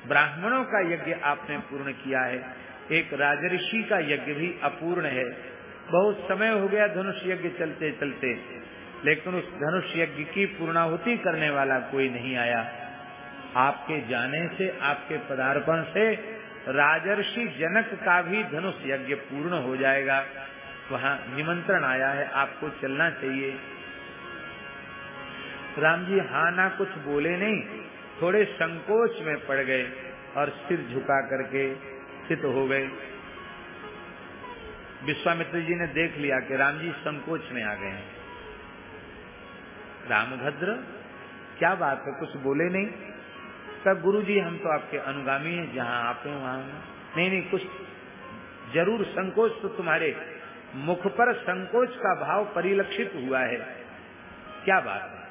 ब्राह्मणों का यज्ञ आपने पूर्ण किया है। एक राजऋषि का यज्ञ भी अपूर्ण है। बहुत समय हो गया धनुष यज्ञ चलते चलते लेकिन उस धनुष यज्ञ की पूर्णाहुति करने वाला कोई नहीं आया। आपके जाने से, आपके पदार्पण से राजर्षि जनक का भी धनुष यज्ञ पूर्ण हो जाएगा। वहाँ निमंत्रण आया है, आपको चलना चाहिए। राम जी हाँ ना कुछ बोले नहीं, थोड़े संकोच में पड़ गए और सिर झुका करके स्थित हो गए। विश्वामित्र जी ने देख लिया कि राम जी संकोच में आ गए हैं। रामभद्र, क्या बात है, कुछ बोले नहीं? तब गुरु जी हम तो आपके अनुगामी हैं, जहाँ आप हैं, वहाँ नहीं नहीं, कुछ ज़रूर संकोच तो तुम्हारे मुख पर संकोच का भाव परिलक्षित हुआ है। क्या बात है?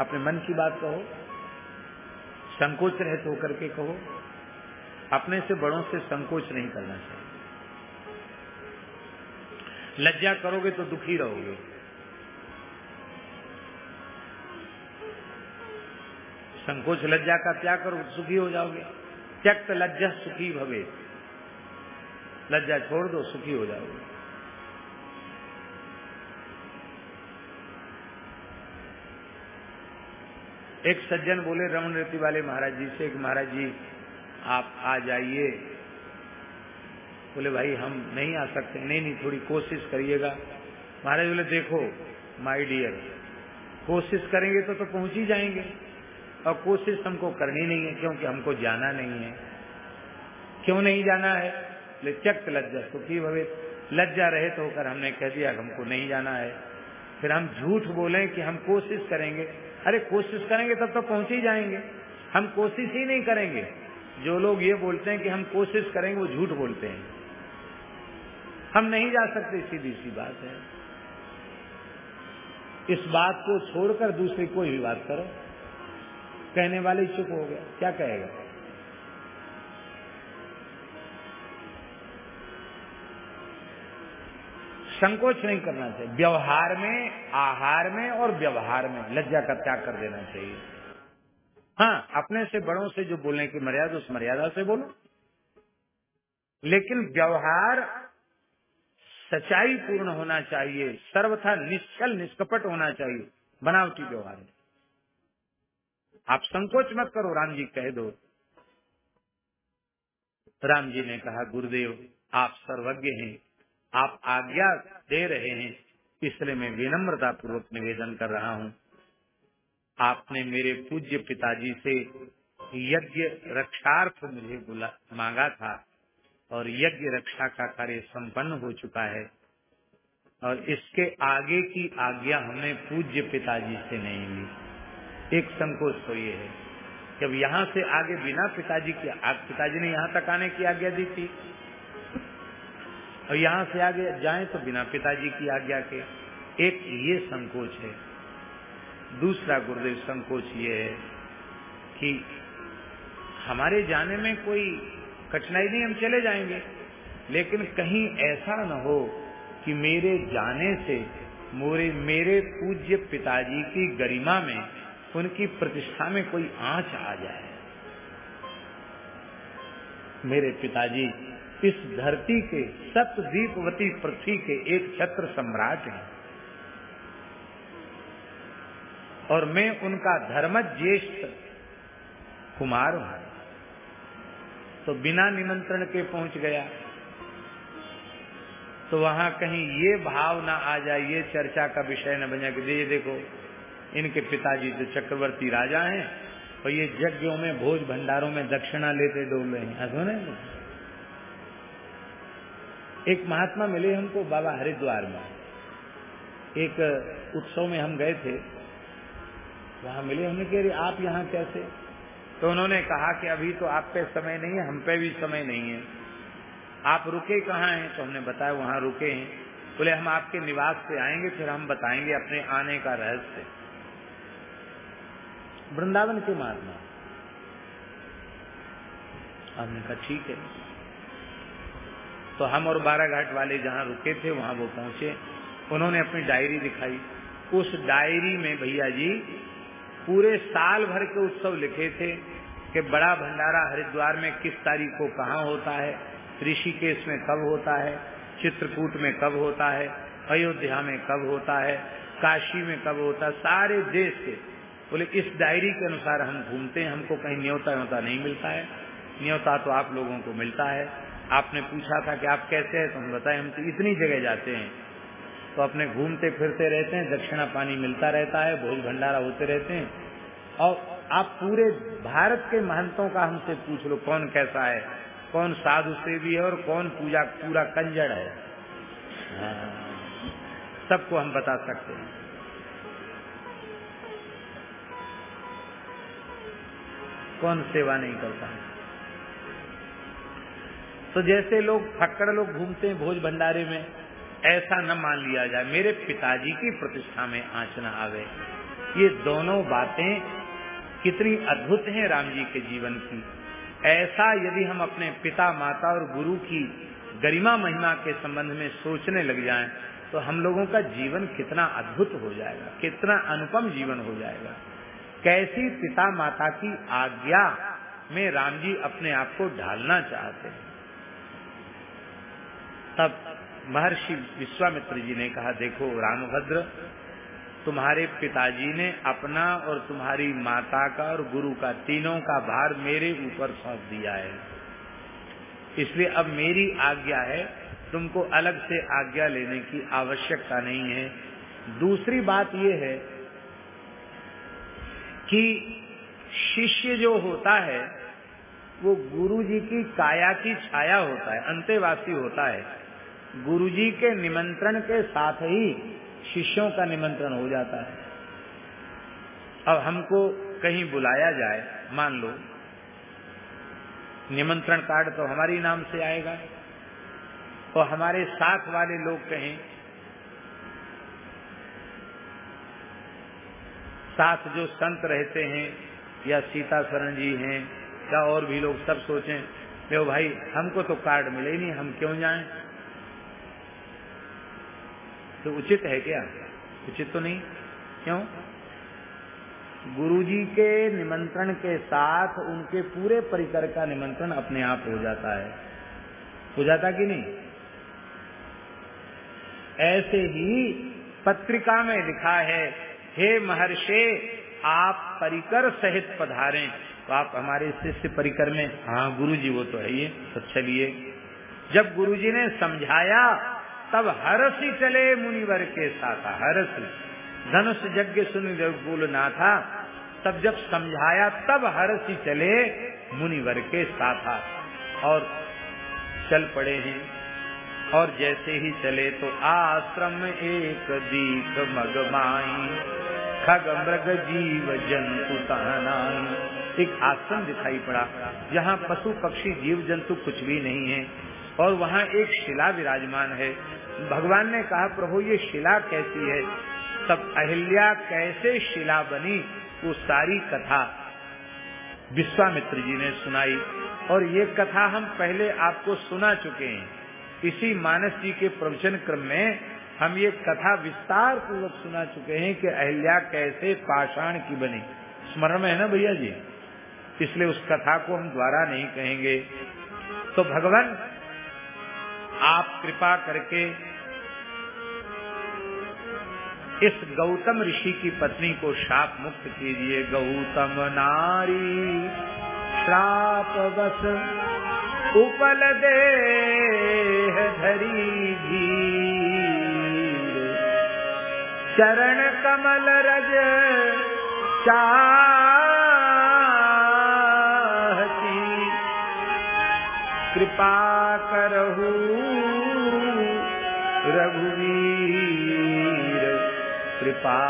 अपने मन की बात कहो, संकोच रहित होकर के कहो, अपने से बड़ों से संकोच नहीं करना चाहिए। लज्जा करोगे तो दुखी रहोगे। संकोच लज्जा का त्याग करो सुखी हो जाओगे। त्यक्त लज्जा सुखी भवे। लज्जा छोड़ दो, सुखी हो जाओगे। एक सज्जन बोले, रमन रीति वाले महाराज जी से महाराज जी, आप आ जाइए। बोले, भाई, हम नहीं आ सकते। नहीं नहीं, थोड़ी कोशिश करिएगा। महाराज बोले, देखो माय डियर कोशिश करेंगे तो तो पहुँच ही जाएँगे। और कोशिश हमको करनी नहीं है, क्योंकि हमको जाना नहीं है। क्यों नहीं जाना है? ले चक्त लज्जा, सुखी भवे लज्जा रहित तो होकर हमने कह दिया, हमको नहीं जाना है। फिर हम झूठ बोले कि हम कोशिश करेंगे। अरे, कोशिश करेंगे तब तो पहुँच ही जाएँगे। हम कोशिश ही नहीं करेंगे। जो लोग ये बोलते हैं कि हम कोशिश करेंगे, वो झूठ बोलते हैं। हम नहीं जा सकते, सीधी सी बात है। इस बात को छोड़कर दूसरी कोई भी बात करो। कहने वाले चुप हो गया क्या कहेगा? संकोच नहीं करना चाहिए। व्यवहार में, आहार में और व्यवहार में लज्जा का त्याग कर देना चाहिए। हाँ अपने से बड़ों से जो बोलने की मर्यादा, उस मर्यादा से बोलो। लेकिन व्यवहार सच्चाई पूर्ण होना चाहिए। सर्वथा निश्चल, निष्कपट होना चाहिए। बनावटी व्यवहार में आप संकोच मत करो राम जी कह दो। राम जी ने कहा, गुरुदेव, आप सर्वज्ञ हैं, आप आज्ञा दे रहे हैं, इसलिए मैं विनम्रता पूर्वक निवेदन कर रहा हूँ। आपने मेरे पूज्य पिताजी से यज्ञ रक्षार्थ मुझे बुला, मांगा था, और यज्ञ रक्षा का कार्य संपन्न हो चुका है, और इसके आगे की आज्ञा हमने पूज्य पिताजी से नहीं ली एक संकोच तो ये है। कि अब यहाँ से आगे बिना पिताजी की पिताजी ने यहाँ तक आने की आज्ञा दी थी, और यहाँ से आगे जाए तो बिना पिताजी की आज्ञा के, एक ये संकोच है। दूसरा गुरुदेव, संकोच ये है कि हमारे जाने में कोई कठिनाई नहीं, हम चले जाएँगे, लेकिन कहीं ऐसा न हो कि मेरे जाने से, मोरे, मेरे पूज्य पिताजी की गरिमा में उनकी प्रतिष्ठा में कोई आँच आ जाए। मेरे पिताजी, इस धरती के सप्तदीपवती पृथ्वी के एक छत्र सम्राट हैं। और मैं उनका धर्म ज्येष्ठ कुमार हूँ। तो बिना निमंत्रण के पहुँच गया। तो वहाँ कहीं ये भाव ना आ जाए, ये चर्चा का विषय न बन कि देखो इनके पिताजी जो चक्रवर्ती राजा हैं, और ये यज्ञों में, भोज भंडारों में दक्षिणा लेते डोल हैं। सुने एक महात्मा मिले हमको बाबा हरिद्वार में। एक उत्सव में हम गए थे। वहाँ मिले हमने कह आप यहाँ कैसे? तो उन्होंने कहा कि अभी तो आप पे समय नहीं है, हम पे भी समय नहीं है। आप रुके कहाँ हैं? तो हमने बताया, वहाँ रुके हैं। बोले, हम आपके निवास पे आएँगे, फिर हम बताएँगे अपने आने का रहस्य। वृंदावन के महात्मा हमने कहा, ठीक है। तो हम और बारह घाट वाले जहाँ रुके थे, वहाँ वो पहुँचे। उन्होंने अपनी डायरी दिखाई। उस डायरी में भैया जी पूरे साल भर के उत्सव लिखे थे कि बड़ा भंडारा हरिद्वार में किस तारीख को कहाँ होता है, ऋषिकेश में कब होता है, चित्रकूट में कब होता है, अयोध्या में कब होता है, काशी में कब होता है, सारे देश के बोले इस डायरी के अनुसार हम घूमते हैं हमको कहीं न्योता व्योता नहीं मिलता है। न्योता तो आप लोगों को मिलता है। आपने पूछा था कि आप कैसे हैं तो हम बताए हम तो इतनी जगह जाते हैं। तो अपने घूमते फिरते रहते हैं दक्षिणा पानी मिलता रहता है भोज भंडारा होते रहते हैं। और आप पूरे भारत के महंतों का हमसे पूछ लो कौन कैसा है? कौन साधु सेवी है और कौन पूजा पूरा कंजड़ है? हाँ, सबको हम बता सकते हैं। कौन सेवा नहीं करता तो जैसे लोग फक्कड़ लोग घूमते हैं भोज भंडारे में, ऐसा न मान लिया जाए। मेरे पिताजी की प्रतिष्ठा में आँच न आवे। ये दोनों बातें कितनी अद्भुत हैं राम जी के जीवन की। ऐसा यदि हम अपने पिता, माता और गुरु की गरिमा, महिमा के संबंध में सोचने लग जाएँ तो हम लोगों का जीवन कितना अद्भुत हो जाएगा, कितना अनुपम जीवन हो जाएगा। कैसी पिता माता की आज्ञा में राम जी अपने आप को ढालना चाहते हैं? तब महर्षि विश्वामित्र जी ने कहा, देखो रामभद्र, तुम्हारे पिताजी ने अपना और तुम्हारी माता का और गुरु का तीनों का भार मेरे ऊपर सौंप दिया है। इसलिए अब मेरी आज्ञा है, तुमको अलग से आज्ञा लेने की आवश्यकता नहीं है। दूसरी बात यह है कि शिष्य जो होता है, वो गुरु जी की काया की छाया होता है अंतेवासी होता है। गुरुजी के निमंत्रण के साथ ही शिष्यों का निमंत्रण हो जाता है। अब हमको कहीं बुलाया जाए, मान लो, निमंत्रण कार्ड तो हमारे नाम से आएगा और तो हमारे साथ वाले लोग कहें साथ जो संत रहते हैं, या सीता शरण जी हैं, या और भी लोग सब सोचें देखो भाई, हमको तो कार्ड मिले ही नहीं, हम क्यों जाएँ? तो उचित है क्या? उचित तो नहीं। क्यों? गुरुजी के निमंत्रण के साथ उनके पूरे परिकर का निमंत्रण अपने आप हो जाता है। हो जाता कि नहीं? ऐसे ही पत्रिका में लिखा है हे महर्षे, आप परिकर सहित पधारें। तो आप हमारे शिष्य परिकर में हाँ गुरुजी वो तो है ये तो चलिए जब गुरुजी ने समझाया, तब हरसी चले मुनिवर के साथ, हरसी। धनुष यज्ञ सुन बोलना था तब जब समझाया, तब हरसी चले मुनिवर के साथ। और चल पड़े हैं। और जैसे ही चले तो आश्रम एक दीख मगमाई। खग मृग जीव जंतु तहनाई। एक आश्रम दिखाई पड़ा, जहाँ पशु पक्षी जीव जंतु कुछ भी नहीं है, और वहाँ एक शिला विराजमान है। भगवान ने कहा, प्रभु, ये शिला कैसी है? तब अहिल्या, कैसे शिला बनी? वो सारी कथा विश्वामित्र जी ने सुनाई, और ये कथा हम पहले आपको सुना चुके हैं। इसी मानस जी के प्रवचन क्रम में हम ये कथा विस्तार पूर्वक सुना चुके हैं कि अहिल्या कैसे पाषाण की बनी। स्मरण में है ना भैया जी? इसलिए उस कथा को हम द्वारा नहीं कहेंगे। तो भगवान, आप कृपा करके इस गौतम ऋषि की पत्नी को शाप मुक्त कीजिए। गौतम नारी श्राप बस उपल दे धरी चरण कमल रज चाहती। कृपा करहू रघुवीर कृपा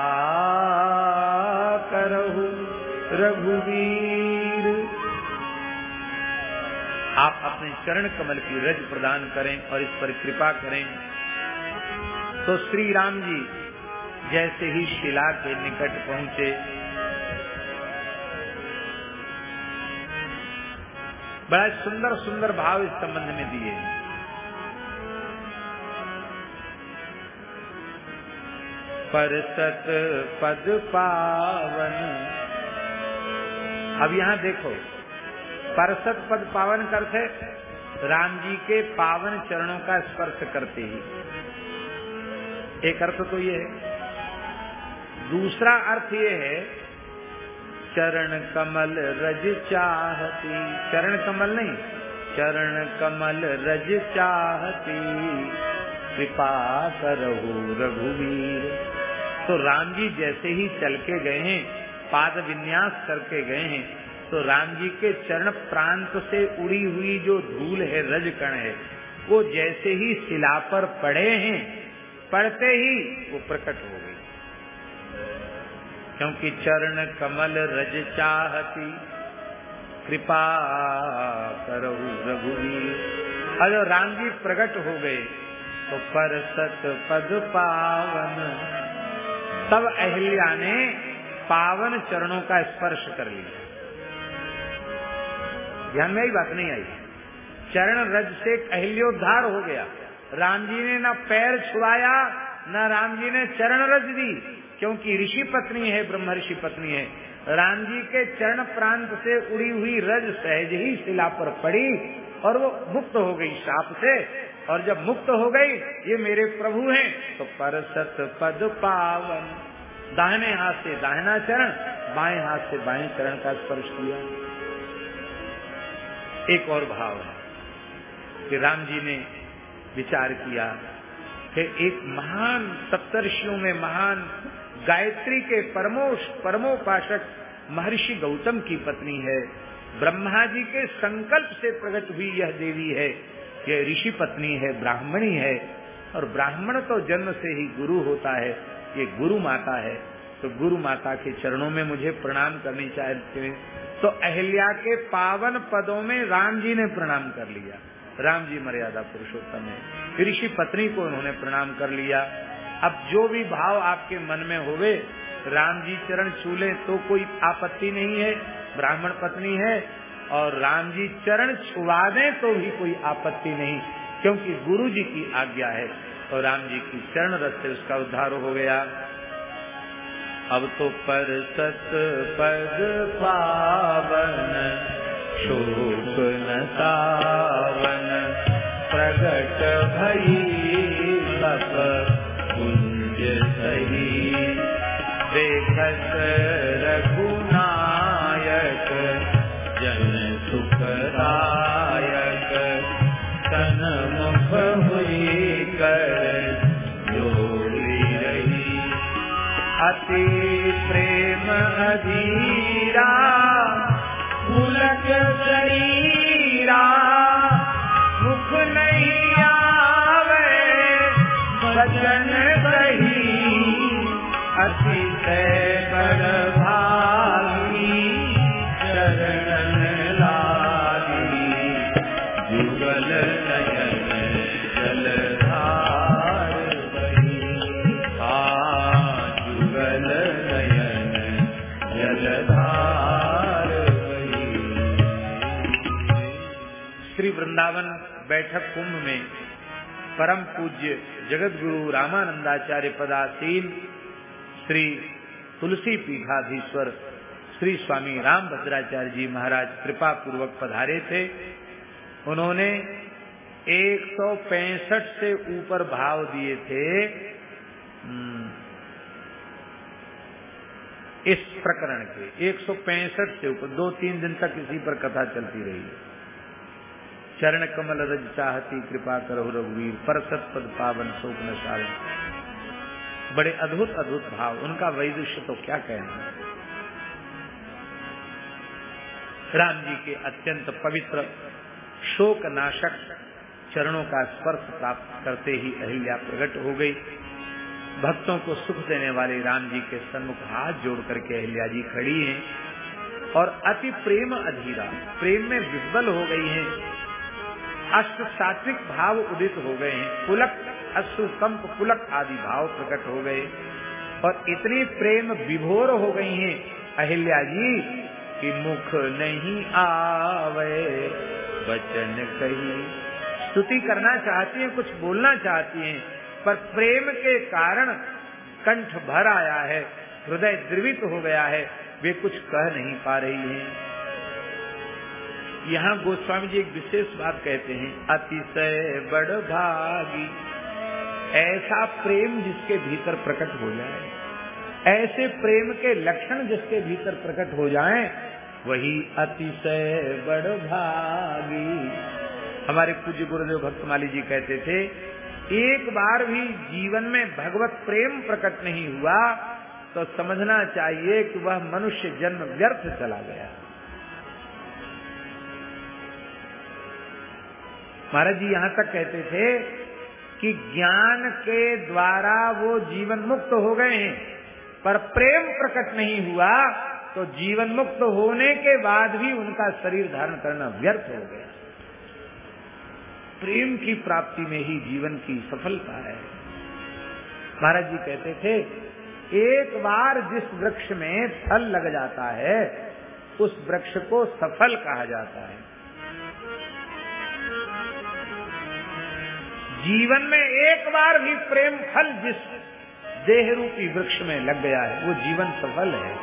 आप अपने चरण कमल की रज प्रदान करें और इस पर कृपा करें। तो श्री राम जी जैसे ही शिला के निकट पहुँचे, बड़ा सुंदर सुंदर भाव इस संबंध में दिए। पर सत पद पावन, अब यहाँ देखो परसत पद पावन करते, राम जी के पावन चरणों का स्पर्श करते ही। एक अर्थ तो ये है। दूसरा अर्थ ये है, चरण कमल रज चाहती। चरण कमल नहीं, चरण कमल रज चाहती। कृपा करहु रघुवीर। तो राम जी जैसे ही चल के गए हैं, पाद विन्यास करके गए हैं तो राम जी के चरण प्रांत से उड़ी हुई जो धूल है रज कण है, वो जैसे ही शिला पर पड़े हैं, पड़ते ही वो प्रकट हो गई। क्योंकि चरण कमल रज चाहती, कृपा करो रघुवीर। और राम जी प्रकट हो गए तो पर सत पद पावन। तब अहिल्या ने पावन चरणों का स्पर्श कर लिया। ध्यान में ही बात नहीं आई। चरण रज से अहिल्योद्धार हो गया। राम जी ने न पैर छुआया न राम जी ने चरण रज दी, क्योंकि ऋषि पत्नी है, ब्रह्म ऋषि पत्नी है। राम जी के चरण प्रांत से उड़ी हुई रज सहज ही शिला पर पड़ी और वो मुक्त हो गई शाप से। और जब मुक्त हो गई, ये मेरे प्रभु हैं तो परसत पद पावन। दाहिने हाथ से दाहिना चरण, बाएँ हाथ से बाएँ चरण का स्पर्श किया। एक और भाव है कि राम जी ने विचार किया कि एक महान सप्तर्षियों में महान गायत्री के परमोश परमोपासक महर्षि गौतम की पत्नी है। ब्रह्मा जी के संकल्प से प्रकट हुई यह देवी है। यह ऋषि पत्नी है, ब्राह्मणी है। और ब्राह्मण तो जन्म से ही गुरु होता है, ये गुरु माता है। तो गुरु माता के चरणों में मुझे प्रणाम करनी चाहिए। तो अहिल्या के पावन पदों में राम जी ने प्रणाम कर लिया। राम जी मर्यादा पुरुषोत्तम है। ऋषि पत्नी को उन्होंने प्रणाम कर लिया। अब जो भी भाव आपके मन में होवे, राम जी चरण छूले तो कोई आपत्ति नहीं है, ब्राह्मण पत्नी है, और राम जी चरण छुआ दें तो भी कोई आपत्ति नहीं, क्योंकि गुरु जी की आज्ञा है। और राम जी की चरण रस से उसका उद्धार हो गया। अब तो पर सत पद पावन शोक न सावन प्रगट भई सप बैठक कुंभ में परम पूज्य जगत गुरु रामानंदाचार्य पदासीन श्री तुलसी पीठाधीश्वर श्री स्वामी राम भद्राचार्य जी महाराज कृपा पूर्वक पधारे थे। उन्होंने एक सौ पैंसठ से ऊपर भाव दिए थे। इस प्रकरण के एक सौ पैंसठ से ऊपर, दो तीन दिन तक इसी पर कथा चलती रही। चरण कमल रज चाहती, कृपा करो रघुवीर, पर सत्पद पावन शोक न बड़े अद्भुत अद्भुत भाव, उनका वैदुष्य तो क्या कहना राम जी के अत्यंत पवित्र शोक नाशक चरणों का स्पर्श प्राप्त करते ही अहिल्या प्रकट हो गई। भक्तों को सुख देने वाले राम जी के सन्मुख हाथ जोड़ करके अहिल्या जी खड़ी हैं और अति प्रेम अधीरा, प्रेम में विह्वल हो गई हैं। अष्ट सात्विक भाव उदित हो गए हैं पुलक अश्रु कंप पुलक आदि भाव प्रकट हो गए। और इतनी प्रेम विभोर हो गई हैं, अहिल्या जी, कि मुख नहीं आवे। वचन कही, स्तुति करना चाहती हैं, कुछ बोलना चाहती हैं, पर प्रेम के कारण कंठ भर आया है, हृदय द्रवित हो गया है, वे कुछ कह नहीं पा रही हैं। यहाँ गोस्वामी जी एक विशेष बात कहते हैं, अतिशय बड़ भागी, ऐसा प्रेम जिसके भीतर प्रकट हो जाए, ऐसे प्रेम के लक्षण जिसके भीतर प्रकट हो जाएँ, वही अतिशय बड़ भागी। हमारे पूज्य गुरुदेव भक्तमाली जी कहते थे, एक बार भी जीवन में भगवत प्रेम प्रकट नहीं हुआ तो समझना चाहिए कि वह मनुष्य जन्म व्यर्थ चला गया। महाराज जी यहाँ तक कहते थे कि ज्ञान के द्वारा वो जीवन मुक्त हो गए हैं। पर प्रेम प्रकट नहीं हुआ तो जीवन मुक्त होने के बाद भी उनका शरीर धारण करना व्यर्थ हो गया। प्रेम की प्राप्ति में ही जीवन की सफलता है। महाराज जी कहते थे, एक बार जिस वृक्ष में फल लग जाता है, उस वृक्ष को सफल कहा जाता है। जीवन में एक बार भी प्रेम फल जिस देह रूपी वृक्ष में लग गया है, वो जीवन सफल है।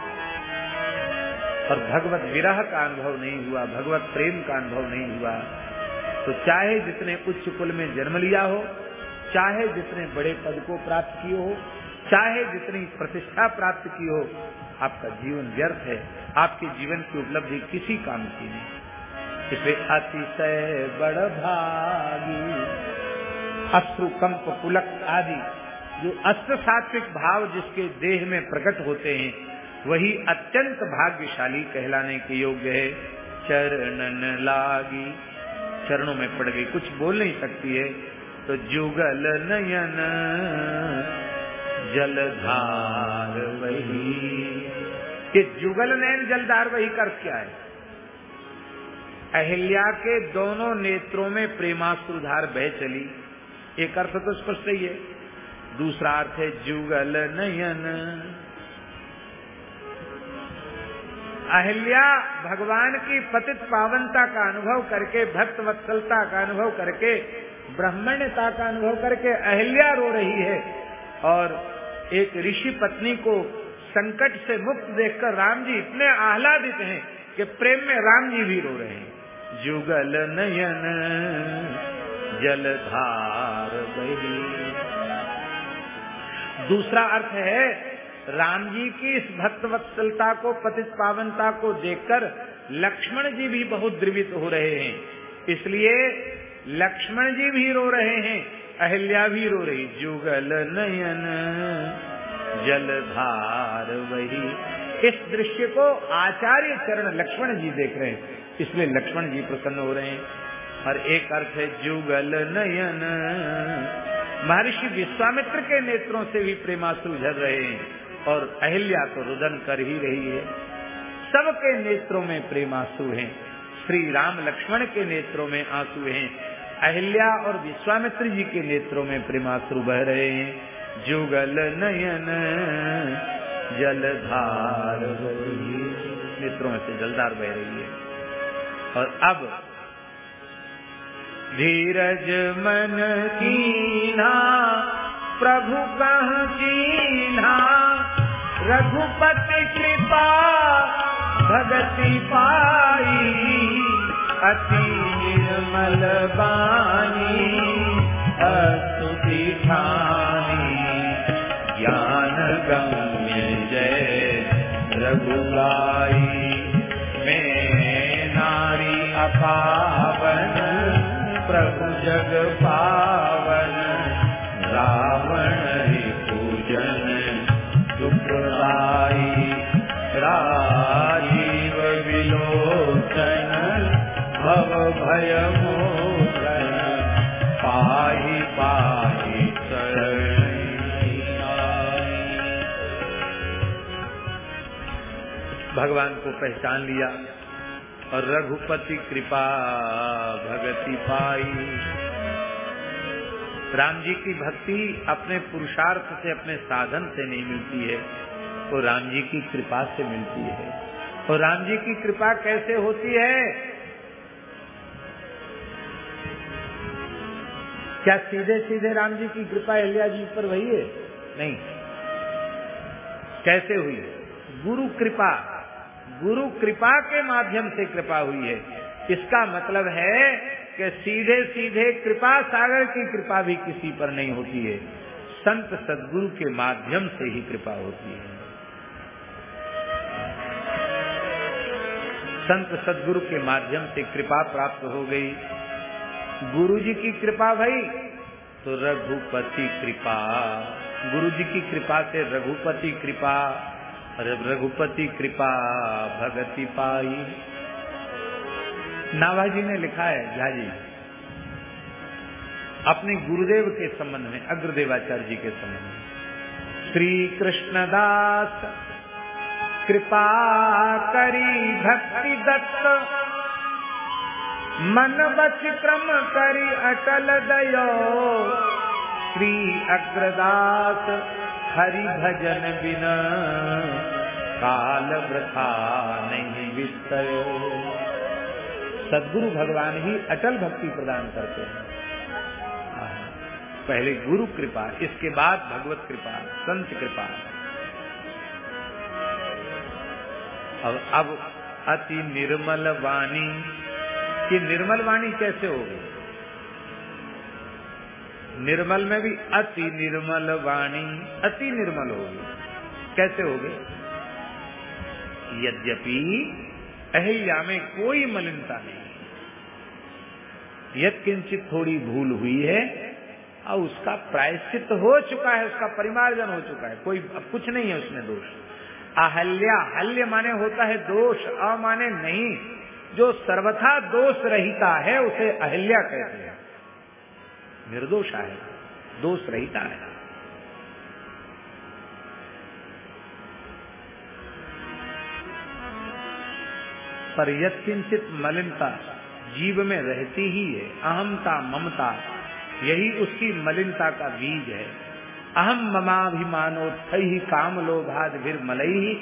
और भगवत विरह का अनुभव नहीं हुआ, भगवत प्रेम का अनुभव नहीं हुआ। तो चाहे जितने उच्च कुल में जन्म लिया हो, चाहे जितने बड़े पद को प्राप्त किए हो, चाहे जितनी प्रतिष्ठा प्राप्त की हो, आपका जीवन व्यर्थ है। आपके जीवन की उपलब्धि किसी काम की नहीं। इसलिए अतिशय बड़ भागी अश्रु, कंप, पुलक आदि जो अस्त्र सात्विक भाव जिसके देह में प्रकट होते हैं, वही अत्यंत भाग्यशाली कहलाने के योग्य है। चरणन लागी। चरणों में पड़ गई कुछ बोल नहीं सकती है। तो जुगल नयन, जलधार वही। ये जुगल नयन, जलधार वही कर क्या है? अहिल्या के दोनों नेत्रों में प्रेमाश्रुधार बह चली। एक अर्थ तो स्पष्ट ही है। दूसरा अर्थ है जुगल नयन। अहिल्या भगवान की पतित पावनता का अनुभव करके भक्त वत्सलता का अनुभव करके, ब्राह्मण्यता का अनुभव करके अहिल्या रो रही है और एक ऋषि पत्नी को संकट से मुक्त देखकर राम जी इतने आह्लादित हैं कि प्रेम में राम जी भी रो रहे हैं। जुगल नयन जलधार बही दूसरा अर्थ है राम जी की इस भक्त वत्सलता को पतित पावनता को देखकर लक्ष्मण जी भी बहुत द्रवित हो रहे हैं। इसलिए लक्ष्मण जी भी रो रहे हैं, अहिल्या भी रो रही, जुगल नयन, जल जलधार वही। इस दृश्य को आचार्य चरण लक्ष्मण जी देख रहे हैं। इसलिए लक्ष्मण जी प्रसन्न हो रहे हैं। और एक अर्थ है जुगल नयन। महर्षि विश्वामित्र के नेत्रों से भी प्रेमाश्रु झर रहे हैं और अहिल्या तो रुदन कर ही रही है। सबके नेत्रों में प्रेमाश्रु हैं। श्री राम लक्ष्मण के नेत्रों में आँसू हैं। अहिल्या और विश्वामित्र जी के नेत्रों में प्रेमाश्रु बह रहे हैं। जुगल नयन, जलधार नेत्रों में से जलधार बह रही है। और अब धीरज मन कीना, प्रभु कह कीना। रघुपति कृपा भगति पाई, अति निर्मल बानी, अस्तुति ठानी। ज्ञान गम्य जय रघुलाई, मैं नारी अपावन भगवान को पहचान लिया। और रघुपति कृपा भगति पाई। राम जी की भक्ति अपने पुरुषार्थ से, अपने साधन से नहीं मिलती है, वो राम जी की कृपा से मिलती है। और राम जी की कृपा कैसे होती है? क्या सीधे सीधे राम जी की कृपा अहिल्या जी पर वही है? नहीं। कैसे हुई? गुरु कृपा। गुरु कृपा के माध्यम से कृपा हुई है। इसका मतलब है कि सीधे सीधे कृपा सागर की कृपा भी किसी पर नहीं होती है। संत सदगुरु के माध्यम से ही कृपा होती है। संत सदगुरु के माध्यम से कृपा प्राप्त हो गई। गुरु जी की कृपा भाई तो रघुपति कृपा। गुरु जी की कृपा से रघुपति कृपा। रघुपति कृपा भगति पाई। नाभाजी ने लिखा है, झाजी, अपने गुरुदेव के संबंध में, अग्रदेवाचार्य जी के संबंध में। श्री कृष्णदास कृपा करी भक्ति दत्त, मन बच क्रम करी अटल दयो। श्री अग्रदास हरि भजन बिन काल वृथा नहीं विस्तयो सदगुरु भगवान ही अटल भक्ति प्रदान करते हैं। पहले गुरु कृपा, इसके बाद भगवत कृपा, संत कृपा। अब अब अति निर्मल वाणी ये निर्मल वाणी कैसे हो गई? निर्मल में भी अति निर्मल वाणी, अति निर्मल हो गई कैसे हो गई यद्यपि अहिल्या में कोई मलिनता नहीं। यद किंचित थोड़ी भूल हुई है और उसका प्रायश्चित हो चुका है, उसका परिमार्जन हो चुका है। कोई अब कुछ नहीं है उसमें दोष। अहल्या हल्य माने होता है दोष, अमाने नहीं। जो सर्वथा दोष रहिता है, उसे अहल्या कहते हैं। निर्दोष है, दोष रहिता है। पर यत्किंचित मलिनता जीव में रहती ही है अहमता ममता, यही उसकी मलिनता का बीज है। अहम ममाभिमानो थई काम लोभाद फिर मलई ही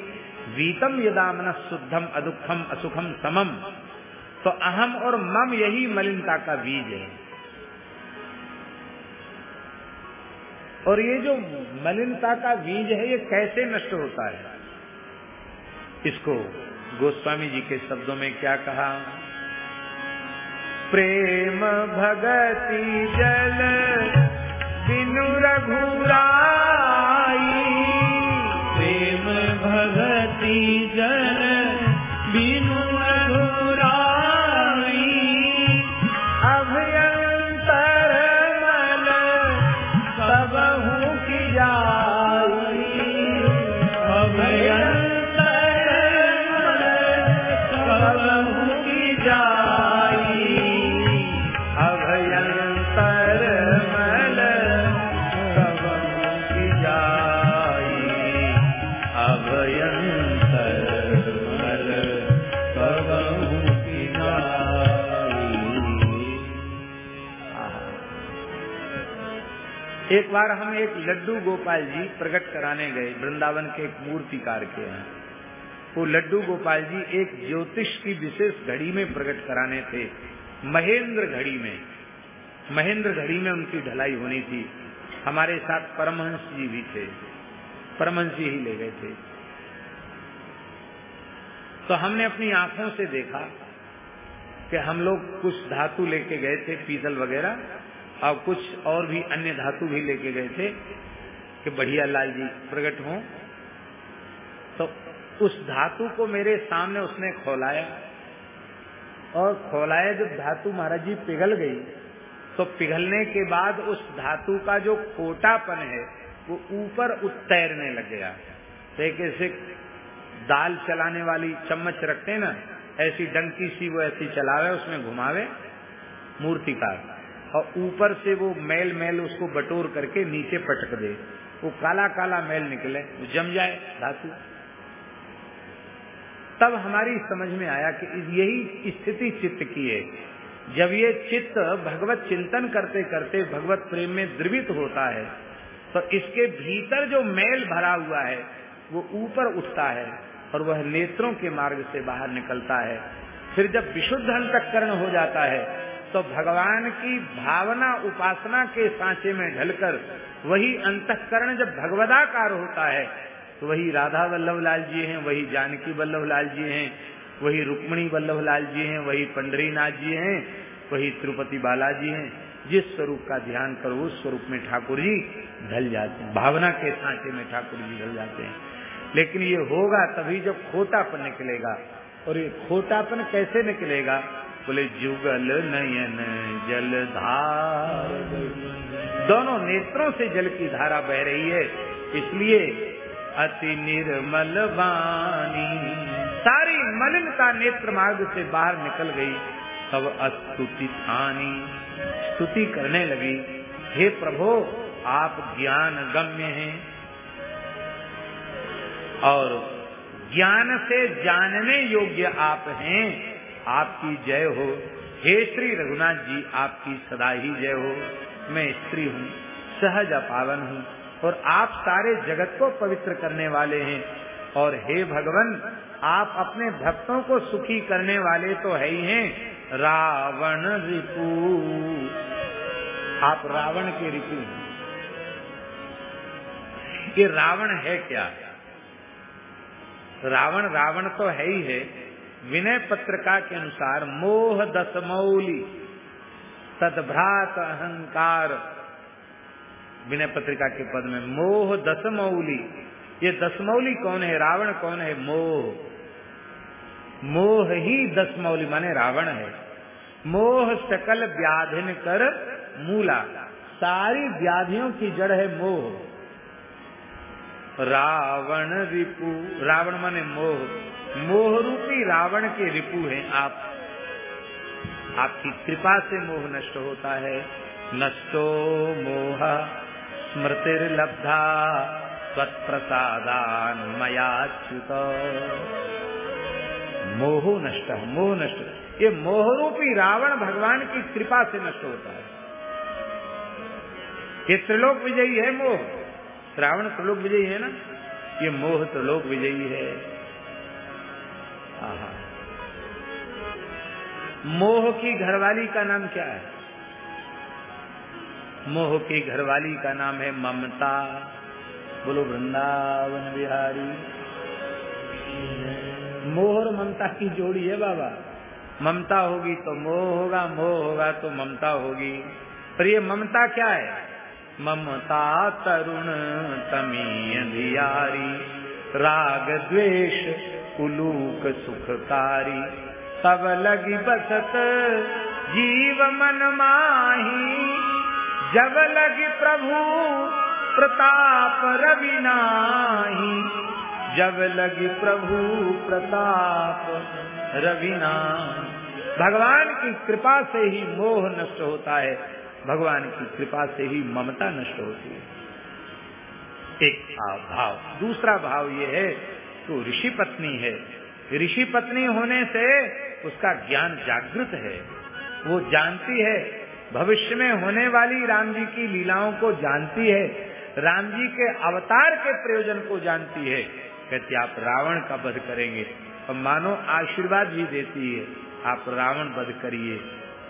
वीतम यदा मन शुद्धम अदुखम असुखम समम। तो अहम और मम यही मलिनता का बीज है। और ये जो मलिनता का बीज है, ये कैसे नष्ट होता है? इसको गोस्वामी जी के शब्दों में क्या कहा? प्रेम भगति जल बिनु रघुराई बार हम एक लड्डू गोपाल जी प्रकट कराने गए, वृंदावन के एक मूर्तिकार के यहाँ। वो लड्डू गोपाल जी एक ज्योतिष की विशेष घड़ी में प्रकट कराने थे, महेंद्र घड़ी में। महेंद्र घड़ी में उनकी ढलाई होनी थी। हमारे साथ परमहंस जी भी थे। परमहंस जी ही ले गए थे। तो हमने अपनी आँखों से देखा कि हम लोग कुछ धातु लेके गए थे, पीतल वगैरह। और कुछ और भी अन्य धातु भी लेके गए थे कि बढ़िया लाल जी प्रकट हों तो उस धातु को मेरे सामने उसने खोलाया। और खोलाया जब धातु महाराज जी पिघल गई तो पिघलने के बाद उस धातु का जो खोटापन है, वो ऊपर तैरने लग गया। तो एक ऐसे दाल चलाने वाली चम्मच रखते ना, ऐसी डंकी सी वो ऐसी चलावे उसमें घुमावे, मूर्तिकार। और ऊपर से वो मैल मैल उसको बटोर करके नीचे पटक दे। वो काला काला मैल निकले, वो जम जाए, धातु। तब हमारी समझ में आया कि यही स्थिति चित्त की है। जब ये चित्त भगवत चिंतन करते करते भगवत प्रेम में द्रवित होता है तो इसके भीतर जो मैल भरा हुआ है, वो ऊपर उठता है और वह नेत्रों के मार्ग से बाहर निकलता है। फिर जब विशुद्ध अंतकरण हो जाता है तो भगवान की भावना उपासना के सांचे में ढलकर वही अंतकरण जब भगवदाकार होता है तो वही राधा वल्लभ लाल जी हैं, वही जानकी वल्लभ लाल जी हैं, वही रुक्मणी वल्लभ लाल जी हैं, वही पंडरीनाथ जी हैं, वही तिरुपति बालाजी हैं। जिस स्वरूप का ध्यान करो, उस स्वरूप में ठाकुर जी ढल जाते हैं, भावना के सांचे में ठाकुर जी ढल जाते हैं। लेकिन ये होगा तभी जब खोटापन निकलेगा, और ये खोटापन कैसे निकलेगा बोले, जुगल नयन जल धार दोनों नेत्रों से जल की धारा बह रही है। इसलिए अति निर्मल वाणी। सारी मलिनता नेत्र मार्ग से बाहर निकल गई। तब अस्तुति थानी स्तुति करने लगी। हे प्रभो, आप ज्ञान गम्य हैं। और ज्ञान से जानने योग्य आप हैं। आपकी जय हो। हे श्री रघुनाथ जी, आपकी सदा ही जय हो। मैं स्त्री हूँ, सहज अपावन हूँ और आप सारे जगत को पवित्र करने वाले हैं। और हे भगवान, आप अपने भक्तों को सुखी करने वाले तो है ही हैं। रावण रिपु। आप रावण के रिपु हैं। ये रावण है क्या? रावण रावण तो है ही है। विनय पत्रिका के अनुसार मोह दसमौली, तदभ्रात अहंकार। विनय पत्रिका के पद में मोह दसमौली। ये दसमौली कौन है? रावण कौन है? मोह। मोह ही दसमौली माने रावण है। मोह सकल व्याधिन कर मूला। सारी व्याधियों की जड़ है मोह। रावण रिपु रावण माने मोह। मोह रूपी रावण के रिपु हैं आप। आपकी कृपा से मोह नष्ट होता है। नष्टो मोह, स्मृतिर्लब्धा तत्प्रसादान मयाच्युत। मोह नष्ट मोह नष्ट। ये मोहरूपी रावण भगवान की कृपा से नष्ट होता है। ये त्रिलोक विजयी है मोह। रावण त्रिलोक विजयी है ना? ये मोह त्रिलोक विजयी है। मोह की घरवाली का नाम क्या है? मोह की घरवाली का नाम है ममता। बोलो, वृंदावन बिहारी। मोह और ममता की जोड़ी है बाबा। ममता होगी तो मोह होगा मोह होगा तो ममता होगी। पर ये ममता क्या है? ममता तरुण तमी अंधियारी राग, द्वेष उलूक सुखकारी तब लगी बसत जीव मन माही। जब लगी प्रभु प्रताप रविनाही जब लगी प्रभु प्रताप रविना भगवान की कृपा से ही मोह नष्ट होता है। भगवान की कृपा से ही ममता नष्ट होती है। एक भाव। दूसरा भाव ये है तो ऋषि पत्नी है। ऋषि पत्नी होने से उसका ज्ञान जागृत है। वो जानती है, भविष्य में होने वाली राम जी की लीलाओं को जानती है, राम जी के अवतार के प्रयोजन को जानती है। कहती आप रावण का वध करेंगे। और मानो आशीर्वाद भी देती है, आप रावण वध करिए,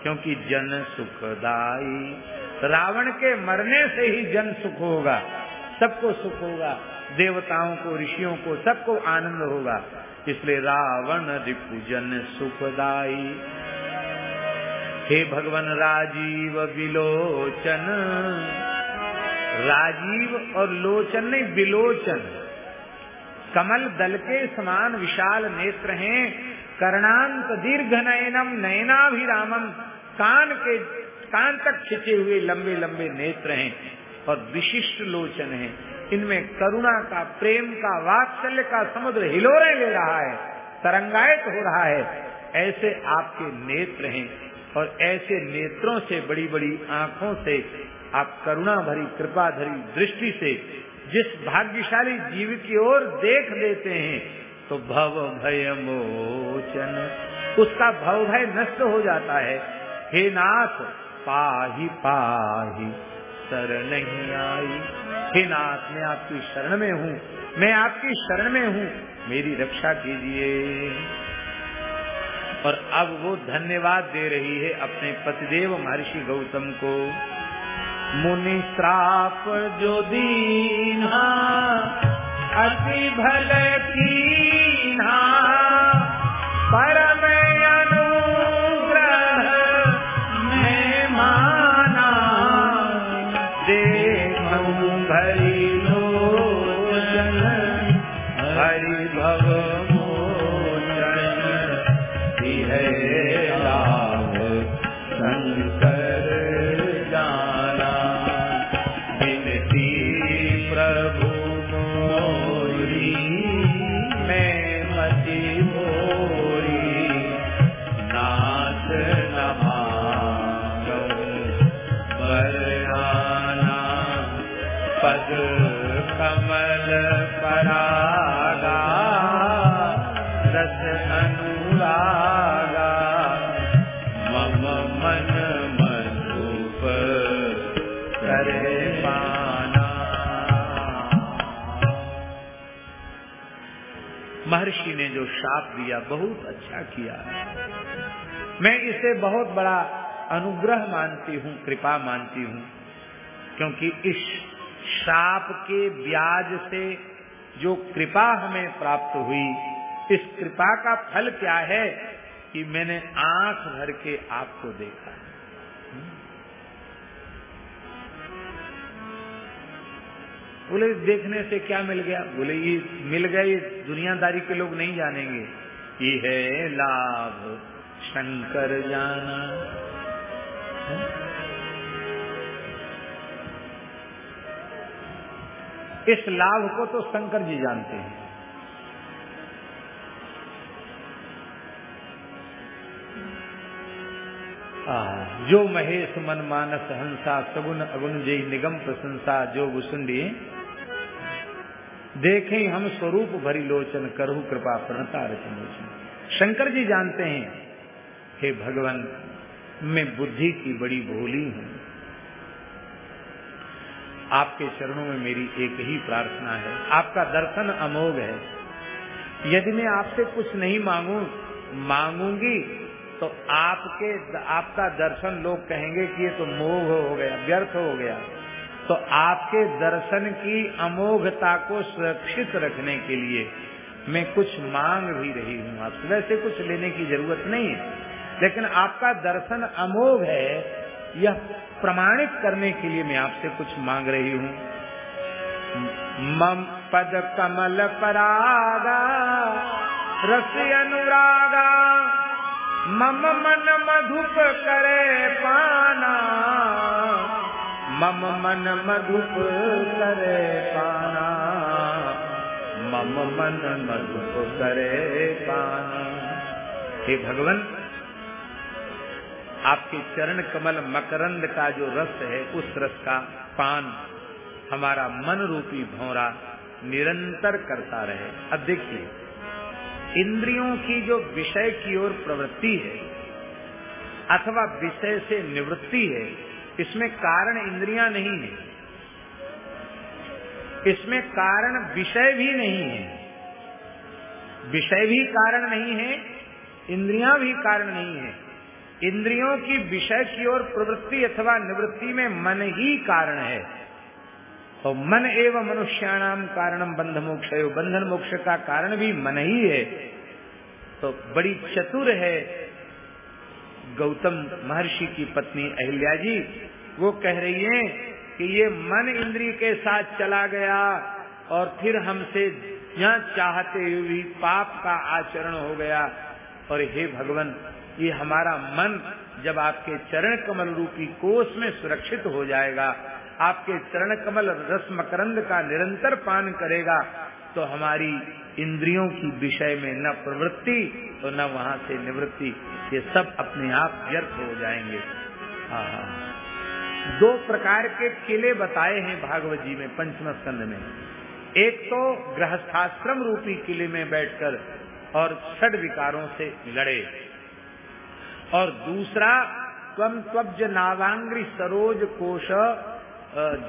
क्योंकि जन सुखदाई रावण के मरने से ही जन सुख होगा, सबको सुख होगा। देवताओं को, ऋषियों को सबको आनंद होगा। इसलिए रावण रिपुजन सुखदाई हे भगवान, राजीव विलोचन। राजीव और लोचन नहीं, विलोचन। कमल दल के समान विशाल नेत्र हैं। कर्णांत दीर्घ नयनम, नयनाभिरामम। कान के, कान तक खिंचे हुए लंबे लंबे नेत्र हैं और विशिष्ट लोचन हैं। इनमें करुणा का, प्रेम का, वात्सल्य का समुद्र हिलोरे ले रहा है, तरंगायत हो रहा है। ऐसे आपके नेत्र हैं और ऐसे नेत्रों से बड़ी बड़ी आँखों से आप करुणा भरी, कृपा भरी दृष्टि से जिस भाग्यशाली जीव की ओर देख देते हैं तो भव भय मोचन। उसका भव भय नष्ट हो जाता है। हे नाथ, पाही पाही। शरण नहीं आई। हे नाथ, मैं आपकी शरण में हूँ। मैं आपकी शरण में हूँ। मेरी रक्षा कीजिए। और अब वो धन्यवाद दे रही है अपने पतिदेव महर्षि गौतम को। मुनि श्राप जो दीना, अति भल कीन्हा परम दिया बहुत अच्छा किया। मैं इसे बहुत बड़ा अनुग्रह मानती हूँ, कृपा मानती हूँ, क्योंकि इस शाप के ब्याज से जो कृपा हमें प्राप्त हुई, इस कृपा का फल क्या है कि मैंने आँख भर के आपको देखा। बोले, देखने से क्या मिल गया? बोले, ये मिल गए दुनियादारी के लोग नहीं जानेंगे। ये है लाभ शंकर जाना। इस लाभ को तो शंकर जी जानते हैं। आ, जो महेश मन मानस हंसा सगुन अगुन जय निगम प्रशंसा जो भुसुंडी देखें हम स्वरूप भरी लोचन करहु कृपा प्रणता रचनोचन शंकर जी जानते हैं, हे भगवान, मैं बुद्धि की बड़ी भोली हूँ। आपके चरणों में मेरी एक ही प्रार्थना है। आपका दर्शन अमोघ है। यदि मैं आपसे कुछ नहीं मांगू, मांगूँगी तो आपके, आपका दर्शन लोग कहेंगे कि ये तो मोह हो गया, व्यर्थ हो गया। तो आपके दर्शन की अमोघता को सुरक्षित रखने के लिए मैं कुछ मांग भी रही हूँ आपसे। वैसे कुछ लेने की ज़रूरत नहीं है। लेकिन आपका दर्शन अमोघ है, यह प्रमाणित करने के लिए मैं आपसे कुछ मांग रही हूँ। मम पद कमल परागा, रस अनुरागा, मम मन मधुप करे पाना, मम मन मधुप करे पाना। मम मन मधुप करे पाना। हे भगवान, आपके चरण कमल मकरंद का जो रस है, उस रस का पान हमारा मन रूपी भौरा निरंतर करता रहे। अब देखिए, इंद्रियों की जो विषय की ओर प्रवृत्ति है, अथवा विषय से निवृत्ति है, इसमें कारण इंद्रियाँ नहीं है। इसमें कारण विषय भी नहीं है। विषय भी कारण नहीं है, इंद्रियाँ भी कारण नहीं है। इंद्रियों की विषय की ओर प्रवृत्ति अथवा निवृत्ति में मन ही कारण है। और मन एवं मनुष्याणाम कारणम बंध मोक्ष बंधन मोक्ष का कारण भी मन ही है। तो बड़ी चतुर है गौतम महर्षि की पत्नी अहिल्या जी। वो कह रही है कि ये मन इंद्री के साथ चला गया और फिर हमसे यह चाहते हुए भी पाप का आचरण हो गया। और हे भगवान, ये हमारा मन जब आपके चरण कमल रूपी कोष में सुरक्षित हो जाएगा, आपके चरण कमल रस मकरंद का निरंतर पान करेगा तो हमारी इंद्रियों की विषय में न प्रवृत्ति तो न वहाँ से निवृत्ति, ये सब अपने आप व्यर्थ हो जाएँगे। हाँ हाँ। दो प्रकार के किले बताए हैं भागवत जी में, पंचम स्कंद में। एक तो गृहस्थाश्रम रूपी किले में बैठकर और छठ विकारों से लड़े। और दूसरा त्वम त्वज नावांग्री सरोज कोश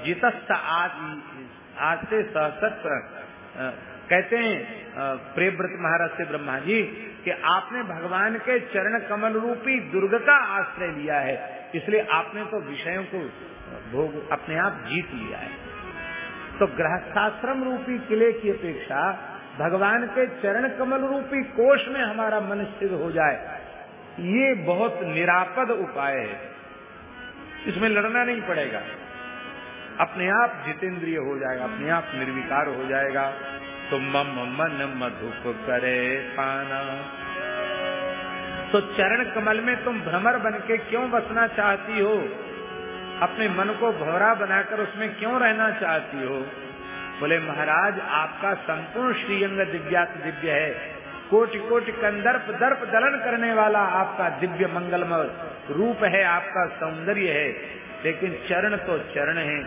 जितस्त आज से सहसत्र कहते हैं प्रेव्रत महाराज से ब्रह्मा जी कि आपने भगवान के चरण कमल रूपी दुर्ग का आश्रय लिया है। इसलिए आपने तो विषयों को भोग अपने आप जीत लिया है। तो गृहस्थाश्रम रूपी किले की अपेक्षा भगवान के चरण कमल रूपी कोष में हमारा मन स्थिर हो जाए, ये बहुत निरापद उपाय है। इसमें लड़ना नहीं पड़ेगा। अपने आप जितेंद्रिय हो जाएगा, अपने आप निर्विकार हो जाएगा। तो मम मन मधुप करे पाना। तो चरण कमल में तुम भ्रमर बन के क्यों बसना चाहती हो? अपने मन को भवरा बनाकर उसमें क्यों रहना चाहती हो? बोले, महाराज, आपका संपूर्ण श्रीअंग दिव्यात दिव्य है। कोटि कोटि कंदर्प, दर्प दलन करने वाला आपका दिव्य मंगलमय रूप है, आपका सौंदर्य है। लेकिन चरण तो चरण है,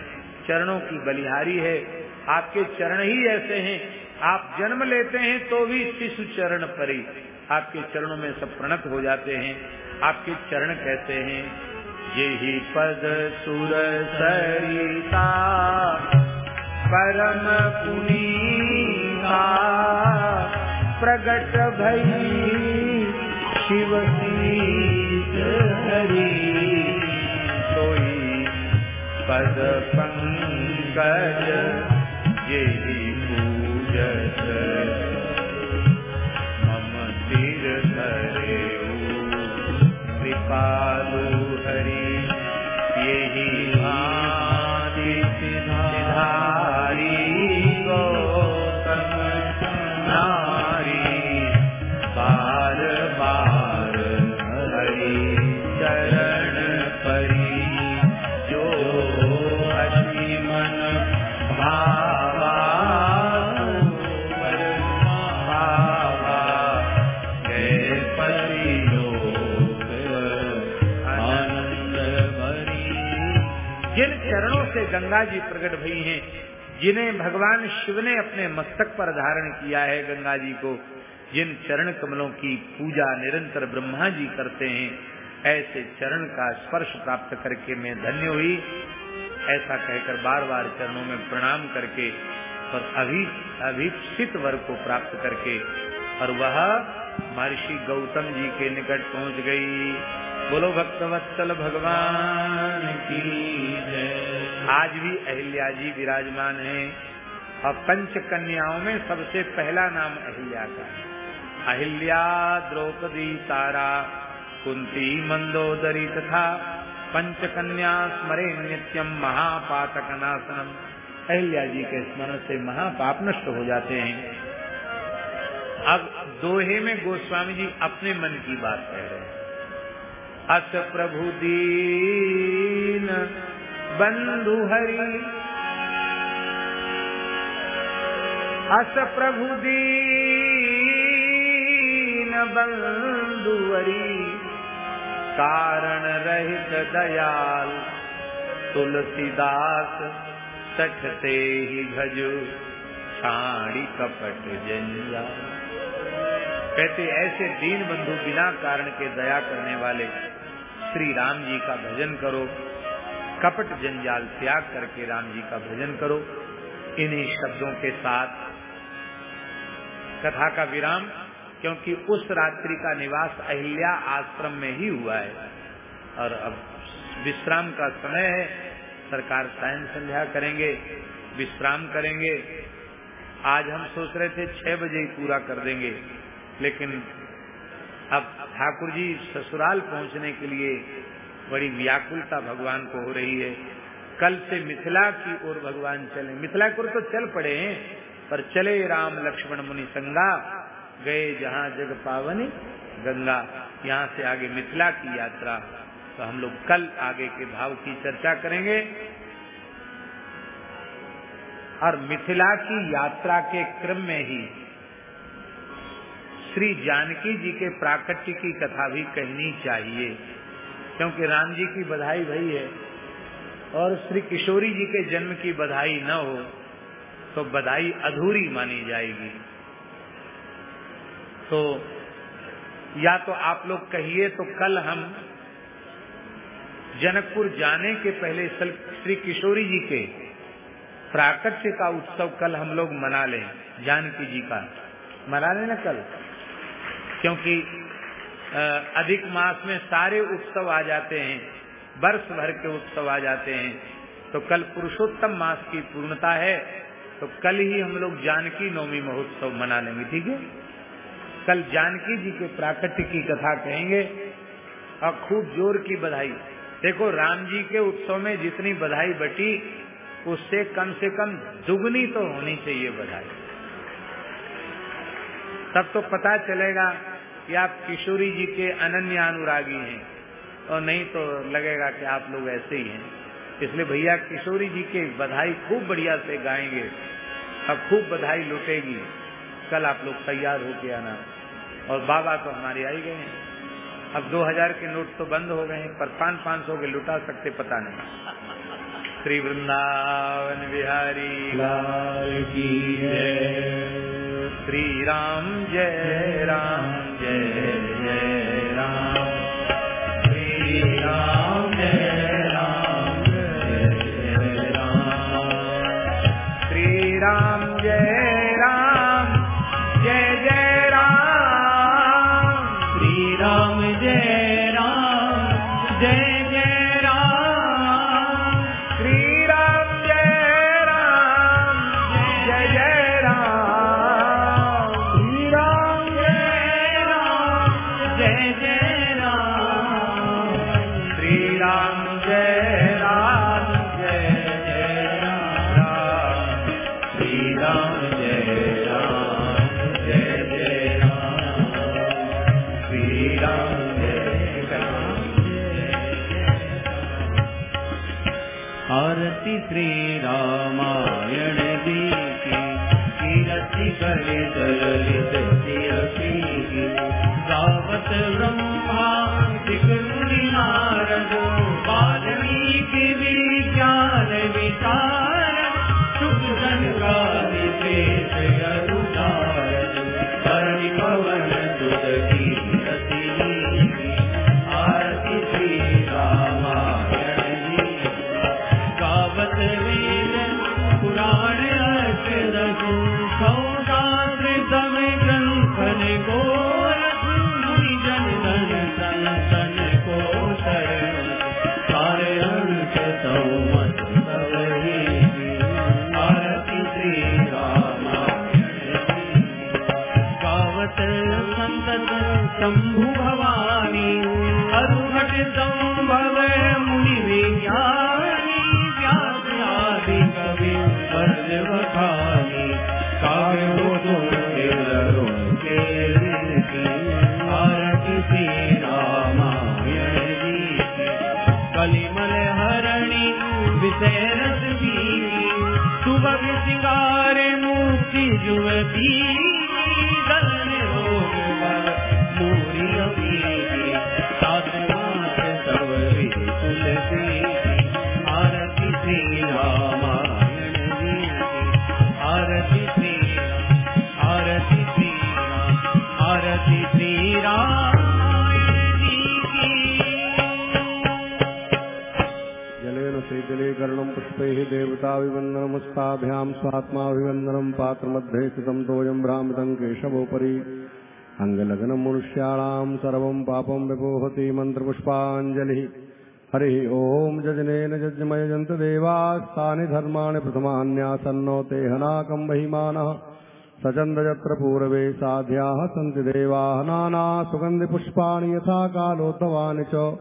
चरणों की बलिहारी है। आपके चरण ही ऐसे हैं आप जन्म लेते हैं तो भी शिशु चरण परि आपके चरणों में सब प्रणत हो जाते हैं। आपके चरण कहते हैं, यही पद सुर सरिता, परम पुनीता, प्रगट भई शिव हरि। सोई पद पंकज गंगा जी प्रकट भई हैं, जिन्हें भगवान शिव ने अपने मस्तक पर धारण किया है गंगा जी को, जिन चरण कमलों की पूजा निरंतर ब्रह्मा जी करते हैं, ऐसे चरण का स्पर्श प्राप्त करके मैं धन्य हुई। ऐसा कहकर बार बार चरणों में प्रणाम करके और अभी, अभिप्सित वर को प्राप्त करके, और वह महर्षि गौतम जी के निकट पहुँच गई। बोलो भक्तवत्सल भगवान की आज भी अहिल्या जी विराजमान हैं। और पंच कन्याओं में सबसे पहला नाम अहिल्या का है। अहिल्या, द्रौपदी तारा कुंती, मंदोदरी तथा पंच कन्या स्मरे नित्यम महापातक नाशनम अहिल्या जी के स्मरण से महापाप नष्ट हो जाते हैं। अब दोहे में गोस्वामी जी अपने मन की बात कह रहे हैं। अस प्रभु दीन बंधु हरि। अस प्रभु दीन बंधु हरि। कारण रहित दयाल तुलसीदास सठते ही भजो छाड़ी कपट जंजा कहते, ऐसे दीन बंधु बिना कारण के दया करने वाले श्री राम जी का भजन करो, कपट जंजाल त्याग करके राम जी का भजन करो। इन्हीं शब्दों के साथ कथा का विराम, क्योंकि उस रात्रि का निवास अहिल्या आश्रम में ही हुआ है। और अब विश्राम का समय है, सरकार सायन संध्या करेंगे, विश्राम करेंगे। आज हम सोच रहे थे छह बजे ही पूरा कर देंगे। लेकिन अब ठाकुर जी ससुराल पहुँचने के लिए बड़ी व्याकुलता भगवान को हो रही है। कल से मिथिला की ओर भगवान चले। मिथिला की ओर तो चल पड़े हैं, पर चले राम लक्ष्मण मुनि संगा, गए जहाँ जग पावनी गंगा। यहाँ से आगे मिथिला की यात्रा। तो हम लोग कल आगे के भाव की चर्चा करेंगे। और मिथिला की यात्रा के क्रम में ही श्री जानकी जी के प्राकट्य की कथा भी कहनी चाहिए, क्योंकि राम जी की बधाई भई है। और श्री किशोरी जी के जन्म की बधाई न हो तो बधाई अधूरी मानी जाएगी। तो या तो आप लोग कहिए तो कल हम जनकपुर जाने के पहले श्री किशोरी जी के प्राकट्य का उत्सव कल हम लोग मना लें, जानकी जी का। मना लेना कल? क्योंकि अधिक मास में सारे उत्सव आ जाते हैं, वर्ष भर के उत्सव आ जाते हैं। तो कल पुरुषोत्तम मास की पूर्णता है तो कल ही हम लोग जानकी नवमी महोत्सव मना लेंगे, ठीक है? कल जानकी जी के प्राकट्य की कथा कहेंगे, और खूब ज़ोर की बधाई। देखो, राम जी के उत्सव में जितनी बधाई बटी, उससे कम से कम दुगनी तो होनी चाहिए बधाई। तब तो पता चलेगा कि आप किशोरी जी के अनन्य अनुरागी हैं। और नहीं तो लगेगा कि आप लोग ऐसे ही हैं। इसलिए भैया किशोरी जी के बधाई खूब बढ़िया से गाएँगे। अब खूब बधाई लुटेगी। कल आप लोग तैयार होके आना। और बाबा तो हमारे आई गए हैं। अब 2000 के नोट तो बंद हो गए हैं, पर पाँच पाँच सौ के लुटा सकते पता नहीं। श्री वृंदावन बिहारी लाल की जय। श्री राम जय राम। मुक्ति पुष्पैः देवताभिवन्दनमुस्ताभ्याम् स्वात्माभिवन्दनं पात्रमध्ये स्थितं तोयं भ्रामृतं केशवोपरि। अङ्गलग्नं मनुष्याणां सर्वं पापं विपोहति मन्त्रपुष्पाञ्जलिः। हरिः ॐ जजनेन जज्मयजन्तदेवास्तानि धर्माणि प्रथमान्यासन्नो ते हनाकं महिमानः। सचन्द यत्र पूर्वे साध्याः सन्ति देवाः। नाना सुगन्धिपुष्पाणि यथा कालोत्तवानि च।